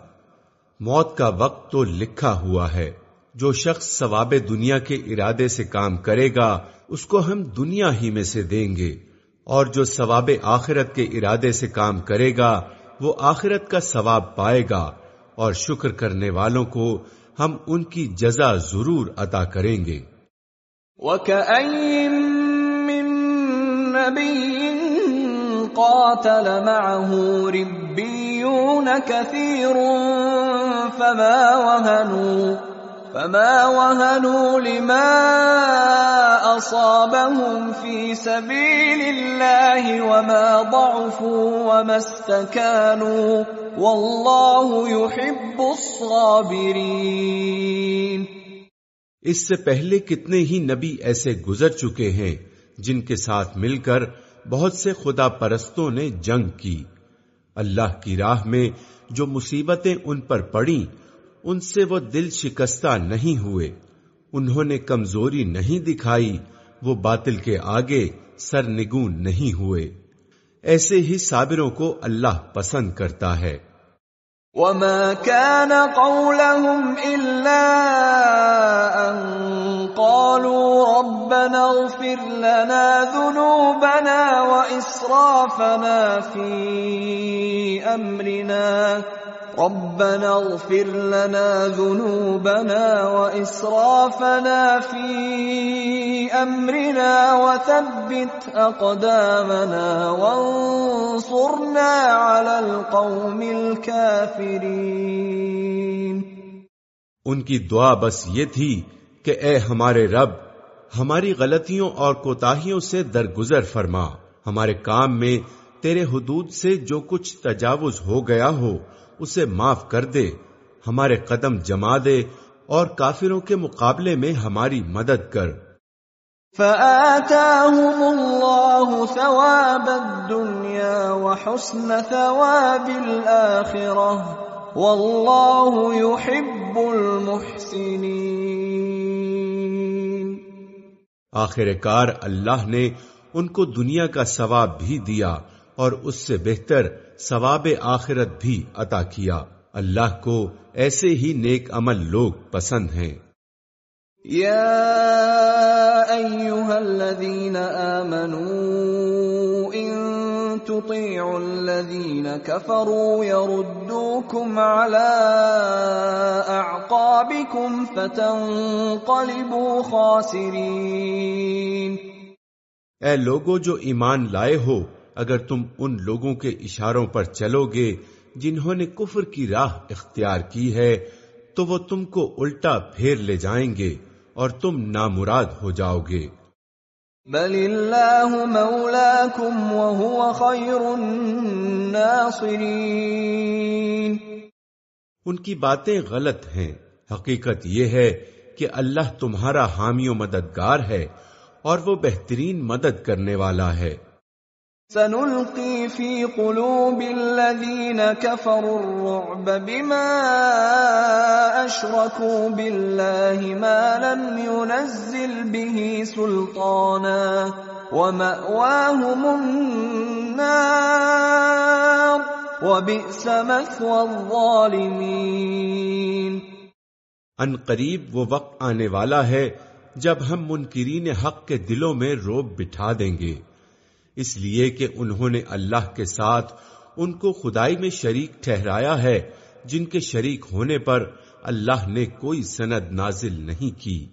موت کا وقت تو لکھا ہوا ہے۔ جو شخص ثواب دنیا کے ارادے سے کام کرے گا اس کو ہم دنیا ہی میں سے دیں گے، اور جو ثواب آخرت کے ارادے سے کام کرے گا، وہ آخرت کا ثواب پائے گا، اور شکر کرنے والوں کو ہم ان کی جزا ضرور عطا کریں گے۔ وَكَأَيٍّ مِّن نَّبِيٍّ قاتل معه ربيون كثير فما وهنوا فما وهنوا لما اصابهم في سبيل الله وما ضعفوا وما استكانوا والله يحب الصابرين اس سے پہلے کتنے ہی نبی ایسے گزر چکے ہیں جن کے ساتھ مل کر بہت سے خدا پرستوں نے جنگ کی۔ اللہ کی راہ میں جو مصیبتیں ان پر پڑیں ان سے وہ دل شکستہ نہیں ہوئے۔ انہوں نے کمزوری نہیں دکھائی، وہ باطل کے آگے سر نگون نہیں ہوئے۔ ایسے ہی صابروں کو اللہ پسند کرتا ہے۔ وما كان قولهم إلا أن قالوا ربنا اغفر لنا ذنوبنا وإسرافنا في أمرنا ربنا اغفر لنا ذنوبنا وإسرافنا في أمرنا وثبت أقدامنا وانصرنا على القوم الكافرين. ان کی دعا بس یہ تھی کہ اے ہمارے رب، ہماری غلطیوں اور کوتاہیوں سے درگزر فرما۔ ہمارے کام میں تیرے حدود سے جو کچھ تجاوز ہو گیا ہو اسے معاف کر دے ہمارے قدم جما دے اور کافروں کے مقابلے میں ہماری مدد کر۔ فآتاهم الله ثواب الدنيا وحسن ثواب الآخرة والله يحب المحسنين۔ آخر کار اللہ نے ان کو دنیا کا ثواب بھی دیا۔ اور اس سے بہتر ثواب آخرت بھی عطا کیا۔ اللہ کو ایسے ہی نیک عمل لوگ پسند ہیں۔ يا ايها الذين امنوا ان تطيعوا الذين كفروا يردوكم على اعقابكم فتنقلبوا خاسرين اے لوگو جو ایمان لائے ہو اگر تم ان لوگوں کے اشاروں پر چلو گے جنہوں نے کفر کی راہ اختیار کی ہے تو وہ تم کو الٹا پھیر لے جائیں گے اور تم نامراد ہو جاؤ گے۔ بل الله مولاكم وهو خير الناصرين ان کی باتیں غلط ہیں۔ حقیقت یہ ہے کہ اللہ تمہارا حامی و مددگار ہے اور وہ بہترین مدد کرنے والا ہے۔ سنلقي في قلوب الذين كفروا الرعب بما أشركوا بالله ما لم ينزل به سلطانا ومأواهم النار وبئس مثوى الظالمين ان قریب وہ وقت آنے والا ہے جب ہم منکرین حق کے دلوں میں روب بٹھا دیں گے۔ اس لیے کہ انہوں نے اللہ کے ساتھ ان کو خدائی میں شریک ٹھہرایا ہے، جن کے شریک ہونے پر اللہ نے کوئی سند نازل نہیں کی۔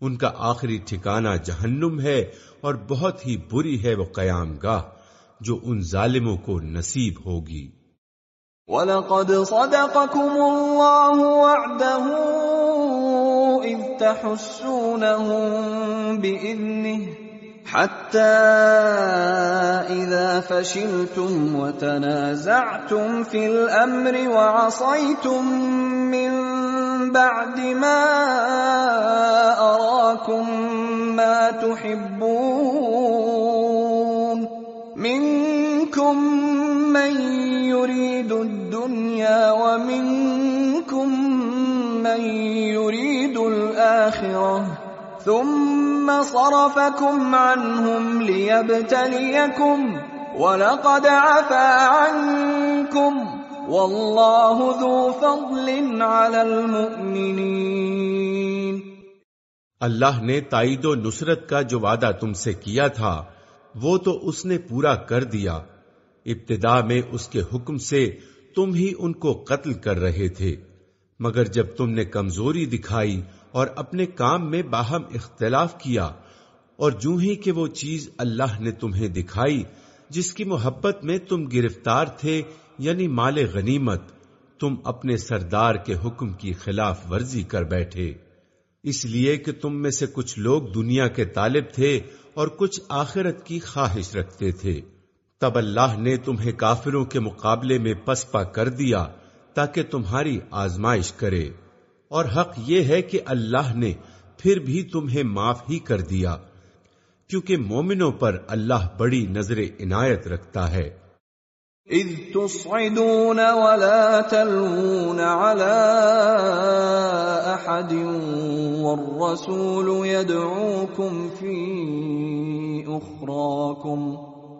ان کا آخری ٹھکانہ جہنم ہے اور بہت ہی بری ہے وہ قیام گاہ جو ان ظالموں کو نصیب ہوگی۔ وَلَقَدْ صَدَقَكُمُ اللَّهُ وَعْدَهُ إِذْ تَحُسُّونَهُم بِإِذْنِهِ حَتَّى إِذَا فَشِلْتُمْ وَتَنَازَعْتُمْ فِي الْأَمْرِ وَعَصَيْتُمْ مِنْ بَعْدِ مَا أَرَاكُمْ مَا تُحِبُّونَ مِنْكُمْ مَنْ يُرِيدُ الدُّنْيَا وَمِنْكُمْ مَنْ يُرِيدُ الْآخِرَةَ ثم صرفكم عنهم ليبتليكم ولقد عفا عنكم والله ذو فضل على المؤمنين اللہ نے تائید و نصرت کا جو وعدہ تم سے کیا تھا، وہ تو اس نے پورا کر دیا۔ ابتدا میں اس کے حکم سے تم ہی ان کو قتل کر رہے تھے۔ مگر جب تم نے کمزوری دکھائی اور اپنے کام میں باہم اختلاف کیا اور جو ہی کہ وہ چیز اللہ نے تمہیں دکھائی، جس کی محبت میں تم گرفتار تھے یعنی مال غنیمت، تم اپنے سردار کے حکم کی خلاف ورزی کر بیٹھے۔ اس لیے کہ تم میں سے کچھ لوگ دنیا کے طالب تھے اور کچھ آخرت کی خواہش رکھتے تھے۔ تب اللہ نے تمہیں کافروں کے مقابلے میں پسپا کر دیا تاکہ تمہاری آزمائش کرے۔ اور حق یہ ہے کہ اللہ نے پھر بھی تمہیں معاف ہی کر دیا، کیونکہ مومنوں پر اللہ بڑی نظر عنایت رکھتا ہے۔ اذ تصعدون ولا تلوون على احد والرسول يدعوكم في اخراكم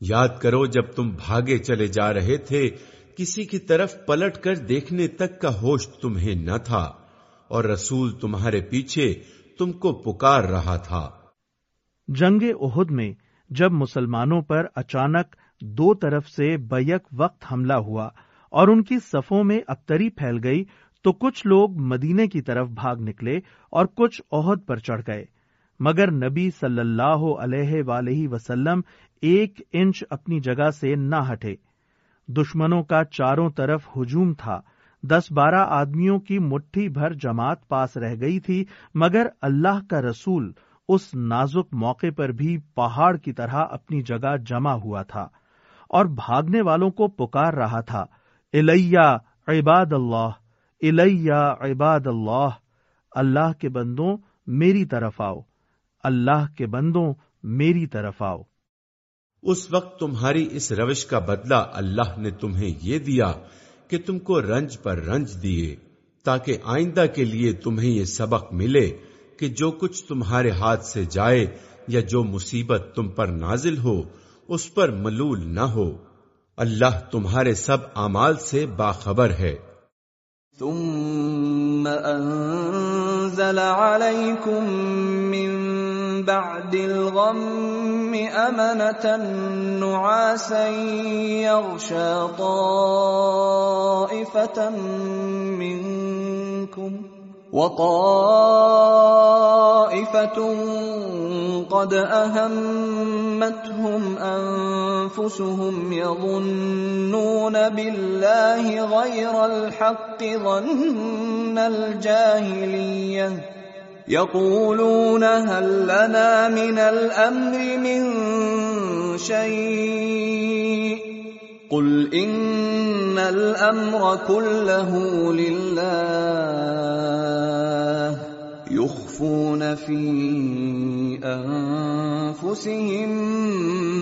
یاد کرو جب تم بھاگے چلے جا رہے تھے، کسی کی طرف پلٹ کر دیکھنے تک کا ہوش تمہیں نہ تھا، اور رسول تمہارے پیچھے تم کو پکار رہا تھا۔ جنگ عہد میں جب مسلمانوں پر اچانک دو طرف سے بیک وقت حملہ ہوا اور ان کی صفوں میں ابتری پھیل گئی، تو کچھ لوگ مدینے کی طرف بھاگ نکلے اور کچھ عہد پر چڑھ گئے۔ مگر نبی صلی اللہ علیہ ولیہ وسلم ایک انچ اپنی جگہ سے نہ ہٹے۔ دشمنوں کا چاروں طرف ہجوم تھا۔ دس بارہ آدمیوں کی مٹھی بھر جماعت پاس رہ گئی تھی، مگر اللہ کا رسول اس نازک موقع پر بھی پہاڑ کی طرح اپنی جگہ جمع ہوا تھا اور بھاگنے والوں کو پکار رہا تھا۔ الیا عباد اللہ الیا عباد اللہ اللہ کے بندوں میری طرف آؤ، اللہ کے بندوں میری طرف آؤ۔ اس وقت تمہاری اس روش کا بدلہ اللہ نے تمہیں یہ دیا کہ تم کو رنج پر رنج دیے تاکہ آئندہ کے لیے تمہیں یہ سبق ملے کہ جو کچھ تمہارے ہاتھ سے جائے یا جو مصیبت تم پر نازل ہو، اس پر ملول نہ ہو۔ اللہ تمہارے سب اعمال سے باخبر ہے۔ ثم انزل عليكم من بعد الغم امنة نعاسا يغشى طائفة منكم وطائفة قد أهمتهم أنفسهم يظنون بالله غير الحق ظن الجاهلية يقولون هل لنا من الأمر من شيء قل ان الامر كله لله يخفون في انفسهم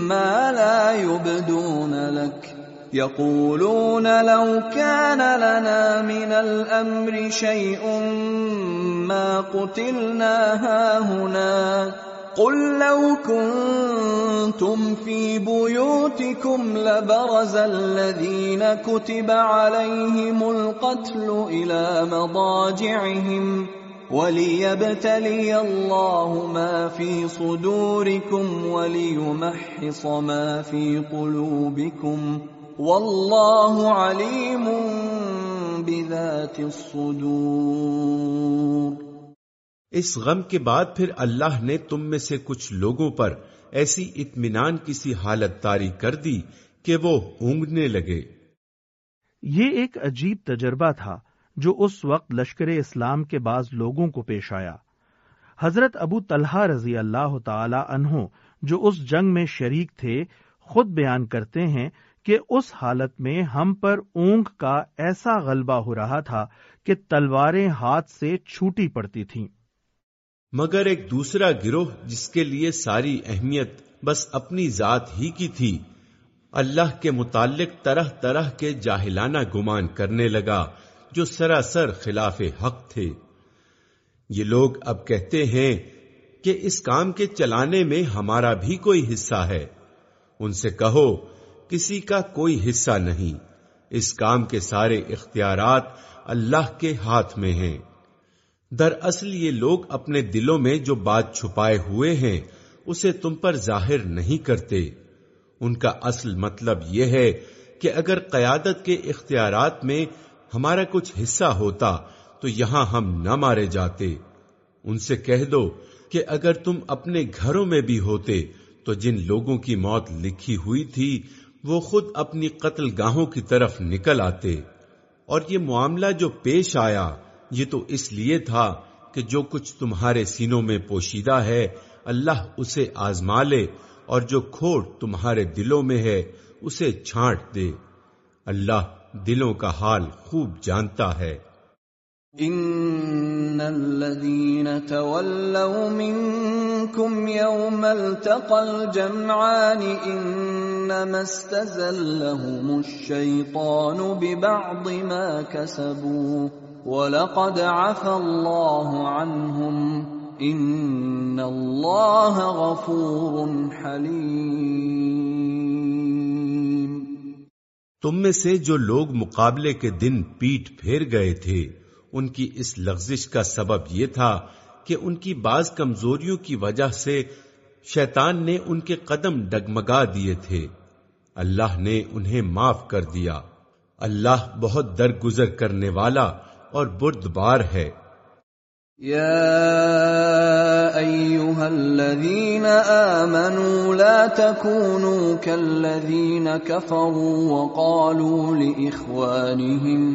ما لا يبدون لك يقولون لو كان لنا من الامر شيء ما قتلنا هاهنا قل لو كنتم في بيوتكم لبرز الذين كتب عليهم القتل إلى مضاجعهم وليبتلي الله ما في صدوركم وليمحص ما في قلوبكم والله عليم بذات الصدور اس غم کے بعد پھر اللہ نے تم میں سے کچھ لوگوں پر ایسی اطمینان کسی حالت تاری کر دی کہ وہ اونگنے لگے۔ یہ ایک عجیب تجربہ تھا جو اس وقت لشکر اسلام کے بعض لوگوں کو پیش آیا۔ حضرت ابو طلحہ رضی اللہ تعالی عنہ جو اس جنگ میں شریک تھے خود بیان کرتے ہیں کہ اس حالت میں ہم پر اونگ کا ایسا غلبہ ہو رہا تھا کہ تلواریں ہاتھ سے چھوٹی پڑتی تھیں۔ مگر ایک دوسرا گروہ جس کے لیے ساری اہمیت بس اپنی ذات ہی کی تھی، اللہ کے متعلق طرح طرح کے جاہلانہ گمان کرنے لگا جو سراسر خلاف حق تھے۔ یہ لوگ اب کہتے ہیں کہ اس کام کے چلانے میں ہمارا بھی کوئی حصہ ہے۔ ان سے کہو کسی کا کوئی حصہ نہیں۔ اس کام کے سارے اختیارات اللہ کے ہاتھ میں ہیں۔ دراصل یہ لوگ اپنے دلوں میں جو بات چھپائے ہوئے ہیں، اسے تم پر ظاہر نہیں کرتے۔ ان کا اصل مطلب یہ ہے کہ اگر قیادت کے اختیارات میں ہمارا کچھ حصہ ہوتا، تو یہاں ہم نہ مارے جاتے۔ ان سے کہہ دو کہ اگر تم اپنے گھروں میں بھی ہوتے، تو جن لوگوں کی موت لکھی ہوئی تھی وہ خود اپنی قتل گاہوں کی طرف نکل آتے۔ اور یہ معاملہ جو پیش آیا، یہ تو اس لیے تھا کہ جو کچھ تمہارے سینوں میں پوشیدہ ہے، اللہ اسے آزما لے، اور جو کھوٹ تمہارے دلوں میں ہے، اسے چھانٹ دے۔ اللہ دلوں کا حال خوب جانتا ہے۔ ان الذين تولوا منكم يوم التقى الجمعان انما استزلهم الشيطان ببعض ما كسبوا ولقد عفى الله عنهم ان الله غفور حليم تم میں سے جو لوگ مقابلے کے دن پیٹ پھیر گئے تھے، ان کی اس لغزش کا سبب یہ تھا کہ ان کی بعض کمزوریوں کی وجہ سے شیطان نے ان کے قدم ڈگمگا دیے تھے۔ اللہ نے انہیں معاف کر دیا۔ اللہ بہت درگزر کرنے والا اور بردبار ہے۔ يا ايها الذين امنوا لا تكونوا كالذين كفروا وقالوا لاخوانهم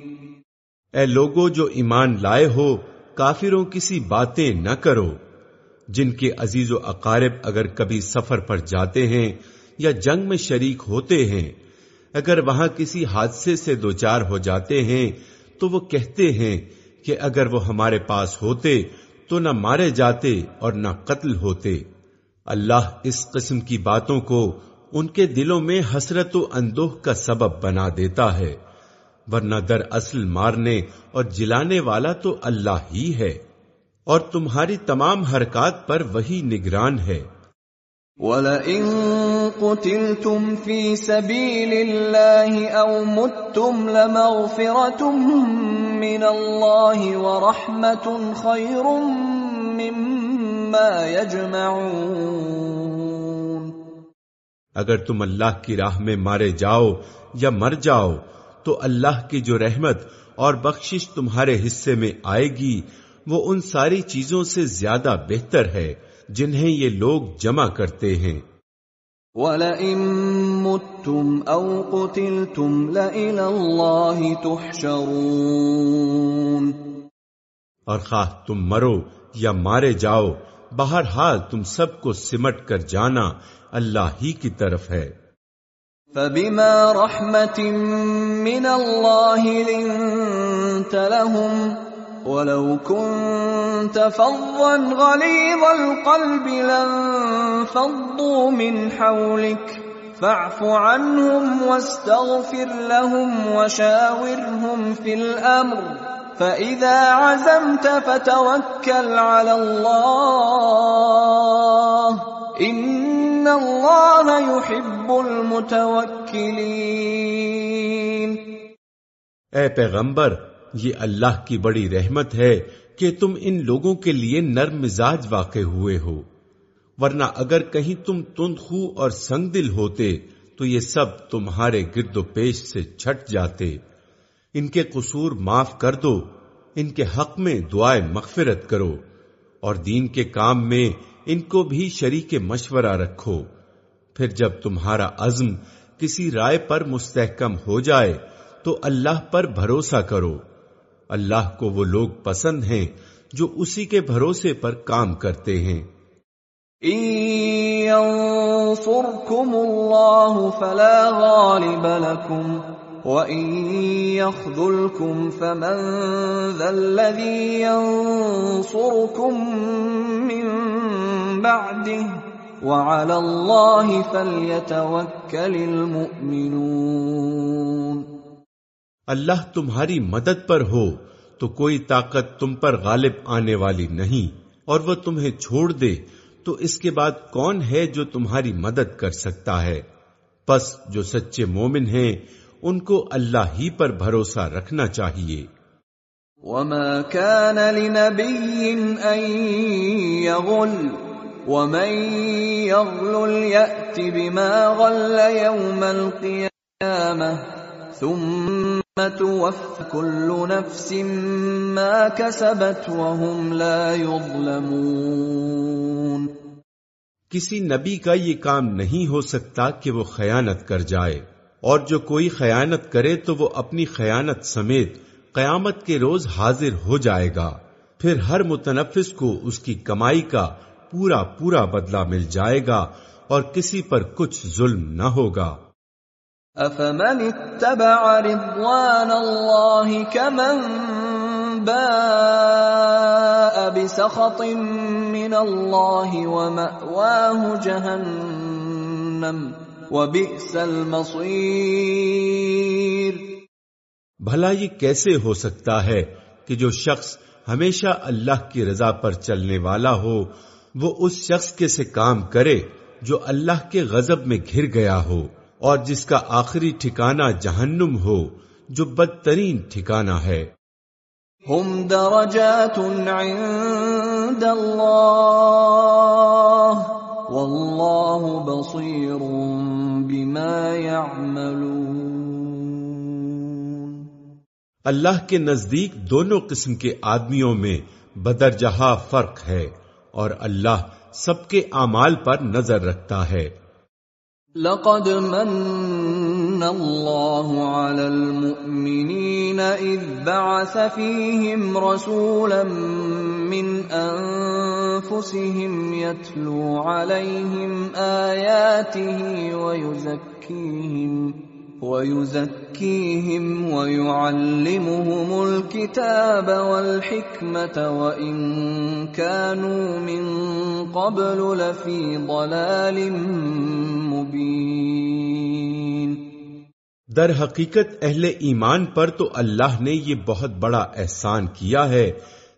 اے لوگو جو ایمان لائے ہو، کافروں کسی باتیں نہ کرو۔ جن کے عزیز و اقارب اگر کبھی سفر پر جاتے ہیں یا جنگ میں شریک ہوتے ہیں، اگر وہاں کسی حادثے سے دوچار ہو جاتے ہیں، تو وہ کہتے ہیں کہ اگر وہ ہمارے پاس ہوتے تو نہ مارے جاتے اور نہ قتل ہوتے۔ اللہ اس قسم کی باتوں کو ان کے دلوں میں حسرت و اندوہ کا سبب بنا دیتا ہے۔ ورنہ در اصل مارنے اور جلانے والا تو اللہ ہی ہے اور تمہاری تمام حرکات پر وہی نگران ہے۔ وَلَئِن قُتِلْتُمْ فِي سَبِيلِ اللَّهِ أَوْ مُتْتُمْ لَمَغْفِرَةٌ مِّنَ اللَّهِ وَرَحْمَةٌ خَيْرٌ مِّمَّا يَجْمَعُونَ۔ اگر تم اللہ کی راہ میں مارے جاؤ یا مر جاؤ تو اللہ کی جو رحمت اور بخشش تمہارے حصے میں آئے گی وہ ان ساری چیزوں سے زیادہ بہتر ہے جنہیں یہ لوگ جمع کرتے ہیں۔ وَلَئِن مُتُّمْ أَوْ قُتِلْتُمْ لَإِلَى اللَّهِ تُحْشَرُونَ۔ اور خواہ تم مرو یا مارے جاؤ بہرحال تم سب کو سمٹ کر جانا اللہ ہی کی طرف ہے۔ فبما رحمة من الله لنت لهم ولو كنت فظا غليظ القلب لانفضوا من حولك فاعف عنهم واستغفر لهم وشاورهم في الأمر فإذا عزمت فتوكل على الله إن ان اللہ يحب المتوکلین اے پیغمبر، یہ اللہ کی بڑی رحمت ہے کہ تم ان لوگوں کے لیے نرم مزاج واقع ہوئے ہو۔ ورنہ اگر کہیں تم تند خو اور سنگ دل ہوتے، تو یہ سب تمہارے گرد و پیش سے چھٹ جاتے۔ ان کے قصور معاف کر دو، ان کے حق میں دعائیں مغفرت کرو۔ اور دین کے کام میں ان کو بھی شریک مشورہ رکھو۔ پھر جب تمہارا عزم کسی رائے پر مستحکم ہو جائے، تو اللہ پر بھروسہ کرو۔ اللہ کو وہ لوگ پسند ہیں جو اسی کے بھروسے پر کام کرتے ہیں۔ ينصركم فلا غالب لكم وَإِن يَخْذُلْكُمْ فَمَن ذَا الَّذِي يَنصُرُكُم مِّن بَعْدِهِ وَعَلَى اللَّهِ فَلْيَتَوَكَّلِ الْمُؤْمِنُونَ اللہ تمہاری مدد پر ہو تو کوئی طاقت تم پر غالب آنے والی نہیں اور وہ تمہیں چھوڑ دے تو اس کے بعد کون ہے جو تمہاری مدد کر سکتا ہے؟ پس جو سچے مومن ہیں ان کو اللہ ہی پر بھروسہ رکھنا چاہیے۔ وما كان لنبي ان يغل ومن يغل يات بما غل يوم القيامه ثم توفى كل نفس ما كسبت وهم لا يظلمون۔ کسی نبی کا یہ کام نہیں ہو سکتا کہ وہ خیانت کر جائے۔ اور جو کوئی خیانت کرے تو وہ اپنی خیانت سمیت قیامت کے روز حاضر ہو جائے گا۔ پھر ہر متنفس کو اس کی کمائی کا پورا پورا بدلہ مل جائے گا اور کسی پر کچھ ظلم نہ ہوگا۔ افمن اتبع رضوان الله كمن باء بسخط من الله ومأواه جهنم وبئس بھلا یہ کیسے ہو سکتا ہے کہ جو شخص ہمیشہ اللہ کی رضا پر چلنے والا ہو وہ اس شخص کے سے کام کرے جو اللہ کے غضب میں گھر گیا ہو اور جس کا آخری ٹھکانہ جہنم ہو جو بدترین ٹھکانہ ہے۔ هم درجات عند الله والله بصير بما يعملون۔ اللہ کے نزدیک دونوں قسم کے آدمیوں میں بدرجہا فرق ہے اور اللہ سب کے اعمال پر نظر رکھتا ہے۔ لقد من الله على المؤمنين اذ بعث فيهم رسولا من انفسهم يتلو عليهم اياته ويزكيهم ويزكيهم ويعلمهم الكتاب والحكمة وإن كانوا من قبل لفي ضلال مبين در حقیقت اہل ایمان پر تو اللہ نے یہ بہت بڑا احسان کیا ہے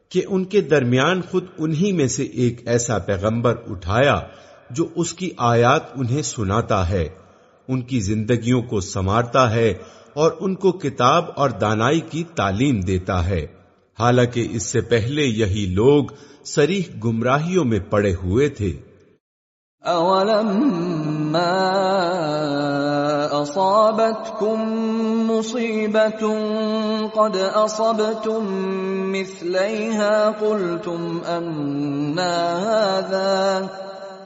کہ ان کے درمیان خود انہی میں سے ایک ایسا پیغمبر اٹھایا جو اس کی آیات انہیں سناتا ہے، ان کی زندگیوں کو سنوارتا ہے اور ان کو کتاب اور دانائی کی تعلیم دیتا ہے۔ حالانکہ اس سے پہلے یہی لوگ سریح گمراہیوں میں پڑے ہوئے تھے۔ اولما اصابتكم مصيبه قد اصبتم مثليها قلتم ان هذا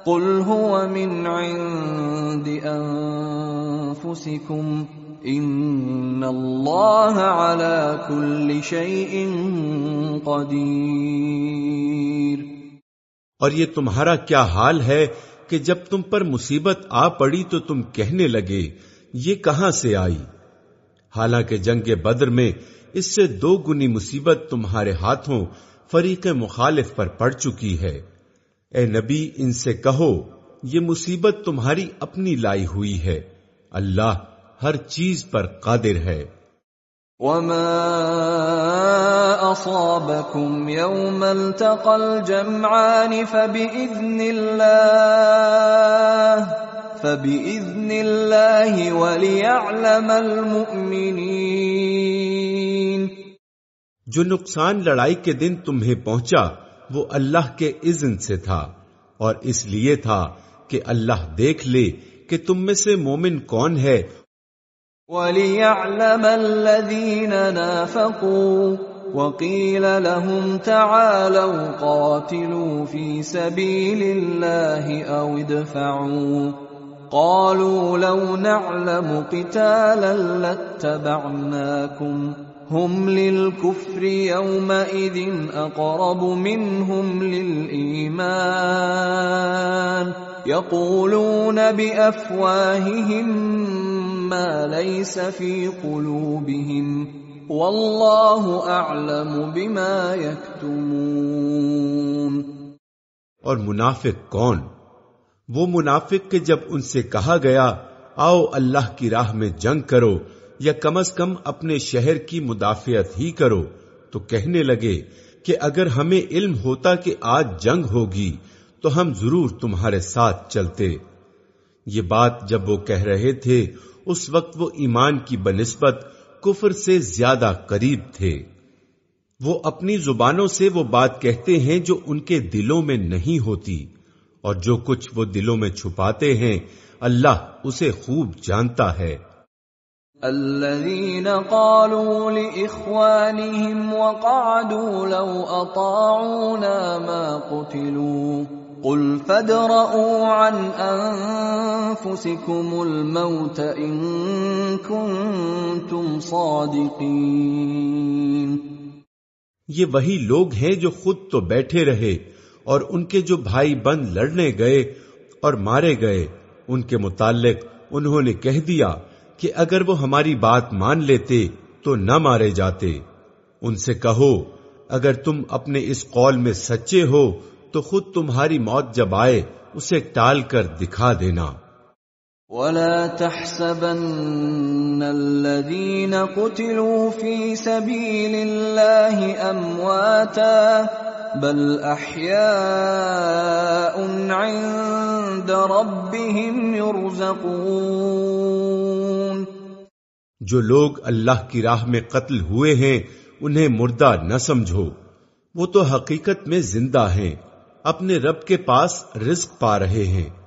قل هو من عند انفسكم ان الله على كل شيء قدير اور یہ تمہارا کیا حال ہے کہ جب تم پر مصیبت آ پڑی تو تم کہنے لگے یہ کہاں سے آئی؟ حالانکہ جنگ بدر میں اس سے دو گنی مصیبت تمہارے ہاتھوں فریق مخالف پر پڑ چکی ہے۔ اے نبی، ان سے کہو، یہ مصیبت تمہاری اپنی لائی ہوئی ہے۔ اللہ ہر چیز پر قادر ہے۔ وما اصابكم يوم التقى الجمعان فباذن الله فباذن الله وليعلم المؤمنين. جو نقصان لڑائی کے دن تمہیں پہنچا وہ اللہ کے اذن سے تھا اور اس لیے تھا کہ اللہ دیکھ لے کہ تم میں سے مومن کون ہے۔ وَلِيَعْلَمَ الَّذِينَ نَافَقُوا وَقِيلَ لَهُمْ تَعَالَوْا قَاتِلُوا فِي سَبِيلِ اللَّهِ أَوْ ادْفَعُوا۔ قَالُوا لَوْ نَعْلَمُ قِتَالًا لَاتَّبَعْنَاكُمْ. هم للكفر يومئذ اقرب منهم للايمان يقولون بافواههم ما ليس في قلوبهم. والله اعلم بما يكتمون. اور منافق کون؟ وہ منافق کے جب ان سے کہا گیا، آؤ اللہ کی راہ میں جنگ کرو یا کم از کم اپنے شہر کی مدافعت ہی کرو، تو کہنے لگے کہ اگر ہمیں علم ہوتا کہ آج جنگ ہوگی، تو ہم ضرور تمہارے ساتھ چلتے۔ یہ بات جب وہ کہہ رہے تھے، اس وقت وہ ایمان کی بنسبت کفر سے زیادہ قریب تھے۔ وہ اپنی زبانوں سے وہ بات کہتے ہیں جو ان کے دلوں میں نہیں ہوتی۔ اور جو کچھ وہ دلوں میں چھپاتے ہیں اللہ اسے خوب جانتا ہے۔ الذين قالوا لإخوانهم وقعدوا لو أطاعونا ما قتلوا قل فادرءوا عن أنفسكم الموت إن كنتم صادقين۔ یہ وہی لوگ ہیں جو خود تو بیٹھے رہے اور ان کے جو بھائی بند لڑنے گئے اور مارے گئے، ان کے متعلق انہوں نے کہہ دیا کہ اگر وہ ہماری بات مان لیتے تو نہ مارے جاتے۔ ان سے کہو، اگر تم اپنے اس قول میں سچے ہو تو خود تمہاری موت جب آئے، اسے ٹال کر دکھا دینا۔ ولا تحسبن الذين قتلوا في سبيل الله امواتا بل احیاء عند ربهم يرزقون. جو لوگ اللہ کی راہ میں قتل ہوئے ہیں، انہیں مردہ نہ سمجھو۔ وہ تو حقیقت میں زندہ ہیں، اپنے رب کے پاس رزق پا رہے ہیں۔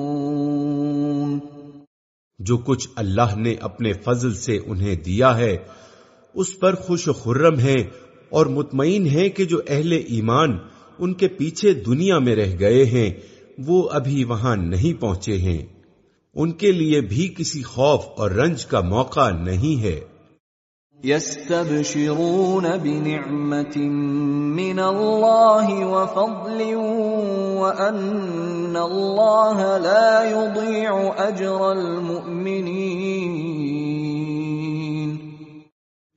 جو کچھ اللہ نے اپنے فضل سے انہیں دیا ہے، اس پر خوش و خرم ہیں اور مطمئن ہیں کہ جو اہل ایمان ان کے پیچھے دنیا میں رہ گئے ہیں، وہ ابھی وہاں نہیں پہنچے ہیں۔ ان کے لیے بھی کسی خوف اور رنج کا موقع نہیں ہے۔ يستبشرون بنعمة من الله وفضل وأن الله لا يضيع أجر المؤمنين.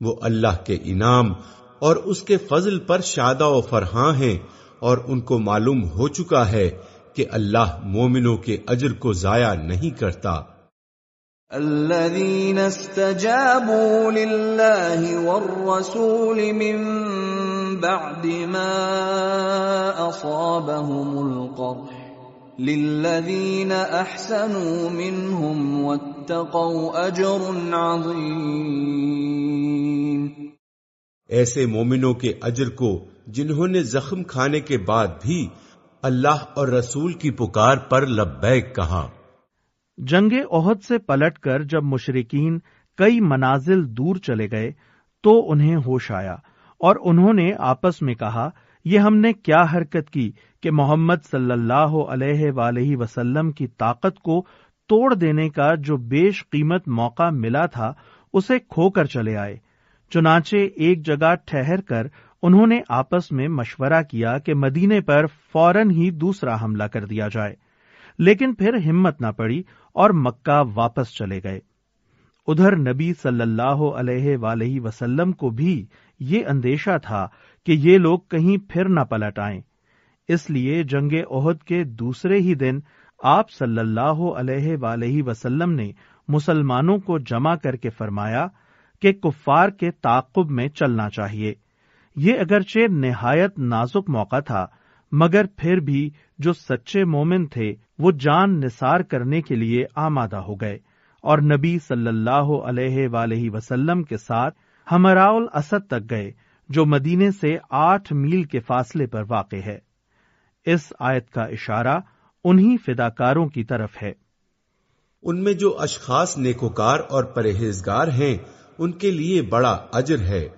وہ اللہ کے انعام اور اس کے فضل پر شادہ و فرحاں ہیں اور ان کو معلوم ہو چکا ہے کہ اللہ مومنوں کے اجر کو ضائع نہیں کرتا۔ الذين استجابوا لله والرسول من بعد ما أصابهم القرح للذين أحسنوا منهم واتقوا أجر عظيم ایسے مومنوں کے اجر کو جنہوں نے زخم کھانے کے بعد بھی اللہ اور رسول کی پکار پر لبیک کہا۔ جنگ عہد سے پلٹ کر جب مشرقین کئی منازل دور چلے گئے تو انہیں ہوش آیا اور انہوں نے آپس میں کہا، یہ ہم نے کیا حرکت کی کہ محمد صلی اللہ علیہ وآلہ وسلم کی طاقت کو توڑ دینے کا جو بیش قیمت موقع ملا تھا، اسے کھو کر چلے آئے۔ چنانچہ ایک جگہ ٹھہر کر انہوں نے آپس میں مشورہ کیا کہ مدینے پر فوراً ہی دوسرا حملہ کر دیا جائے۔ لیکن پھر ہمت نہ پڑی اور مکہ واپس چلے گئے۔ ادھر نبی صلی اللہ علیہ وآلہ وسلم کو بھی یہ اندیشہ تھا کہ یہ لوگ کہیں پھر نہ پلٹ آئیں۔ اس لیے جنگ عہد کے دوسرے ہی دن آپ صلی اللہ علیہ وآلہ وسلم نے مسلمانوں کو جمع کر کے فرمایا کہ کفار کے تعقب میں چلنا چاہیے۔ یہ اگرچہ نہایت نازک موقع تھا، مگر پھر بھی جو سچے مومن تھے وہ جان نثار کرنے کے لیے آمادہ ہو گئے اور نبی صلی اللہ علیہ وآلہ وسلم کے ساتھ ہمراول اسد تک گئے جو مدینے سے آٹھ میل کے فاصلے پر واقع ہے۔ اس آیت کا اشارہ انہی فداکاروں کی طرف ہے۔ ان میں جو اشخاص نیکوکار اور پرہیزگار ہیں ان کے لیے بڑا اجر ہے۔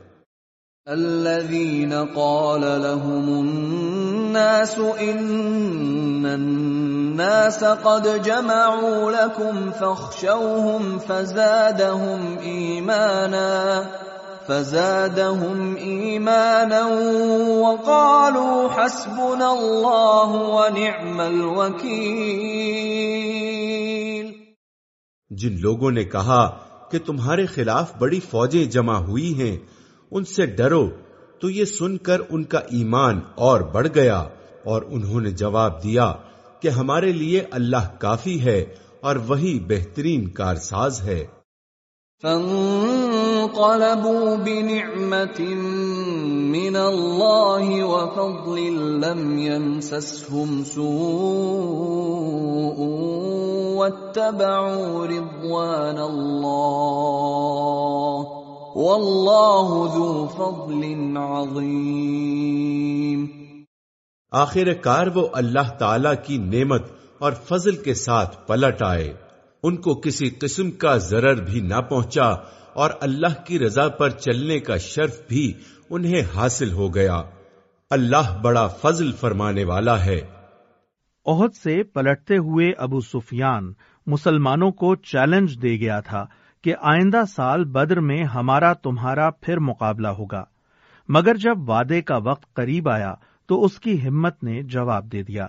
الذين قال لهم الناس إن الناس قد جمعوا لكم فاخشوهم فزادهم إيمانا فزادهم إيمانا وقالوا حسبنا الله ونعم الوكيل جن لوگوں نے کہا کہ تمہارے خلاف بڑی فوجیں جمع ہوئی ہیں، ان سے ڈرو۔ تو یہ سن کر ان کا ایمان اور بڑھ گیا اور انہوں نے جواب دیا کہ ہمارے لیے اللہ کافی ہے اور وہی بہترین کارساز ہے۔ فانقلبوا بنعمة من الله وفضل لم يمسسهم سوء واتبعوا رضوان الله واللہ ذو فضل عظیم۔ آخر کار وہ اللہ تعالی کی نعمت اور فضل کے ساتھ پلٹ آئے۔ ان کو کسی قسم کا ضرر بھی نہ پہنچا اور اللہ کی رضا پر چلنے کا شرف بھی انہیں حاصل ہو گیا۔ اللہ بڑا فضل فرمانے والا ہے۔ عہد سے پلٹتے ہوئے ابو سفیان مسلمانوں کو چیلنج دے گیا تھا۔ کہ آئندہ سال بدر میں ہمارا تمہارا پھر مقابلہ ہوگا۔ مگر جب وعدے کا وقت قریب آیا تو اس کی ہمت نے جواب دے دیا۔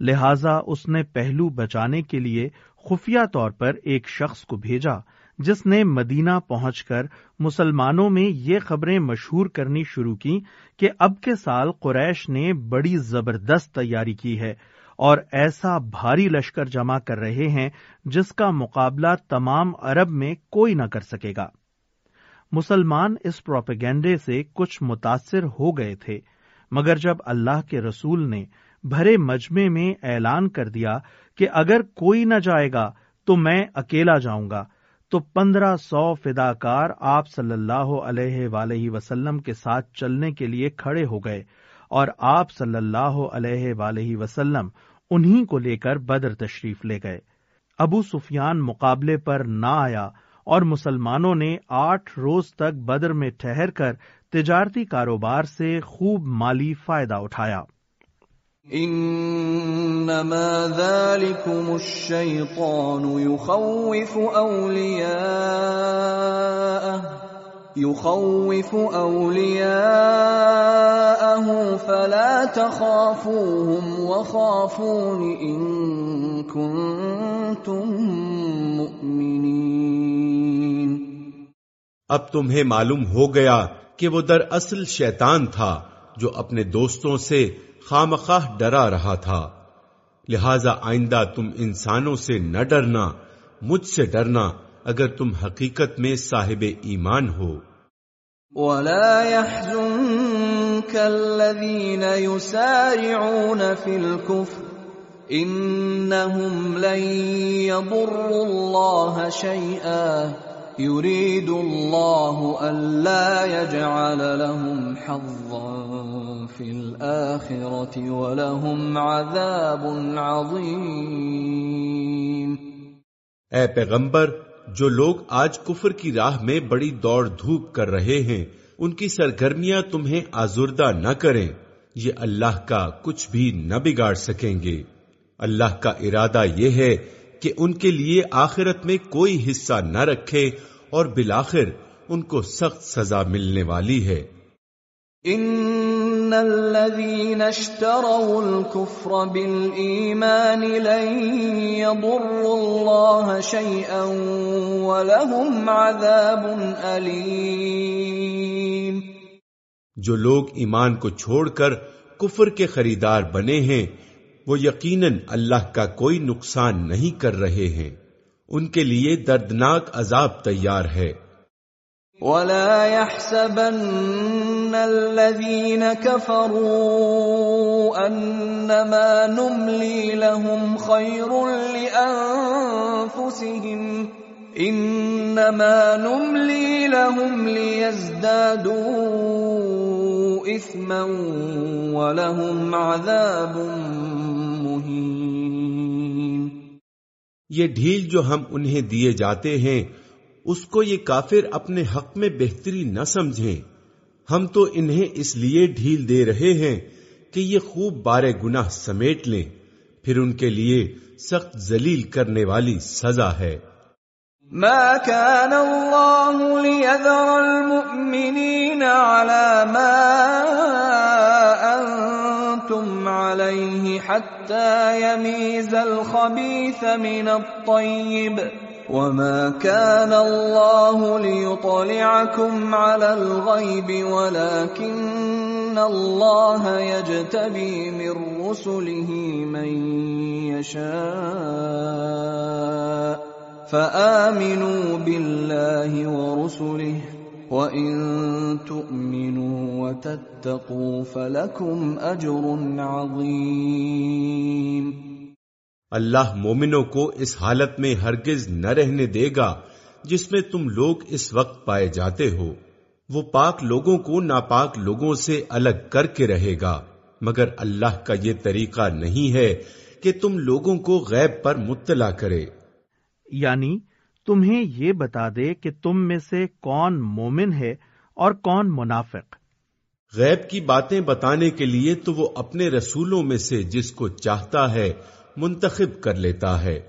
لہذا اس نے پہلو بچانے کے لیے خفیہ طور پر ایک شخص کو بھیجا، جس نے مدینہ پہنچ کر مسلمانوں میں یہ خبریں مشہور کرنی شروع کی کہ اب کے سال قریش نے بڑی زبردست تیاری کی ہے۔ اور ایسا بھاری لشکر جمع کر رہے ہیں جس کا مقابلہ تمام عرب میں کوئی نہ کر سکے گا۔ مسلمان اس پروپیگینڈے سے کچھ متاثر ہو گئے تھے، مگر جب اللہ کے رسول نے بھرے مجمے میں اعلان کر دیا کہ اگر کوئی نہ جائے گا تو میں اکیلا جاؤں گا، تو پندرہ سو فداکار آپ صلی اللہ علیہ ولیہ وسلم کے ساتھ چلنے کے لیے کھڑے ہو گئے۔ اور آپ صلی اللہ علیہ ولیہ وسلم انہی کو لے کر بدر تشریف لے گئے۔ ابو سفیان مقابلے پر نہ آیا اور مسلمانوں نے آٹھ روز تک بدر میں ٹھہر کر تجارتی کاروبار سے خوب مالی فائدہ اٹھایا۔ انما ذلكم الشيطان يخوف اولياءه يخوف أولياءه فلا تخافوهم وخافون إن كنتم مؤمنين اب تمہیں معلوم ہو گیا کہ وہ در اصل شیطان تھا جو اپنے دوستوں سے خامخواہ ڈرا رہا تھا۔ لہذا آئندہ تم انسانوں سے نہ ڈرنا، مجھ سے ڈرنا اگر تم حقیقت میں صاحب ایمان ہو۔ ولا يحزنك الذين يسارعون في الكفر انهم لن يضروا الله شيئا يريد الله الا يجعل لهم حظا في الاخره ولهم عذاب عظيم۔ اے پیغمبر جو لوگ آج کفر کی راہ میں بڑی دوڑ دھوپ کر رہے ہیں، ان کی سرگرمیاں تمہیں آزردہ نہ کریں۔ یہ اللہ کا کچھ بھی نہ بگاڑ سکیں گے۔ اللہ کا ارادہ یہ ہے کہ ان کے لیے آخرت میں کوئی حصہ نہ رکھے اور بالآخر ان کو سخت سزا ملنے والی ہے۔ ان الذين اشتروا الكفر بالايمان لن يضروا الله شيئا ولهم عذاب اليم جو لوگ ایمان کو چھوڑ کر کفر کے خریدار بنے ہیں، وہ یقیناً اللہ کا کوئی نقصان نہیں کر رہے ہیں۔ ان کے لیے دردناک عذاب تیار ہے۔ ولا يحسبن الذين كفروا انما نملي لهم خير لانفسهم انما نملي لهم ليزدادوا اثما ولهم عذاب مهين۔ یہ ڈھیل جو ہم انہیں دیے جاتے ہیں اس کو یہ کافر اپنے حق میں بہتری نہ سمجھیں۔ ہم تو انہیں اس لیے ڈھیل دے رہے ہیں کہ یہ خوب بارے گناہ سمیٹ لیں۔ پھر ان کے لیے سخت ذلیل کرنے والی سزا ہے۔ ما كان الله ليذر المؤمنين على ما انتم عليه حتى يميز الخبيث من الطيب وما كان الله ليطلعكم على الغيب ولكن الله يجتبي من رسله من يشاء فآمنوا بالله ورسله وإن تؤمنوا وتتقوا فلكم أجر عظيم اللہ مومنوں کو اس حالت میں ہرگز نہ رہنے دے گا جس میں تم لوگ اس وقت پائے جاتے ہو۔ وہ پاک لوگوں کو ناپاک لوگوں سے الگ کر کے رہے گا۔ مگر اللہ کا یہ طریقہ نہیں ہے کہ تم لوگوں کو غیب پر مطلع کرے۔ یعنی تمہیں یہ بتا دے کہ تم میں سے کون مومن ہے اور کون منافق۔ غیب کی باتیں بتانے کے لیے تو وہ اپنے رسولوں میں سے جس کو چاہتا ہے منتخب کر لیتا ہے۔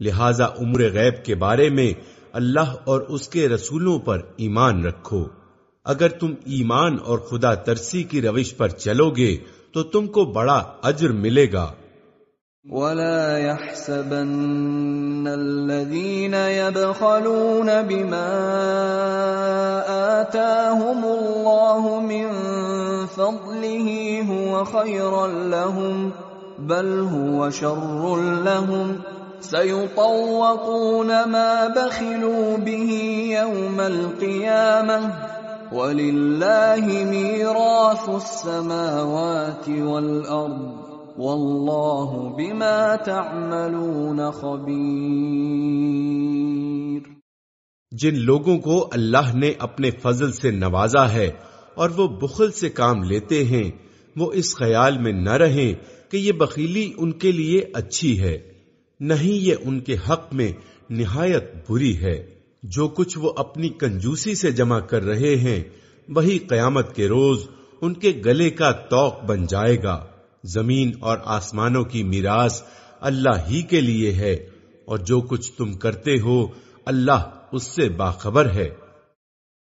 لہذا عمر غیب کے بارے میں اللہ اور اس کے رسولوں پر ایمان رکھو۔ اگر تم ایمان اور خدا ترسی کی روش پر چلو گے تو تم کو بڑا اجر ملے گا۔ ولا يحسبن الذين يبخلون بما آتاهم الله من فضله هو خيرا لهم بل هو شر لهم سيطوقون ما بخلوا به يوم القيامة ولله ميراث السماوات والأرض واللہ بما تعملون خبیر جن لوگوں کو اللہ نے اپنے فضل سے نوازا ہے اور وہ بخل سے کام لیتے ہیں، وہ اس خیال میں نہ رہیں کہ یہ بخیلی ان کے لیے اچھی ہے، نہیں یہ ان کے حق میں نہایت بری ہے۔ جو کچھ وہ اپنی کنجوسی سے جمع کر رہے ہیں، وہی قیامت کے روز ان کے گلے کا توق بن جائے گا۔ زمین اور آسمانوں کی میراث اللہ ہی کے لیے ہے، اور جو کچھ تم کرتے ہو، اللہ اس سے باخبر ہے۔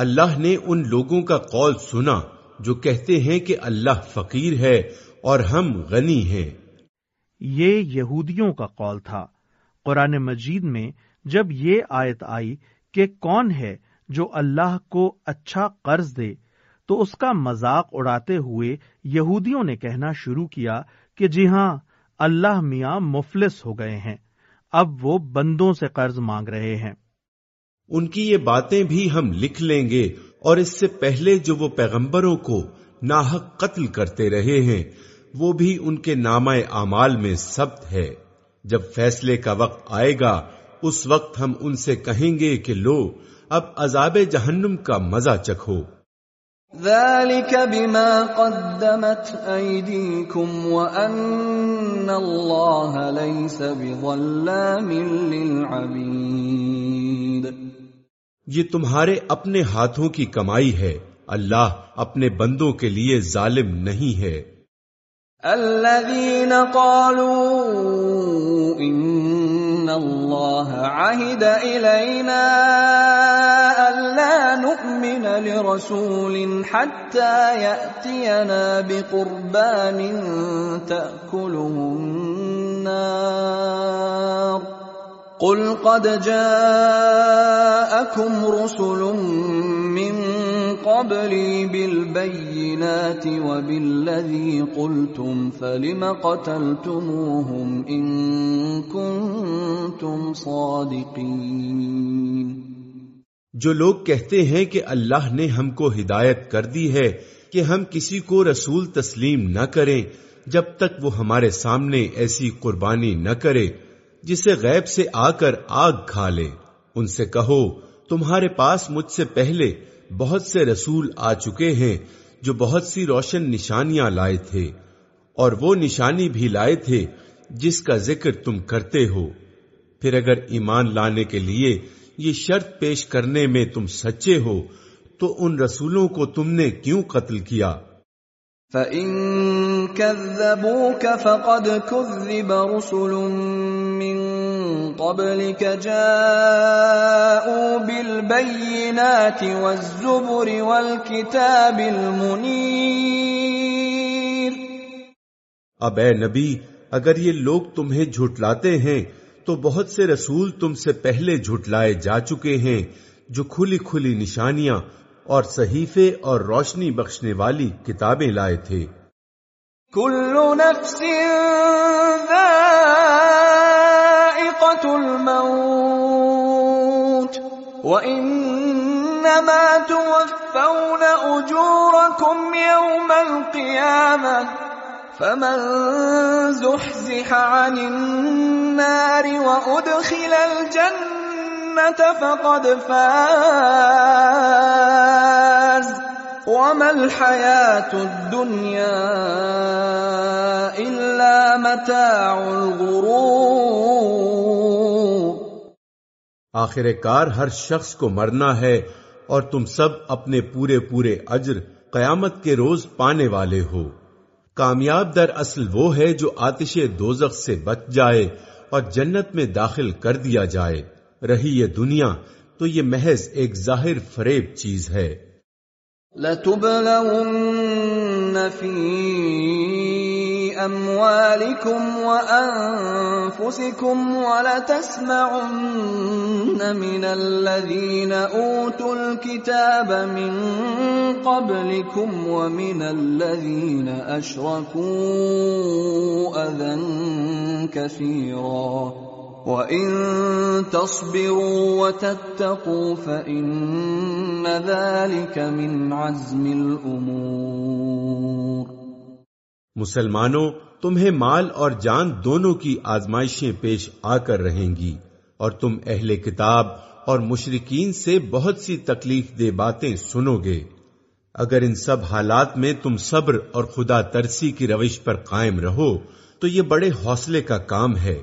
اللہ نے ان لوگوں کا قول سنا جو کہتے ہیں کہ اللہ فقیر ہے اور ہم غنی ہیں۔ یہ یہودیوں کا قول تھا۔ قرآن مجید میں جب یہ آیت آئی کہ کون ہے جو اللہ کو اچھا قرض دے، تو اس کا مذاق اڑاتے ہوئے یہودیوں نے کہنا شروع کیا کہ جی ہاں اللہ میاں مفلس ہو گئے ہیں۔ اب وہ بندوں سے قرض مانگ رہے ہیں۔ ان کی یہ باتیں بھی ہم لکھ لیں گے اور اس سے پہلے جو وہ پیغمبروں کو ناحق قتل کرتے رہے ہیں، وہ بھی ان کے نامہ اعمال میں ثبت ہے۔ جب فیصلے کا وقت آئے گا، اس وقت ہم ان سے کہیں گے کہ لو، اب عذاب جہنم کا مزہ چکھو۔ ذلك بما قدمت ايديكم وان الله ليس بظلام للعبيد یہ تمہارے اپنے ہاتھوں کی کمائی ہے۔ اللہ اپنے بندوں کے لیے ظالم نہیں ہے۔ الذين قالوا ان الله عهد الينا الا نؤمن لرسول حتى ياتينا بقربان تاكله النار۔ قل قد جاءكم رسل من قبلي بالبينات وبالذي قلتم، فلم قتلتموهم ان كنتم صادقين؟ جو لوگ کہتے ہیں کہ اللہ نے ہم کو ہدایت کر دی ہے کہ ہم کسی کو رسول تسلیم نہ کریں، جب تک وہ ہمارے سامنے ایسی قربانی نہ کرے۔ جسے غیب سے آ کر آگ کھا لے۔ ان سے کہو، تمہارے پاس مجھ سے پہلے بہت سے رسول آ چکے ہیں جو بہت سی روشن نشانیاں لائے تھے، اور وہ نشانی بھی لائے تھے جس کا ذکر تم کرتے ہو۔ پھر اگر ایمان لانے کے لیے یہ شرط پیش کرنے میں تم سچے ہو، تو ان رسولوں کو تم نے کیوں قتل کیا؟ فَإِن كَذَّبُوكَ فَقَدْ كُذِّبَ رُسُلٌ مِّن قَبْلِكَ جَاءُوا بِالْبَيِّنَاتِ وَالزُّبُرِ وَالْكِتَابِ الْمُنِيرِ اب اے نبی، اگر یہ لوگ تمہیں جھٹلاتے ہیں، تو بہت سے رسول تم سے پہلے جھٹلائے جا چکے ہیں، جو کھلی کھلی نشانیاں اور صحیفے اور روشنی بخشنے والی کتابیں لائے تھے۔ كل نفس ذائقة الموت. وإنما توفون أجوركم يوم القيامة. فمن زحزح عن النار وأدخل الجنة فقد فاز. وما الحياة الدنيا إلا متاع الغرور آخر کار ہر شخص کو مرنا ہے اور تم سب اپنے پورے پورے اجر قیامت کے روز پانے والے ہو۔ کامیاب در اصل وہ ہے جو آتش دوزخ سے بچ جائے اور جنت میں داخل کر دیا جائے۔ رہی یہ دنیا تو یہ محض ایک ظاہر فریب چیز ہے۔ لتبلون في أموالكم وأنفسكم ولتسمعن من الذين أوتوا الكتاب من قبلكم ومن الذين أشركوا أذى كثيرا وَإِن تَصْبِرُوا وَتَتَّقُوا فَإِنَّ ذَلِكَ مِنْ عَزْمِ الْأُمُورِ مسلمانوں، تمہیں مال اور جان دونوں کی آزمائشیں پیش آ کر رہیں گی، اور تم اہل کتاب اور مشرقین سے بہت سی تکلیف دہ باتیں سنو گے۔ اگر ان سب حالات میں تم صبر اور خدا ترسی کی روش پر قائم رہو، تو یہ بڑے حوصلے کا کام ہے۔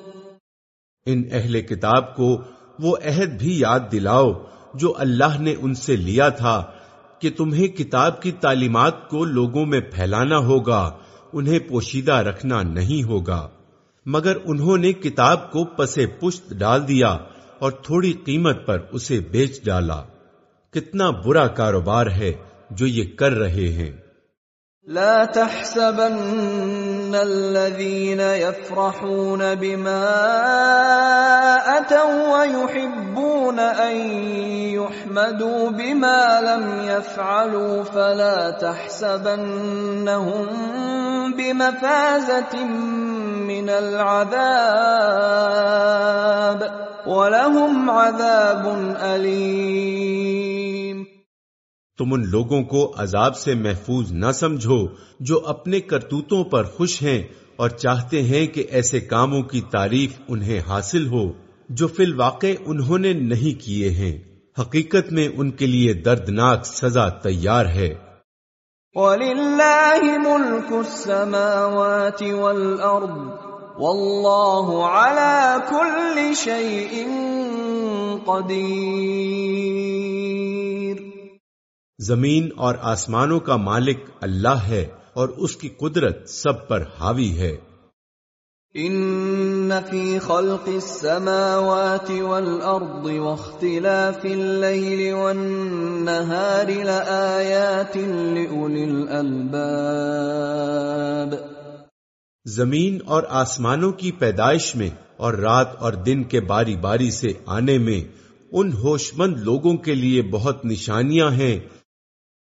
ان اہل کتاب کو وہ عہد بھی یاد دلاؤ جو اللہ نے ان سے لیا تھا کہ تمہیں کتاب کی تعلیمات کو لوگوں میں پھیلانا ہوگا، انہیں پوشیدہ رکھنا نہیں ہوگا۔ مگر انہوں نے کتاب کو پسے پشت ڈال دیا اور تھوڑی قیمت پر اسے بیچ ڈالا۔ کتنا برا کاروبار ہے جو یہ کر رہے ہیں۔ لا تحسبن الذين يفرحون بما أتوا ويحبون أن يحمدوا بما لم يفعلوا فلا تحسبنهم بمفازة من العذاب ولهم عذاب أليم تم ان لوگوں کو عذاب سے محفوظ نہ سمجھو جو اپنے کرتوتوں پر خوش ہیں اور چاہتے ہیں کہ ایسے کاموں کی تعریف انہیں حاصل ہو، جو فی الواقع انہوں نے نہیں کیے ہیں۔ حقیقت میں ان کے لیے دردناک سزا تیار ہے۔ وَلِلَّهِ مُلْكُ السَّمَاوَاتِ وَالْأَرْضِ، وَاللَّهُ عَلَى كُلِّ شَيْءٍ قَدِيرٌ۔ زمین اور آسمانوں کا مالک اللہ ہے اور اس کی قدرت سب پر حاوی ہے۔ ان فی خلق السماوات والارض واختلاف الليل والنهار لآیات لأولی الالباب۔ زمین اور آسمانوں کی پیدائش میں اور رات اور دن کے باری باری سے آنے میں ان ہوش مند لوگوں کے لیے بہت نشانیاں ہیں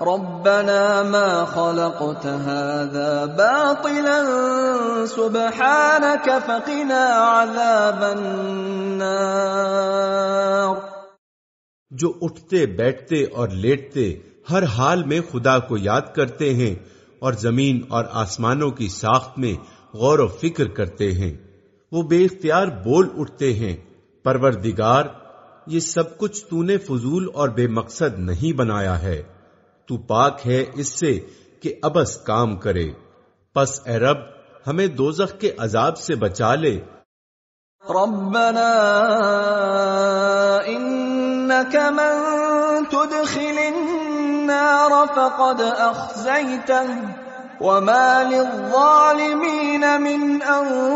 ربنا ما خلقت هذا باطلا سبحانك فقنا عذاب النار جو اٹھتے، بیٹھتے اور لیٹتے ہر حال میں خدا کو یاد کرتے ہیں اور زمین اور آسمانوں کی ساخت میں غور و فکر کرتے ہیں۔ وہ بے اختیار بول اٹھتے ہیں، پروردگار، یہ سب کچھ تو نے فضول اور بے مقصد نہیں بنایا ہے۔ تو پاک ہے اس سے کہ ابس کام کرے۔ پس اے رب ہمیں دوزخ کے عذاب سے بچا لے۔ ربنا انك من تدخل النار فقد اخزيته وما للظالمين من انصار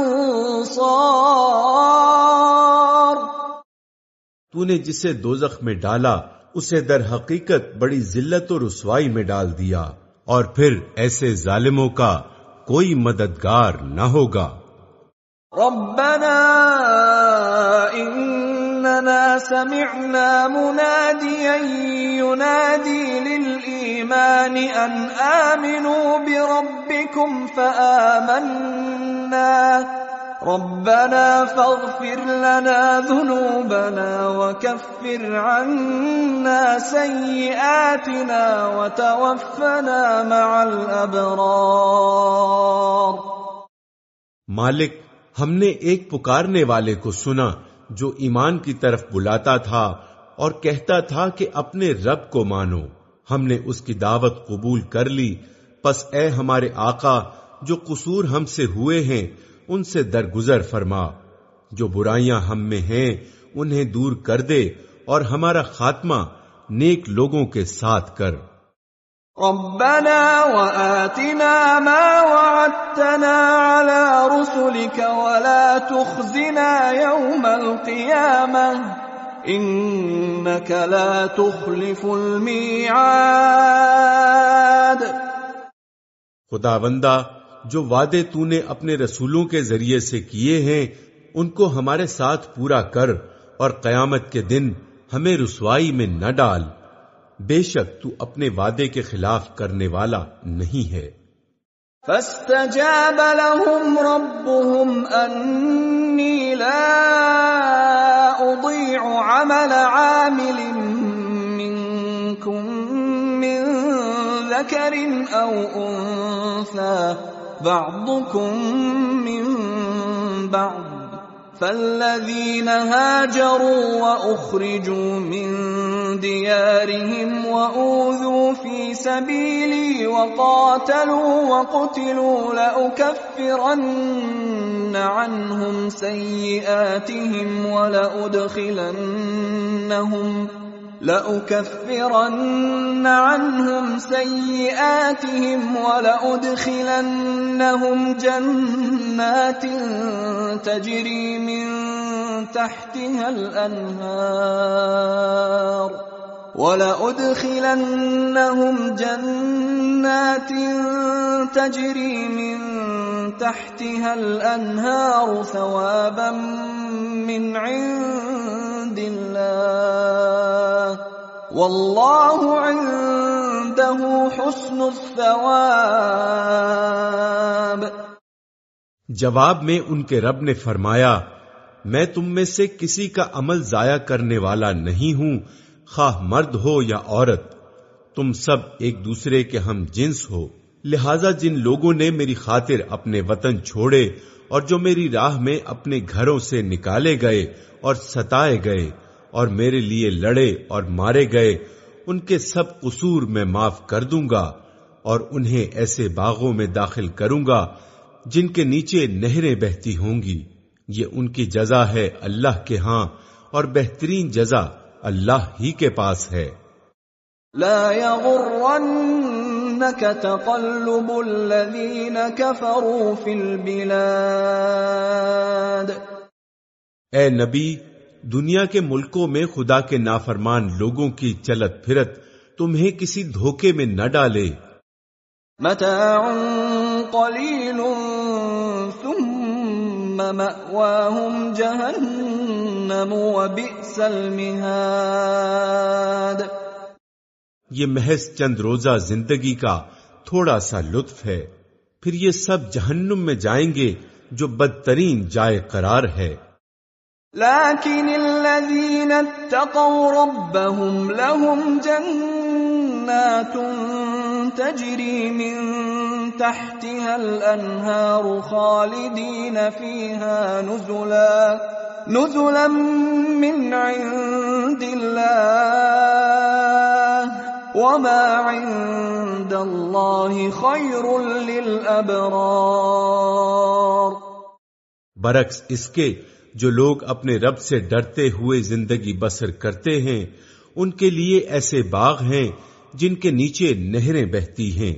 تو نے جسے دوزخ میں ڈالا اسے در حقیقت بڑی ذلت و رسوائی میں ڈال دیا اور پھر ایسے ظالموں کا کوئی مددگار نہ ہوگا۔ ربنا اننا سمعنا مناديا ينادي للايمان ان امنوا بربكم فآمنا ربنا فاغفر لنا ذنوبنا وكفر عنا سيئاتنا وتوفنا مع الابرار مالک، ہم نے ایک پکارنے والے کو سنا جو ایمان کی طرف بلاتا تھا اور کہتا تھا کہ اپنے رب کو مانو۔ ہم نے اس کی دعوت قبول کر لی۔ پس اے ہمارے آقا، جو قصور ہم سے ہوئے ہیں ان سے درگزر فرما جو برائیاں ہم میں ہیں انہیں دور کر دے اور ہمارا خاتمہ نیک لوگوں کے ساتھ کر۔ ربنا وآتنا ما وعدتنا على رسلك ولا تخزنا يوم القيامة إنك لا تخلف الميعاد۔ خدا بندہ جو وعدے تو نے اپنے رسولوں کے ذریعے سے کیے ہیں، ان کو ہمارے ساتھ پورا کر اور قیامت کے دن ہمیں رسوائی میں نہ ڈال۔ بے شک تو اپنے وعدے کے خلاف کرنے والا نہیں ہے۔ فاستجاب لهم ربهم أني لا أضيع عمل عامل منكم من ذكر أو أنثى. بعضكم من بعض فالذين هاجروا وأخرجوا من ديارهم وأوذوا في سبيلي وقاتلوا وقتلوا لأكفرن عنهم سيئاتهم ولأدخلنهم لَأُكَفِّرَنَّ عَنْهُمْ سَيِّئَاتِهِمْ وَلَأُدْخِلَنَّهُمْ جَنَّاتٍ تَجْرِي من تَحْتِهَا الأنهار ولأدخلنهم جنات تجري من تحتها الأنهار ثوابا من عند الله. والله عنده حسن الثواب. جواب میں ان کے رب نے فرمایا، میں تم میں سے کسی کا عمل ضائع کرنے والا نہیں ہوں خواہ مرد ہو یا عورت، تم سب ایک دوسرے کے ہم جنس ہو۔ لہذا جن لوگوں نے میری خاطر اپنے وطن چھوڑے اور جو میری راہ میں اپنے گھروں سے نکالے گئے اور ستائے گئے اور میرے لیے لڑے اور مارے گئے، ان کے سب قصور میں معاف کر دوں گا اور انہیں ایسے باغوں میں داخل کروں گا جن کے نیچے نہریں بہتی ہوں گی۔ یہ ان کی جزا ہے اللہ کے ہاں اور بہترین جزا اللہ ہی کے پاس ہے۔ لا يغرنك تقلب الذين كفروا في البلاد۔ اے نبی دنیا کے ملکوں میں خدا کے نافرمان لوگوں کی چلت پھرت تمہیں کسی دھوکے میں نہ ڈالے۔ متاع قلیل ثم مأواهم جہنم۔ وبئس المہاد یہ محض چند روزہ زندگی کا تھوڑا سا لطف ہے۔ پھر یہ سب جہنم میں جائیں گے جو بدترین جائے قرار ہے۔ لكن الذين اتقوا ربهم لهم جنات تجري من تحتها الانهار خالدين فيها نزلا۔ نزلا من عند الله وما عند الله خير للابرار برعکس، اس کے جو لوگ اپنے رب سے ڈرتے ہوئے زندگی بسر کرتے ہیں، ان کے لیے ایسے باغ ہیں جن کے نیچے نہریں بہتی ہیں۔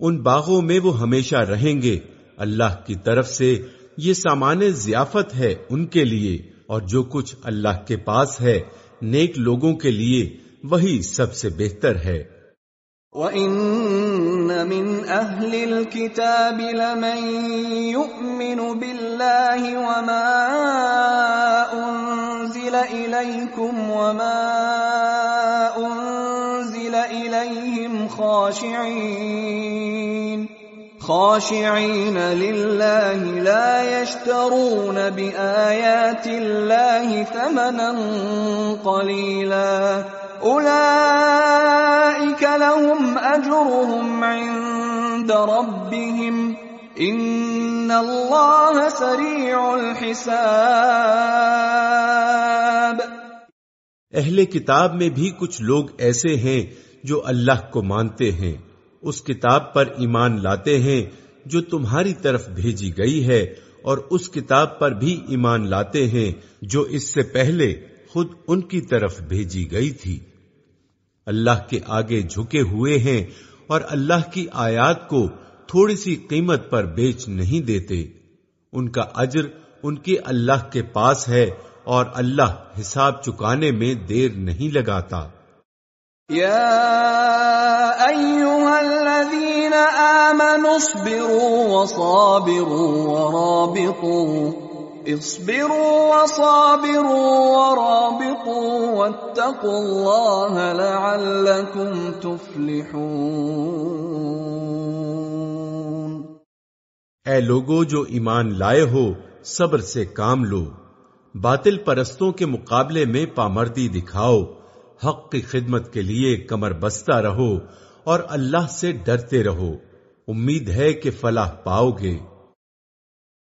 ان باغوں میں وہ ہمیشہ رہیں گے، اللہ کی طرف سے یہ سامان ضیافت ہے ان کے لیے، اور جو کچھ اللہ کے پاس ہے، نیک لوگوں کے لیے وہی سب سے بہتر ہے۔ وَإِنَّ مِنْ أَهْلِ الْكِتَابِ لَمَنْ يُؤْمِنُ بِاللَّهِ وَمَا أُنزِلَ إِلَيْكُمْ وَمَا أُنزِلَ إِلَيْهِمْ خَاشِعِينَ خاشعين لله لا يشترون بآيات الله ثمنا قليلا. أولئك لهم أجرهم عند ربهم. إن الله سريع الحساب. اہل کتاب میں بھی کچھ لوگ ایسے ہیں جو اللہ کو مانتے ہیں۔ اس کتاب پر ایمان لاتے ہیں جو تمہاری طرف بھیجی گئی ہے، اور اس کتاب پر بھی ایمان لاتے ہیں جو اس سے پہلے خود ان کی طرف بھیجی گئی تھی۔ اللہ کے آگے جھکے ہوئے ہیں، اور اللہ کی آیات کو تھوڑی سی قیمت پر بیچ نہیں دیتے۔ ان کا اجر ان کے اللہ کے پاس ہے، اور اللہ حساب چکانے میں دیر نہیں لگاتا۔ يا أيها الذين آمنوا اصبروا وصابروا ورابطوا. اصبروا وصابروا ورابطوا واتقوا الله لعلكم تفلحون. اے لوگو جو ایمان لائے ہو، صبر سے کام لو، باطل پرستوں کے مقابلے میں پامردی دکھاؤ حق کی خدمت کے لیے کمر بستہ رہو اور اللہ سے ڈرتے رہو۔ امید ہے کہ فلاح پاؤ گے۔